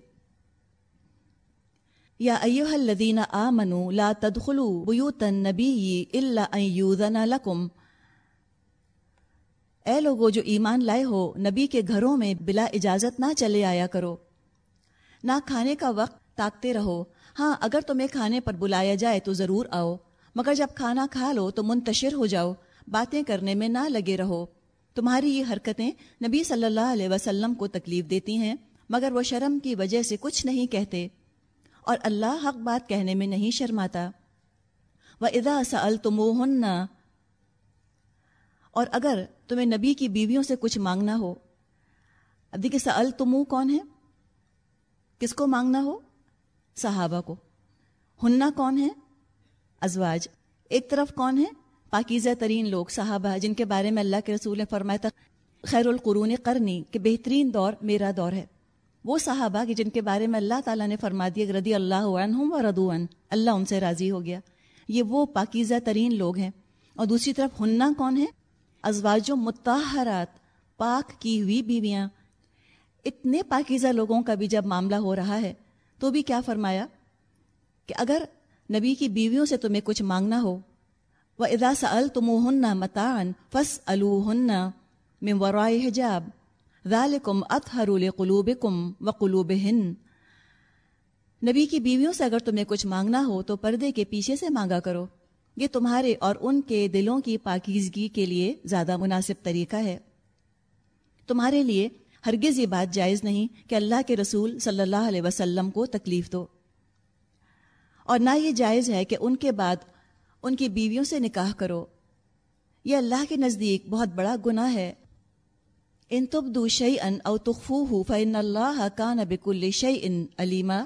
یا ایوہ الذین آمنوا لا تدخلوا بیوت النبی الا ان یوذن لکم۔ اے لوگو، جو ایمان لائے ہو، نبی کے گھروں میں بلا اجازت نہ چلے آیا کرو۔ نہ کھانے کا وقت تاکتے رہو۔ ہاں اگر تمہیں کھانے پر بلایا جائے تو ضرور آؤ۔ مگر جب کھانا کھا لو تو منتشر ہو جاؤ، باتیں کرنے میں نہ لگے رہو۔ تمہاری یہ حرکتیں نبی صلی اللہ علیہ وسلم کو تکلیف دیتی ہیں، مگر وہ شرم کی وجہ سے کچھ نہیں کہتے۔ اور اللہ حق بات کہنے میں نہیں شرماتا۔ وہ ادا سل اور اگر تمہیں نبی کی بیویوں سے کچھ مانگنا ہو اب دیکھیے سل تمو کون ہے کس کو مانگنا ہو؟ صحابہ کو۔ ہننا کون ہے ازواج۔ ایک طرف کون ہے پاکیزہ ترین لوگ، صحابہ، جن کے بارے میں اللہ کے رسول نے فرمایا تھا خیر القرون کرنی کہ بہترین دور میرا دور ہے۔ وہ صحابہ کہ جن کے بارے میں اللہ تعالیٰ نے فرما دیا رضی اللہ عنہم و ردوان اللہ ان سے راضی ہو گیا۔ یہ وہ پاکیزہ ترین لوگ ہیں۔ اور دوسری طرف ہننا کون ہے ازواج و متحرات پاک کی ہوئی بیویاں۔ اتنے پاکیزہ لوگوں کا بھی جب معاملہ ہو رہا ہے، تو بھی کیا فرمایا؟ کہ اگر نبی کی بیویوں سے تمہیں کچھ مانگنا ہو۔ وہ ادا سل تم ہن متان فس الو ہن میں حجاب۔ ذالکم اطہر قلوب کم و قلوب ہن نبی کی بیویوں سے اگر تمہیں کچھ مانگنا ہو تو پردے کے پیچھے سے مانگا کرو۔ یہ تمہارے اور ان کے دلوں کی پاکیزگی کے لیے زیادہ مناسب طریقہ ہے۔ تمہارے لیے ہرگز یہ بات جائز نہیں کہ اللہ کے رسول صلی اللہ علیہ وسلم کو تکلیف دو۔ اور نہ یہ جائز ہے کہ ان کے بعد ان کی بیویوں سے نکاح کرو۔ یہ اللہ کے نزدیک بہت بڑا گناہ ہے۔ ان تبدو شعی ان او تخفو فن اللہ کا نبک الشعی ان علیما۔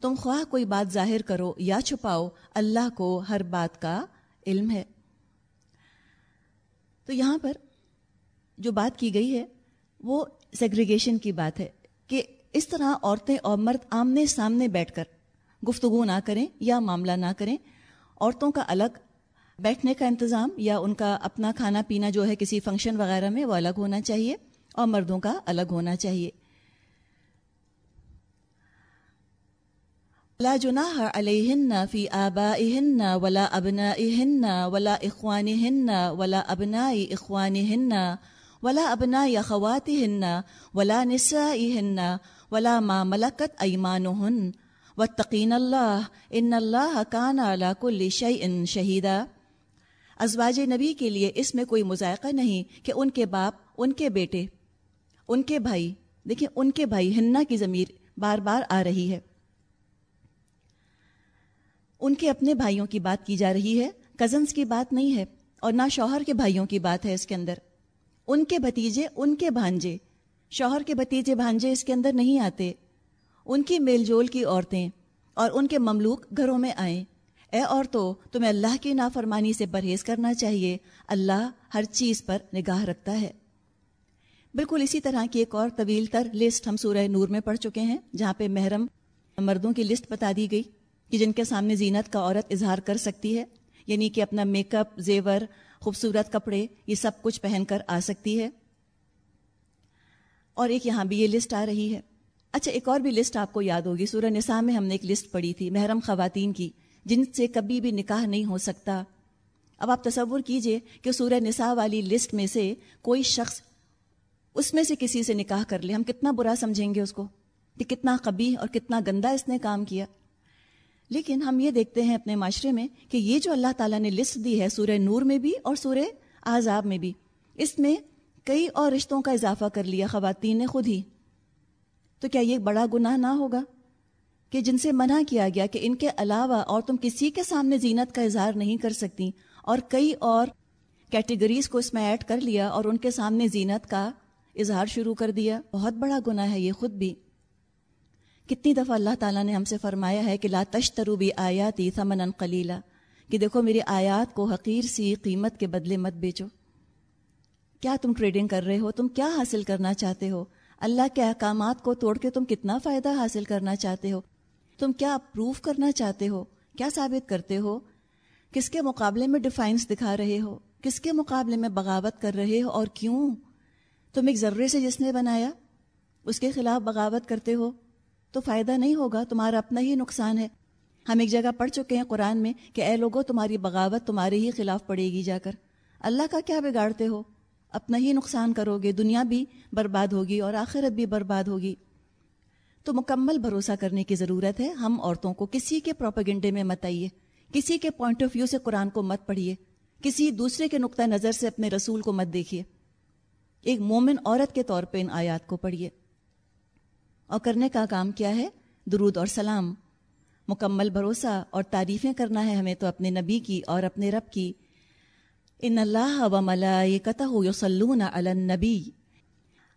تم خواہ کوئی بات ظاہر کرو یا چھپاؤ، اللہ کو ہر بات کا علم ہے۔ تو یہاں پر جو بات کی گئی ہے، وہ سیگریگیشن کی بات ہے کہ اس طرح عورتیں اور مرد آمنے سامنے بیٹھ کر گفتگو نہ کریں یا معاملہ نہ کریں، عورتوں کا الگ بیٹھنے کا انتظام یا ان کا اپنا کھانا پینا جو ہے کسی فنکشن وغیرہ میں، وہ الگ ہونا چاہیے اور مردوں کا الگ ہونا چاہیے۔ لا جناح علیہن فی آبائہن ولا ابنائہن ولا اخوانہن ولا ابنائی اخوانہن ولا ابنائی اخواتہن ولا نسائہن ولا ما ملکت ایمانہن۔ واتقین اللہ، ان اللہ کان علی کل شیء شہیدہ ازواج نبی کے لیے اس میں کوئی مذائقہ نہیں کہ ان کے باپ، ان کے بیٹے، ان کے بھائی۔ دیکھیں، ان کے بھائی ہننا کی ضمیر بار بار آ رہی ہے۔ ان کے اپنے بھائیوں کی بات کی جا رہی ہے کزنس کی بات نہیں ہے، اور نہ شوہر کے بھائیوں کی بات ہے اس کے اندر۔ ان کے بھتیجے، ان کے بھانجے۔ شوہر کے بھتیجے، بھانجے اس کے اندر نہیں آتے۔ ان کی میل جول کی عورتیں اور ان کے مملوک گھروں میں آئیں۔ اے عورتوں تمہیں اللہ کی نافرمانی سے پرہیز کرنا چاہیے۔ اللہ ہر چیز پر نگاہ رکھتا ہے۔ بالکل اسی طرح کی ایک اور طویل تر لسٹ ہم سورہ نور میں پڑھ چکے ہیں، جہاں پہ محرم مردوں کی لسٹ بتا دی گئی کہ جن کے سامنے زینت کا عورت اظہار کر سکتی ہے یعنی کہ اپنا میک اپ زیور، خوبصورت کپڑے، یہ سب کچھ پہن کر آ سکتی ہے۔ اور ایک یہاں بھی یہ لسٹ آ رہی ہے۔ اچھا ایک اور بھی لسٹ آپ کو یاد ہوگی۔ سورہ نساء میں ہم نے ایک لسٹ پڑھی تھی، محرم خواتین کی، جن سے کبھی بھی نکاح نہیں ہو سکتا۔ اب آپ تصور کیجیے کہ سورہ نساء والی لسٹ میں سے کوئی شخص اس میں سے کسی سے نکاح کر لے۔ ہم کتنا برا سمجھیں گے اس کو کہ کتنا قبی اور کتنا گندا اس نے کام کیا۔ لیکن ہم یہ دیکھتے ہیں اپنے معاشرے میں کہ یہ جو اللہ تعالیٰ نے لسٹ دی ہے سورہ نور میں بھی اور سورہ آزاب میں بھی، اس میں کئی اور رشتوں کا اضافہ کر لیا، خواتین نے خود ہی۔ تو کیا یہ بڑا گناہ نہ ہوگا کہ جن سے منع کیا گیا کہ ان کے علاوہ اور تم کسی کے سامنے زینت کا اظہار نہیں کر سکتی اور کئی اور کیٹیگریز کو اس میں ایڈ کر لیا اور ان کے سامنے زینت کا اظہار شروع کر دیا؟ بہت بڑا گناہ ہے یہ خود بھی۔ کتنی دفعہ اللہ تعالیٰ نے ہم سے فرمایا ہے کہ لا تشترو بھی آیاتی ثمن قلیلا، کہ دیکھو میری آیات کو حقیر سی قیمت کے بدلے مت بیچو۔ کیا تم ٹریڈنگ کر رہے ہو؟ تم کیا حاصل کرنا چاہتے ہو؟ اللہ کے احکامات کو توڑ کے تم کتنا فائدہ حاصل کرنا چاہتے ہو؟ تم کیا پروف کرنا چاہتے ہو؟ کیا ثابت کرتے ہو؟ کس کے مقابلے میں ڈیفائنس دکھا رہے ہو؟ کس کے مقابلے میں بغاوت کر رہے ہو اور کیوں؟ تم ایک ذرے سے جس نے بنایا، اس کے خلاف بغاوت کرتے ہو، تو فائدہ نہیں ہوگا، تمہارا اپنا ہی نقصان ہے۔ ہم ایک جگہ پڑھ چکے ہیں قرآن میں کہ اے لوگوں تمہاری بغاوت تمہارے ہی خلاف پڑے گی جا کر۔ اللہ کا کیا بگاڑتے ہو؟ اپنا ہی نقصان کرو گے، دنیا بھی برباد ہوگی اور آخرت بھی برباد ہوگی۔ تو مکمل بھروسہ کرنے کی ضرورت ہے۔ ہم عورتوں کو کسی کے پروپیگنڈے میں مت آئیے، کسی کے پوائنٹ آف ویو سے قرآن کو مت پڑھیے، کسی دوسرے کے نقطۂ نظر سے اپنے رسول کو مت دیکھیے۔ ایک مومن عورت کے طور پہ ان آیات کو پڑھیے۔ اور کرنے کا کام کیا ہے؟ درود اور سلام۔ مکمل بھروسہ اور تعریفیں کرنا ہے ہمیں تو اپنے نبی کی اور اپنے رب کی۔ ان اللہ و ملائکتہ یصلون علی النبی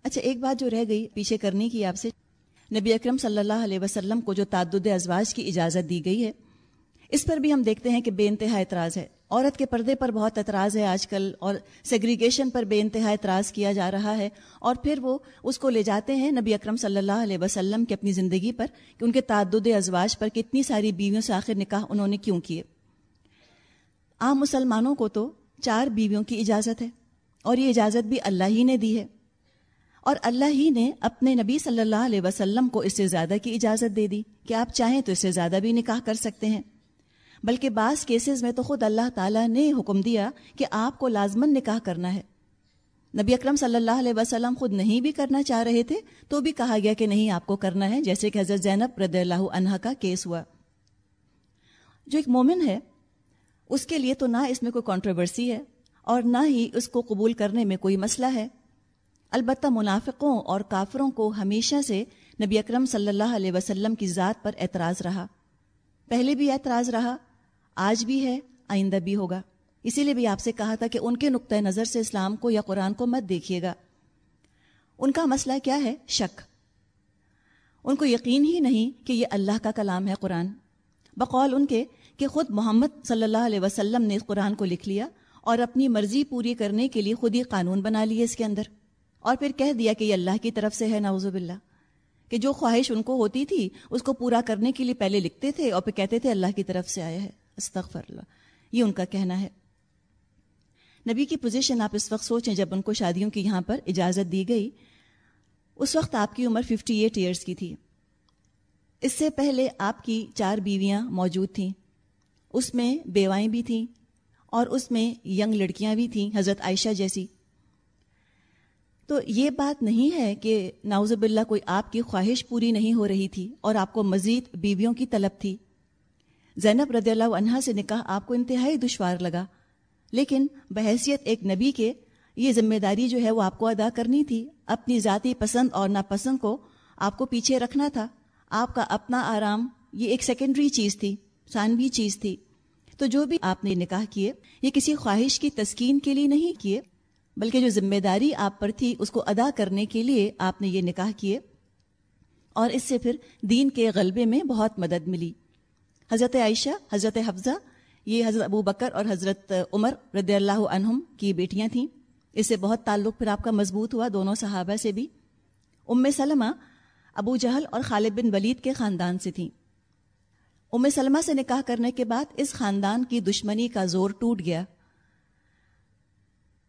اچھا ایک بات جو رہ گئی پیچھے کرنے کی آپ سے، نبی اکرم صلی اللہ علیہ وسلم کو جو تعدد ازواج کی اجازت دی گئی ہے، اس پر بھی ہم دیکھتے ہیں کہ بے انتہا اعتراض ہے۔ عورت کے پردے پر بہت اعتراض ہے آج کل، اور سیگریگیشن پر بے انتہا اعتراض کیا جا رہا ہے، اور پھر وہ اس کو لے جاتے ہیں نبی اکرم صلی اللہ علیہ وسلم کی اپنی زندگی پر، کہ ان کے تعدد ازواج پر کتنی ساری بیویوں سے آخر نکاح انہوں نے کیوں کیے۔ عام مسلمانوں کو تو چار بیویوں کی اجازت ہے اور یہ اجازت بھی اللہ ہی نے دی ہے۔ اور اللہ ہی نے اپنے نبی صلی اللہ علیہ وسلم کو اس سے زیادہ کی اجازت دے دی۔ کہ آپ چاہیں تو اس سے زیادہ بھی نکاح کر سکتے ہیں۔ بلکہ بعض کیسز میں تو خود اللہ تعالیٰ نے حکم دیا کہ آپ کو لازمن نکاح کرنا ہے۔ نبی اکرم صلی اللہ علیہ وسلم خود نہیں بھی کرنا چاہ رہے تھے تو بھی کہا گیا کہ نہیں، آپ کو کرنا ہے، جیسے کہ حضرت زینب رضی اللہ عنہ کا کیس ہوا۔ جو ایک مومن ہے اس کے لیے تو نہ اس میں کوئی کانٹروورسی ہے اور نہ ہی اس کو قبول کرنے میں کوئی مسئلہ ہے۔ البتہ منافقوں اور کافروں کو ہمیشہ سے نبی اکرم صلی اللہ علیہ وسلم کی ذات پر اعتراض رہا۔ پہلے بھی اعتراض رہا، آج بھی ہے، آئندہ بھی ہوگا۔ اسی لیے بھی آپ سے کہا تھا کہ ان کے نقطۂ نظر سے اسلام کو یا قرآن کو مت دیکھیے گا۔ ان کا مسئلہ کیا ہے؟ شک۔ ان کو یقین ہی نہیں کہ یہ اللہ کا کلام ہے قرآن۔ بقول ان کے کہ خود محمد صلی اللہ علیہ وسلم نے اس قرآن کو لکھ لیا اور اپنی مرضی پوری کرنے کے لیے خود ہی قانون بنا لیے اس کے اندر۔ اور پھر کہہ دیا کہ یہ اللہ کی طرف سے ہے، نعوذ باللہ۔ کہ جو خواہش ان کو ہوتی تھی، اس کو پورا کرنے کے لیے پہلے لکھتے تھے اور پھر کہتے تھے اللہ کی طرف سے آیا ہے۔ استغفر اللہ یہ ان کا کہنا ہے۔ نبی کی پوزیشن آپ اس وقت سوچیں، جب ان کو شادیوں کی یہاں پر اجازت دی گئی، اس وقت آپ کی عمر ففٹی ایٹ ایئرس کی تھی۔ اس سے پہلے آپ کی چار بیویاں موجود تھیں۔ اس میں بیوائیں بھی تھیں اور اس میں ینگ لڑکیاں بھی تھیں، حضرت عائشہ جیسی۔ تو یہ بات نہیں ہے کہ ناوز باللہ کوئی آپ کی خواہش پوری نہیں ہو رہی تھی اور آپ کو مزید بیویوں کی طلب تھی۔ زینب رضی اللہ عنہا سے نکاح آپ کو انتہائی دشوار لگا، لیکن بحیثیت ایک نبی کے یہ ذمہ داری جو ہے وہ آپ کو ادا کرنی تھی۔ اپنی ذاتی پسند اور ناپسند کو آپ کو پیچھے رکھنا تھا۔ آپ کا اپنا آرام یہ ایک سیکنڈری چیز تھی، ثانوی چیز تھی۔ تو جو بھی آپ نے نکاح کیے، یہ کسی خواہش کی تسکین کے لیے نہیں کیے، بلکہ جو ذمہ داری آپ پر تھی، اس کو ادا کرنے کے لیے آپ نے یہ نکاح کیے۔ اور اس سے پھر دین کے غلبے میں بہت مدد ملی۔ حضرت عائشہ، حضرت حفظہ، یہ حضرت ابو بکر اور حضرت عمر رضی اللہ عنہم کی بیٹیاں تھیں۔ اس سے بہت تعلق پھر آپ کا مضبوط ہوا دونوں صحابہ سے بھی۔ ام سلمہ، ابو جہل اور خالد بن ولید کے خاندان سے تھیں۔ ام سلمہ سے نکاح کرنے کے بعد اس خاندان کی دشمنی کا زور ٹوٹ گیا۔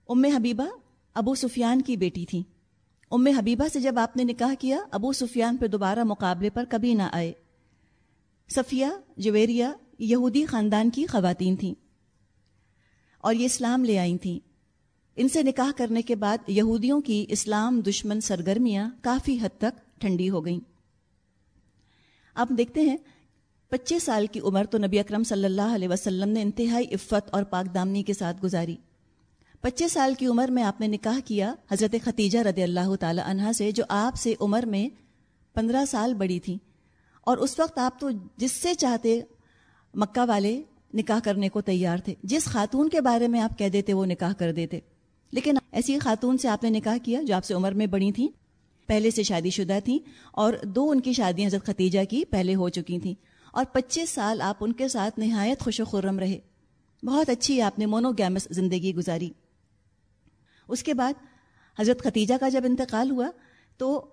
ام حبیبہ ابو سفیان کی بیٹی تھیں۔ ام حبیبہ سے جب آپ نے نکاح کیا، ابو سفیان پہ دوبارہ مقابلے پر کبھی نہ آئے۔ صفیہ، جویریہ، یہودی خاندان کی خواتین تھیں۔ اور یہ اسلام لے آئی تھیں۔ ان سے نکاح کرنے کے بعد یہودیوں کی اسلام دشمن سرگرمیاں کافی حد تک ٹھنڈی ہو گئیں۔ آپ دیکھتے ہیں پچیس سال کی عمر تو نبی اکرم صلی اللہ علیہ وسلم نے انتہائی عفت اور پاک دامنی کے ساتھ گزاری۔ پچیس سال کی عمر میں آپ نے نکاح کیا حضرت ختیجہ رضی اللہ تعالی عنہ سے، جو آپ سے عمر میں پندرہ سال بڑی تھیں اور اس وقت آپ تو جس سے چاہتے مکہ والے نکاح کرنے کو تیار تھے۔ جس خاتون کے بارے میں آپ کہہ دیتے وہ نکاح کر دیتے۔ لیکن ایسی خاتون سے آپ نے نکاح کیا جو آپ سے عمر میں بڑی تھیں، پہلے سے شادی شدہ تھیں اور دو ان کی شادیاں حضرت ختیجہ کی پہلے ہو چکی تھیں۔ اور پچیس سال آپ ان کے ساتھ نہایت خوش و خرم رہے۔ بہت اچھی آپ نے مونو گیمس زندگی گزاری۔ اس کے بعد حضرت ختیجہ کا جب انتقال ہوا تو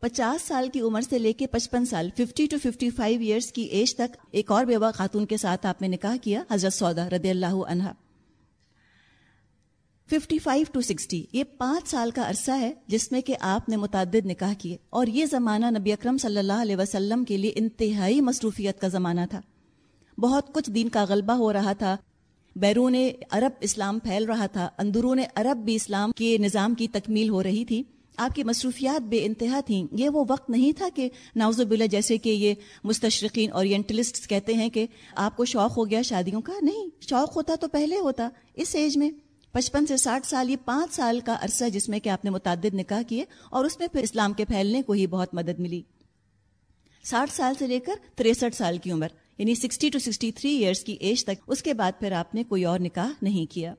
پچاس سال کی عمر سے لے کے پچپن سال fifty two fifty five years کی ایج تک ایک اور بیوہ خاتون کے ساتھ آپ نے نکاح کیا، حضرت سودا رضی اللہ عنہ۔ ففٹی فائیو ٹو سکسٹی یہ پانچ سال کا عرصہ ہے جس میں کہ آپ نے متعدد نکاح کیے اور یہ زمانہ نبی اکرم صلی اللہ علیہ وسلم کے لیے انتہائی مصروفیت کا زمانہ تھا۔ بہت کچھ دین کا غلبہ ہو رہا تھا، بیرون عرب اسلام پھیل رہا تھا، اندرون عرب بھی اسلام کے نظام کی تکمیل ہو رہی تھی۔ آپ کی مصروفیات بے انتہا تھیں۔ یہ وہ وقت نہیں تھا کہ ناوز بلا جیسے کہ یہ مستشرقین اورینٹلسٹ کہتے ہیں کہ آپ کو شوق ہو گیا شادیوں کا؟ نہیں، شوق ہوتا تو پہلے ہوتا۔ اس ایج میں پچپن سے ساٹھ سال، یہ پانچ سال کا عرصہ جس میں کہ آپ نے متعدد نکاح کیے اور اس میں پھر اسلام کے پھیلنے کو ہی بہت مدد ملی۔ ساٹھ سال سے لے کر تریسٹھ سال کی عمر یعنی sixty two sixty three years کی ایج تک، اس کے بعد پھر آپ نے کوئی اور نکاح نہیں کیا۔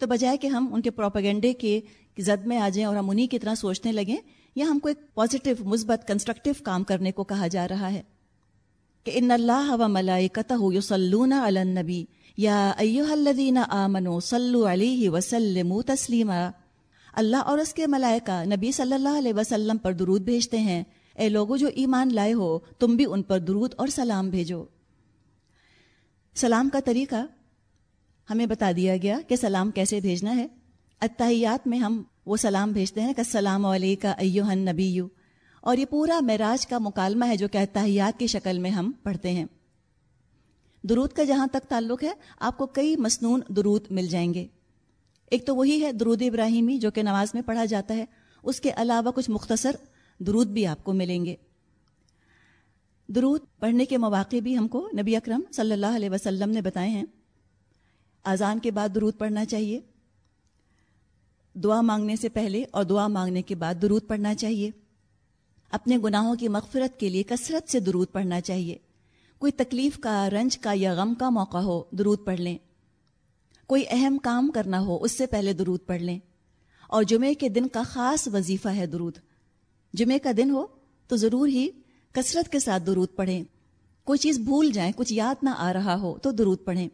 تو بجائے کہ ہم ان کے پروپیگنڈے کے زد میں آ جائیں اور ہم انہیں کی طرح سوچنے لگیں، یا ہم کو ایک پازیٹیو مثبت کنسٹرکٹیو کام کرنے کو کہا جا رہا ہے کہ ان اللہ و ملائکتہ یصلون علی النبی یا ایوہ الذین آمنوا صلو علیہ وسلموا تسلیما اللہ اور اس کے ملائکہ نبی صلی اللہ علیہ وسلم پر درود بھیجتے ہیں۔ اے لوگوں جو ایمان لائے ہو، تم بھی ان پر درود اور سلام بھیجو۔ سلام کا طریقہ ہمیں بتا دیا گیا کہ سلام کیسے بھیجنا ہے۔ اتحیات میں ہم وہ سلام بھیجتے ہیں کہ السلام علیکہ ایوہ النبی۔ اور یہ پورا معراج کا مکالمہ ہے جو کہ اتحیات کی شکل میں ہم پڑھتے ہیں۔ درود کا جہاں تک تعلق ہے، آپ کو کئی مصنون درود مل جائیں گے۔ ایک تو وہی ہے درود ابراہیمی جو کہ نماز میں پڑھا جاتا ہے۔ اس کے علاوہ کچھ مختصر درود بھی آپ کو ملیں گے۔ درود پڑھنے کے مواقع بھی ہم کو نبی اکرم صلی اللہ علیہ وسلم نے بتائے ہیں۔ اذان کے بعد درود پڑھنا چاہیے۔ دعا مانگنے سے پہلے اور دعا مانگنے کے بعد درود پڑھنا چاہیے۔ اپنے گناہوں کی مغفرت کے لیے کثرت سے درود پڑھنا چاہیے۔ کوئی تکلیف کا، رنج کا یا غم کا موقع ہو، درود پڑھ لیں۔ کوئی اہم کام کرنا ہو، اس سے پہلے درود پڑھ لیں۔ اور جمعے کے دن کا خاص وظیفہ ہے درود۔ جمعے کا دن ہو تو ضرور ہی کثرت کے ساتھ درود پڑھیں۔ کوئی چیز بھول جائیں، کچھ یاد نہ آ رہا ہو تو درود پڑھیں۔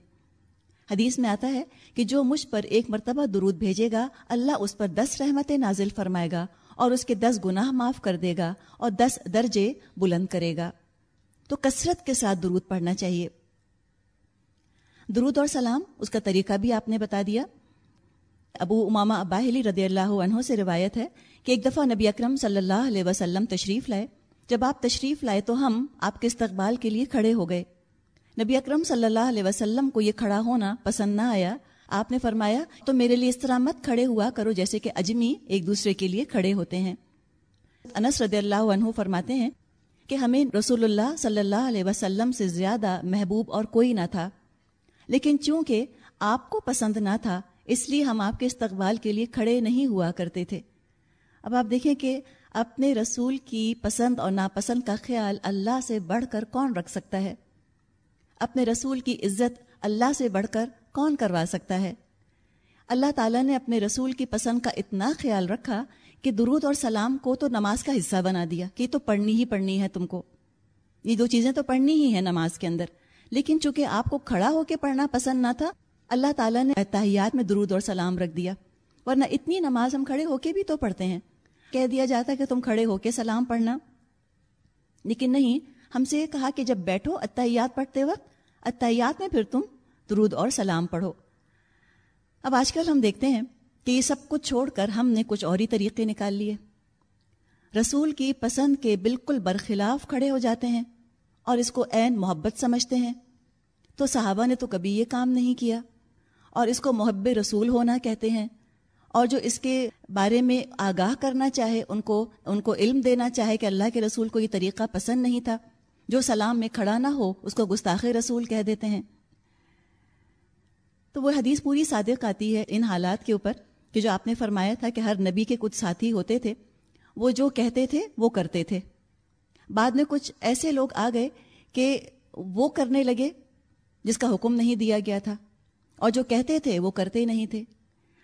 حدیث میں آتا ہے کہ جو مجھ پر ایک مرتبہ درود بھیجے گا، اللہ اس پر دس رحمتیں نازل فرمائے گا اور اس کے دس گناہ معاف کر دے گا اور دس درجے بلند کرے گا۔ تو کثرت کے ساتھ درود پڑھنا چاہیے۔ درود اور سلام، اس کا طریقہ بھی آپ نے بتا دیا۔ ابو امامہ اباہلی رضی اللہ عنہ سے روایت ہے کہ ایک دفعہ نبی اکرم صلی اللہ علیہ وسلم تشریف لائے۔ جب آپ تشریف لائے تو ہم آپ کے استقبال کے لیے کھڑے ہو گئے۔ نبی اکرم صلی اللہ علیہ وسلم کو یہ کھڑا ہونا پسند نہ آیا۔ آپ نے فرمایا، تو میرے لیے اس طرح مت کھڑے ہوا کرو جیسے کہ اجمی ایک دوسرے کے لیے کھڑے ہوتے ہیں۔ انس رضی اللہ عنہ فرماتے ہیں کہ ہمیں رسول اللہ صلی اللہ علیہ وسلم سے زیادہ محبوب اور کوئی نہ تھا۔ لیکن چونکہ آپ کو پسند نہ تھا، اس لیے ہم آپ کے استقبال کے لیے کھڑے نہیں ہوا کرتے تھے۔ اب آپ دیکھیں کہ اپنے رسول کی پسند اور ناپسند کا خیال اللہ سے بڑھ کر کون رکھ سکتا ہے؟ اپنے رسول کی عزت اللہ سے بڑھ کر کون کروا سکتا ہے؟ اللہ تعالیٰ نے اپنے رسول کی پسند کا اتنا خیال رکھا کہ درود اور سلام کو تو نماز کا حصہ بنا دیا کہ تو پڑھنی ہی پڑھنی ہے تم کو۔ یہ دو چیزیں تو پڑھنی ہی ہیں نماز کے اندر۔ لیکن چونکہ آپ کو کھڑا ہو کے پڑھنا پسند نہ تھا، اللہ تعالیٰ نے اتحیات میں درود اور سلام رکھ دیا۔ ورنہ اتنی نماز ہم کھڑے ہو کے بھی تو پڑھتے ہیں۔ کہہ دیا جاتا کہ تم کھڑے ہو کے سلام پڑھنا۔ لیکن نہیں، ہم سے یہ کہا کہ جب بیٹھو اتحیات پڑھتے وقت اتحیات میں پھر تم درود اور سلام پڑھو۔ اب آج کل ہم دیکھتے ہیں کہ یہ سب کچھ چھوڑ کر ہم نے کچھ اور ہی طریقے نکال لیے۔ رسول کی پسند کے بالکل برخلاف کھڑے ہو جاتے ہیں اور اس کو عین محبت سمجھتے ہیں۔ تو صحابہ نے تو کبھی یہ کام نہیں کیا اور اس کو محب رسول ہونا کہتے ہیں اور جو اس کے بارے میں آگاہ کرنا چاہے، ان کو ان کو علم دینا چاہے کہ اللہ کے رسول کو یہ طریقہ پسند نہیں تھا۔ جو سلام میں کھڑا نہ ہو، اس کو گستاخ رسول کہہ دیتے ہیں۔ تو وہ حدیث پوری صادق آتی ہے ان حالات کے اوپر۔ کہ جو آپ نے فرمایا تھا کہ ہر نبی کے کچھ ساتھی ہوتے تھے، وہ جو کہتے تھے، وہ کرتے تھے۔ بعد میں کچھ ایسے لوگ آ گئے کہ وہ کرنے لگے جس کا حکم نہیں دیا گیا تھا۔ اور جو کہتے تھے، وہ کرتے نہیں تھے۔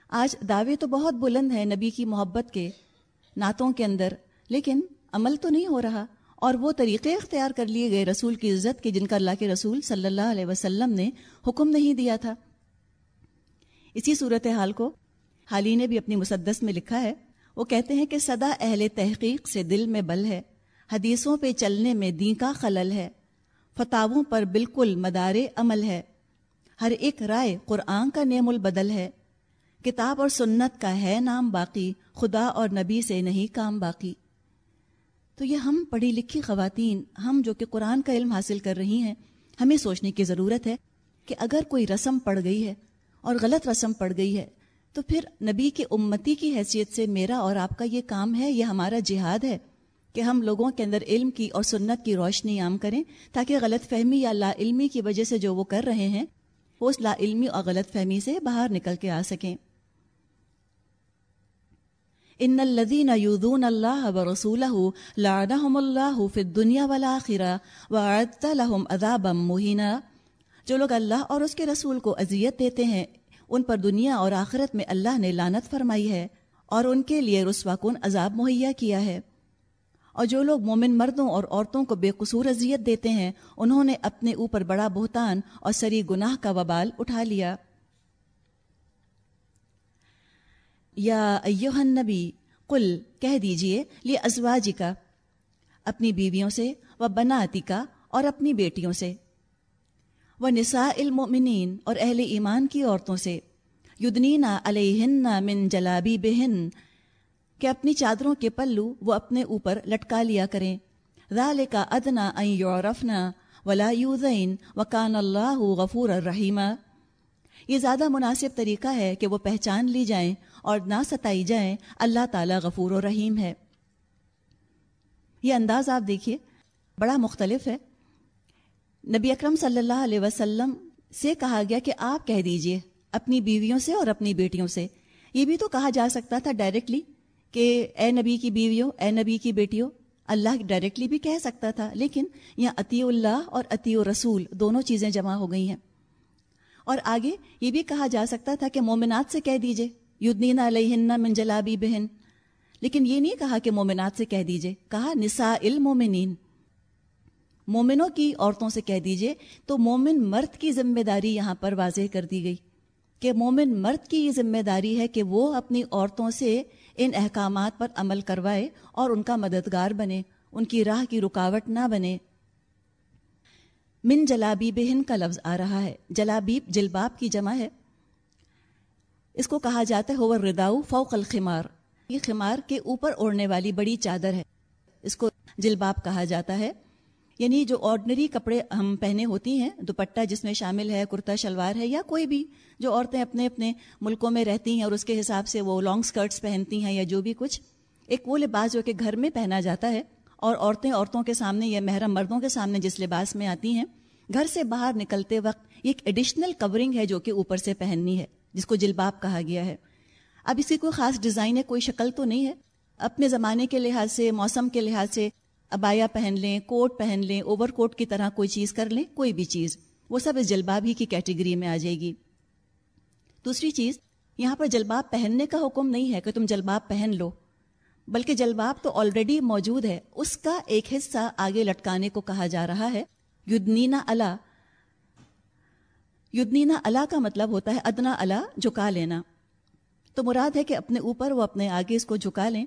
آج دعوے تو بہت بلند ہیں نبی کی محبت کے نعتوں کے اندر، لیکن عمل تو نہیں ہو رہا۔ اور وہ طریقے اختیار کر لیے گئے رسول کی عزت کے، جن کا اللہ کے رسول صلی اللہ علیہ وسلم نے حکم نہیں دیا تھا۔ اسی صورت حال کو حالی نے بھی اپنی مسدس میں لکھا ہے، وہ کہتے ہیں کہ سدا اہل تحقیق سے دل میں بل ہے، حدیثوں پہ چلنے میں دین کا خلل ہے، فتاووں پر بالکل مدار عمل ہے۔ ہر ایک رائے قرآن کا نیم البدل ہے۔ کتاب اور سنت کا ہے نام باقی، خدا اور نبی سے نہیں کام باقی۔ تو یہ ہم پڑھی لکھی خواتین، ہم جو کہ قرآن کا علم حاصل کر رہی ہیں، ہمیں سوچنے کی ضرورت ہے کہ اگر کوئی رسم پڑ گئی ہے اور غلط رسم پڑ گئی ہے تو پھر نبی کی امتی کی حیثیت سے میرا اور آپ کا یہ کام ہے، یہ ہمارا جہاد ہے کہ ہم لوگوں کے اندر علم کی اور سنت کی روشنی عام کریں تاکہ غلط فہمی یا لا علمی کی وجہ سے جو وہ کر رہے ہیں، وہ اس لا علمی اور غلط فہمی سے باہر نکل کے آ سکیں۔ ان الذين يؤذون الله ورسوله لعنهم الله في الدنيا والاخره واعد لهم عذابا مهينا جو لوگ اللہ اور اس کے رسول کو اذیت دیتے ہیں ان پر دنیا اور آخرت میں اللہ نے لانت فرمائی ہے اور ان کے لیے رسوا کن عذاب مہیا کیا ہے۔ اور جو لوگ مومن مردوں اور عورتوں کو بے قصور اذیت دیتے ہیں، انہوں نے اپنے اوپر بڑا بہتان اور سری گناہ کا وبال اٹھا لیا۔ یا ایوہ النبی، قل، کہہ دیجیے، لی ازواجی کا اپنی بیویوں سے، و بناتی کا اور اپنی بیٹیوں سے۔ وہ نساء المؤمنین اور اہل ایمان کی عورتوں سے، یدنینا علیہن من جلابی بہن کہ اپنی چادروں کے پلو وہ اپنے اوپر لٹکا لیا کریں۔ ذالک ادنا ان یعرفنا ولا یوزین وکان اللہ غفور الرحیمہ یہ زیادہ مناسب طریقہ ہے کہ وہ پہچان لی جائیں اور نہ ستائی جائیں، اللہ تعالیٰ غفور و رحیم ہے۔ یہ انداز آپ دیکھیے، بڑا مختلف ہے۔ نبی اکرم صلی اللہ علیہ وسلم سے کہا گیا کہ آپ کہہ دیجیے اپنی بیویوں سے اور اپنی بیٹیوں سے۔ یہ بھی تو کہا جا سکتا تھا ڈائریکٹلی کہ اے نبی کی بیویوں، اے نبی کی بیٹیوں، اللہ ڈائریکٹلی بھی کہہ سکتا تھا، لیکن یہاں عطی اللہ اور عطی و رسول دونوں چیزیں جمع ہو گئی ہیں۔ اور آگے یہ بھی کہا جا سکتا تھا کہ مومنات سے کہہ دیجیے یدنین علیہن من جلابی بہن لیکن یہ نہیں کہا کہ مومنات سے کہہ دیجیے، کہا نساء المومنین۔ مومنوں کی عورتوں سے کہہ دیجیے تو مومن مرد کی ذمہ داری یہاں پر واضح کر دی گئی کہ مومن مرد کی یہ ذمہ داری ہے کہ وہ اپنی عورتوں سے ان احکامات پر عمل کروائے اور ان کا مددگار بنے، ان کی راہ کی رکاوٹ نہ بنے۔ من جلابی بہن کا لفظ آ رہا ہے۔ جلابیب جلباب کی جمع ہے۔ اس کو کہا جاتا ہے ہوور رداؤ فوق الخمار یہ خمار کے اوپر اوڑھنے والی بڑی چادر ہے۔ اس کو جلباب کہا جاتا ہے۔ یعنی جو آرڈنری کپڑے ہم پہنے ہوتی ہیں، دوپٹہ جس میں شامل ہے، کرتا، شلوار ہے، یا کوئی بھی جو عورتیں اپنے اپنے ملکوں میں رہتی ہیں اور اس کے حساب سے وہ لانگ سکرٹس پہنتی ہیں یا جو بھی کچھ، ایک وہ لباس جو کہ گھر میں پہنا جاتا ہے اور عورتیں عورتوں کے سامنے یا محرم مردوں کے سامنے جس لباس میں آتی ہیں، گھر سے باہر نکلتے وقت یہ ایک ایڈیشنل کورنگ ہے جو کہ اوپر سے پہننی ہے، جس کو جلباب کہا گیا ہے۔ اب اس کی کوئی خاص ڈیزائن ہے، کوئی شکل تو نہیں ہے۔ اپنے زمانے کے لحاظ سے، موسم کے لحاظ سے ابایا پہن لیں، کوٹ پہن لیں، اوور کوٹ کی طرح کوئی چیز کر لیں، کوئی بھی چیز، وہ سب اس جلباب ہی کی کیٹیگری میں آ جائے گی۔ دوسری چیز، یہاں پر جلباب پہننے کا حکم نہیں ہے کہ تم جلباب پہن لو، بلکہ جلباب تو آلریڈی موجود ہے، اس کا ایک حصہ آگے لٹکانے کو کہا جا رہا ہے۔ یدنینا اللہ یدنینا اللہ کا مطلب ہوتا ہے ادنا اللہ جھکا لینا۔ تو مراد ہے کہ اپنے اوپر وہ اپنے آگے اس کو جھکا لیں۔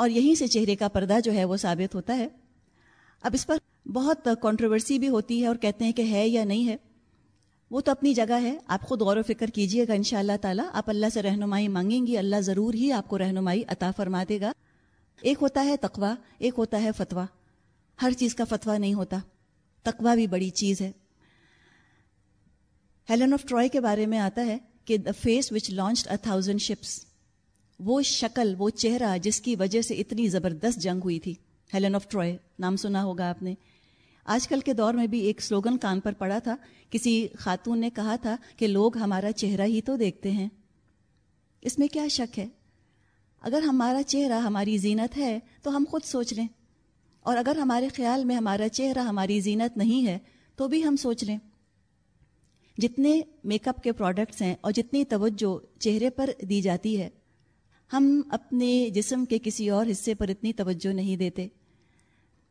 اور یہیں سے چہرے کا پردہ جو ہے وہ ثابت ہوتا ہے۔ اب اس پر بہت کنٹروورسی بھی ہوتی ہے اور کہتے ہیں کہ ہے یا نہیں ہے۔ وہ تو اپنی جگہ ہے۔ آپ خود غور و فکر کیجیے گا ان شاء اللہ تعالیٰ۔ آپ اللہ سے رہنمائی مانگیں گی۔ اللہ ضرور ہی آپ کو رہنمائی عطا فرما دے گا۔ ایک ہوتا ہے تقوا ایک ہوتا ہے فتوا ہر چیز کا فتوا نہیں ہوتا۔ تقوا بھی بڑی چیز ہے۔ ہیلن آف ٹرائے کے بارے میں آتا ہے کہ the face which launch a thousand ships وہ شکل، وہ چہرہ جس کی وجہ سے اتنی زبردست جنگ ہوئی تھی۔ ہیلن آف ٹرائے نام سنا ہوگا آپ نے۔ آج کل کے دور میں بھی ایک سلوگن کان پر پڑا تھا۔ کسی خاتون نے کہا تھا کہ لوگ ہمارا چہرہ ہی تو دیکھتے ہیں۔ اس میں کیا شک ہے؟ اگر ہمارا چہرہ ہماری زینت ہے تو ہم خود سوچ لیں۔ اور اگر ہمارے خیال میں ہمارا چہرہ ہماری زینت نہیں ہے تو بھی ہم سوچ لیں۔ جتنے میک اپ کے پروڈکٹس ہیں اور جتنی توجہ چہرے پر دی جاتی ہے ہم اپنے جسم کے کسی اور حصے پر اتنی توجہ نہیں دیتے۔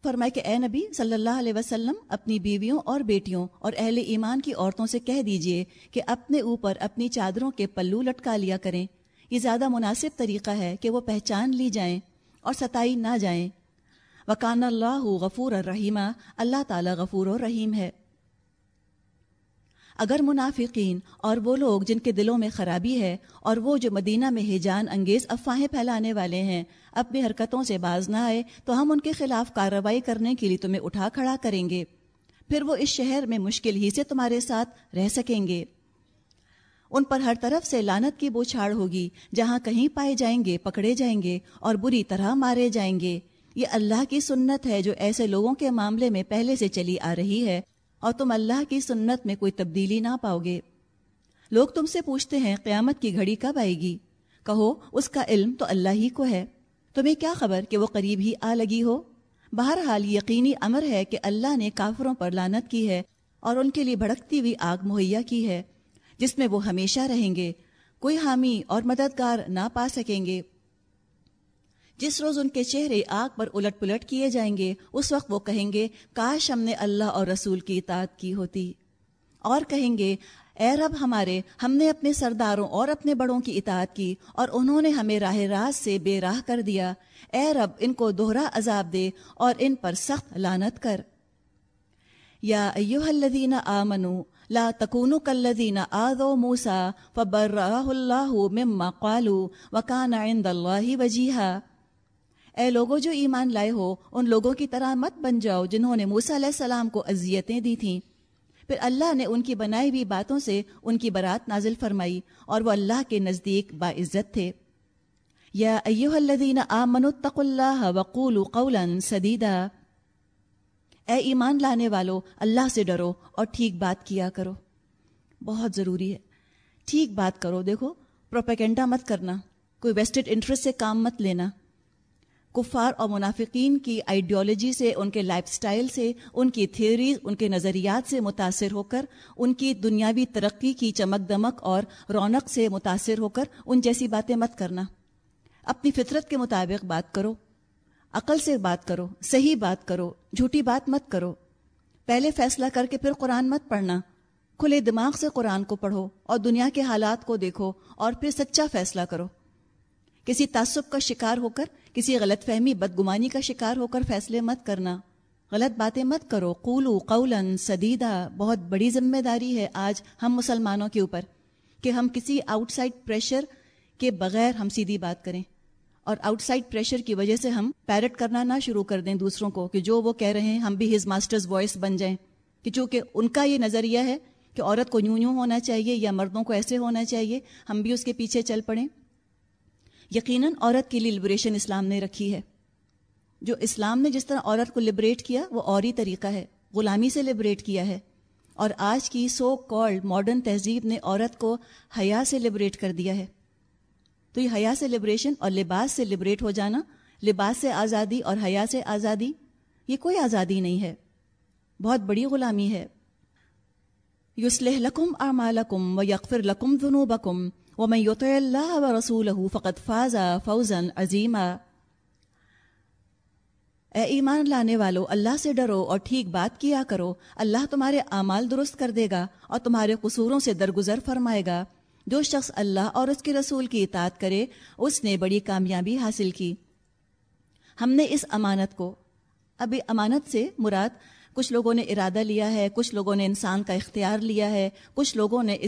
فرمائے کہ اے نبی صلی اللہ علیہ وسلم، اپنی بیویوں اور بیٹیوں اور اہل ایمان کی عورتوں سے کہہ دیجیے کہ اپنے اوپر اپنی چادروں کے پلو لٹکا لیا کریں۔ یہ زیادہ مناسب طریقہ ہے کہ وہ پہچان لی جائیں اور ستائی نہ جائیں۔ وکان اللہ غفور الرحیمہ اللہ تعالیٰ غفور و رحیم ہے۔ اگر منافقین اور وہ لوگ جن کے دلوں میں خرابی ہے اور وہ جو مدینہ میں ہیجان انگیز افواہیں پھیلانے والے ہیں، اپنی حرکتوں سے باز نہ آئے، تو ہم ان کے خلاف کارروائی کرنے کے لیے تمہیں اٹھا کھڑا کریں گے۔ پھر وہ اس شہر میں مشکل ہی سے تمہارے ساتھ رہ سکیں گے۔ ان پر ہر طرف سے لانت کی بوچھاڑ ہوگی، جہاں کہیں پائے جائیں گے، پکڑے جائیں گے اور بری طرح مارے جائیں گے۔ یہ اللہ کی سنت ہے جو ایسے لوگوں کے معاملے میں پہلے سے چلی آ رہی ہے۔ اور تم اللہ کی سنت میں کوئی تبدیلی نہ پاؤ گے۔ لوگ تم سے پوچھتے ہیں، قیامت کی گھڑی کب آئے گی؟ کہو، اس کا علم تو اللہ ہی کو ہے۔ تمہیں کیا خبر کہ وہ قریب ہی آ لگی ہو؟ بہرحال یقینی امر ہے کہ اللہ نے کافروں پر لانت کی ہے اور ان کے لیے بھڑکتی ہوئی آگ مہیا کی ہے، جس میں وہ ہمیشہ رہیں گے۔ کوئی حامی اور مددگار نہ پا سکیں گے۔ جس روز ان کے چہرے آگ پر الٹ پلٹ کیے جائیں گے، اس وقت وہ کہیں گے، کاش ہم نے اللہ اور رسول کی اطاعت کی ہوتی۔ اور کہیں گے، اے رب ہمارے، ہم نے اپنے سرداروں اور اپنے بڑوں کی اطاعت کی اور انہوں نے ہمیں راہ راز سے بے راہ کر دیا۔ اے رب، ان کو دوہرا عذاب دے اور ان پر سخت لانت کر۔ یا ایوہ الذین آمنوا، لا تکونوا کالذین آذوا موسیٰ فبرأہ اللہ مما قالوا وکان عند اللہ وجیہا۔ اے لوگوں جو ایمان لائے ہو، ان لوگوں کی طرح مت بن جاؤ جنہوں نے موسیٰ علیہ السلام کو اذیتیں دی تھیں۔ پھر اللہ نے ان کی بنائی ہوئی باتوں سے ان کی برات نازل فرمائی اور وہ اللہ کے نزدیک باعزت تھے۔ یا ایوہ الذین آمنوا اتقوا اللہ وقولوا قولا سدیدا۔ اے ایمان لانے والو، اللہ سے ڈرو اور ٹھیک بات کیا کرو۔ بہت ضروری ہے۔ ٹھیک بات کرو، دیکھو، پروپیگنڈا مت کرنا۔ کوئی ویسٹڈ انٹرسٹ سے کام مت لینا۔ کفار اور منافقین کی آئیڈیالوجی سے، ان کے لائف سٹائل سے، ان کی تھیوریز ان کے نظریات سے متاثر ہو کر، ان کی دنیاوی ترقی کی چمک دمک اور رونق سے متاثر ہو کر، ان جیسی باتیں مت کرنا۔ اپنی فطرت کے مطابق بات کرو۔ عقل سے بات کرو۔ صحیح بات کرو۔ جھوٹی بات مت کرو۔ پہلے فیصلہ کر کے پھر قرآن مت پڑھنا۔ کھلے دماغ سے قرآن کو پڑھو اور دنیا کے حالات کو دیکھو اور پھر سچا فیصلہ کرو۔ کسی تعصب کا شکار ہو کر کسی غلط فہمی بدگمانی کا شکار ہو کر فیصلے مت کرنا۔ غلط باتیں مت کرو۔ قولو قولا سدیدہ بہت بڑی ذمہ داری ہے آج ہم مسلمانوں کے اوپر کہ ہم کسی آؤٹ سائڈ پریشر کے بغیر ہم سیدھی بات کریں۔ اور آؤٹ سائڈ پریشر کی وجہ سے ہم پیرٹ کرنا نہ شروع کر دیں دوسروں کو کہ جو وہ کہہ رہے ہیں ہم بھی ہز ماسٹرز وائس بن جائیں۔ کہ چونکہ ان کا یہ نظریہ ہے کہ عورت کو یوں یوں ہونا چاہیے یا مردوں کو ایسے ہونا چاہیے، ہم بھی اس کے پیچھے چل پڑیں۔ یقیناً عورت کے لیے لبریشن اسلام نے رکھی ہے۔ جو اسلام نے جس طرح عورت کو لبریٹ کیا، وہ اور ہی طریقہ ہے۔ غلامی سے لبریٹ کیا ہے۔ اور آج کی سو کالڈ ماڈرن تہذیب نے عورت کو حیا سے لبریٹ کر دیا ہے۔ تو یہ حیا سے لبریشن اور لباس سے لبریٹ ہو جانا، لباس سے آزادی اور حیا سے آزادی، یہ کوئی آزادی نہیں ہے۔ بہت بڑی غلامی ہے۔ یوسلح لکم اعمالکم و یغفر لکم ذنوبکم۔ ومن يطع الله ورسوله فقد فاز فوزا عظیما۔ اے ایمان لانے والو، اللہ سے ڈرو اور ٹھیک بات کیا کرو۔ اللہ تمہارے اعمال درست کر دے گا اور تمہارے قصوروں سے درگزر فرمائے گا۔ جو شخص اللہ اور اس کے رسول کی اطاعت کرے، اس نے بڑی کامیابی حاصل کی۔ ہم نے اس امانت کو، ابھی امانت سے مراد، کچھ لوگوں نے ارادہ لیا ہے، کچھ لوگوں نے انسان کا اختیار لیا ہے، کچھ لوگوں نے اس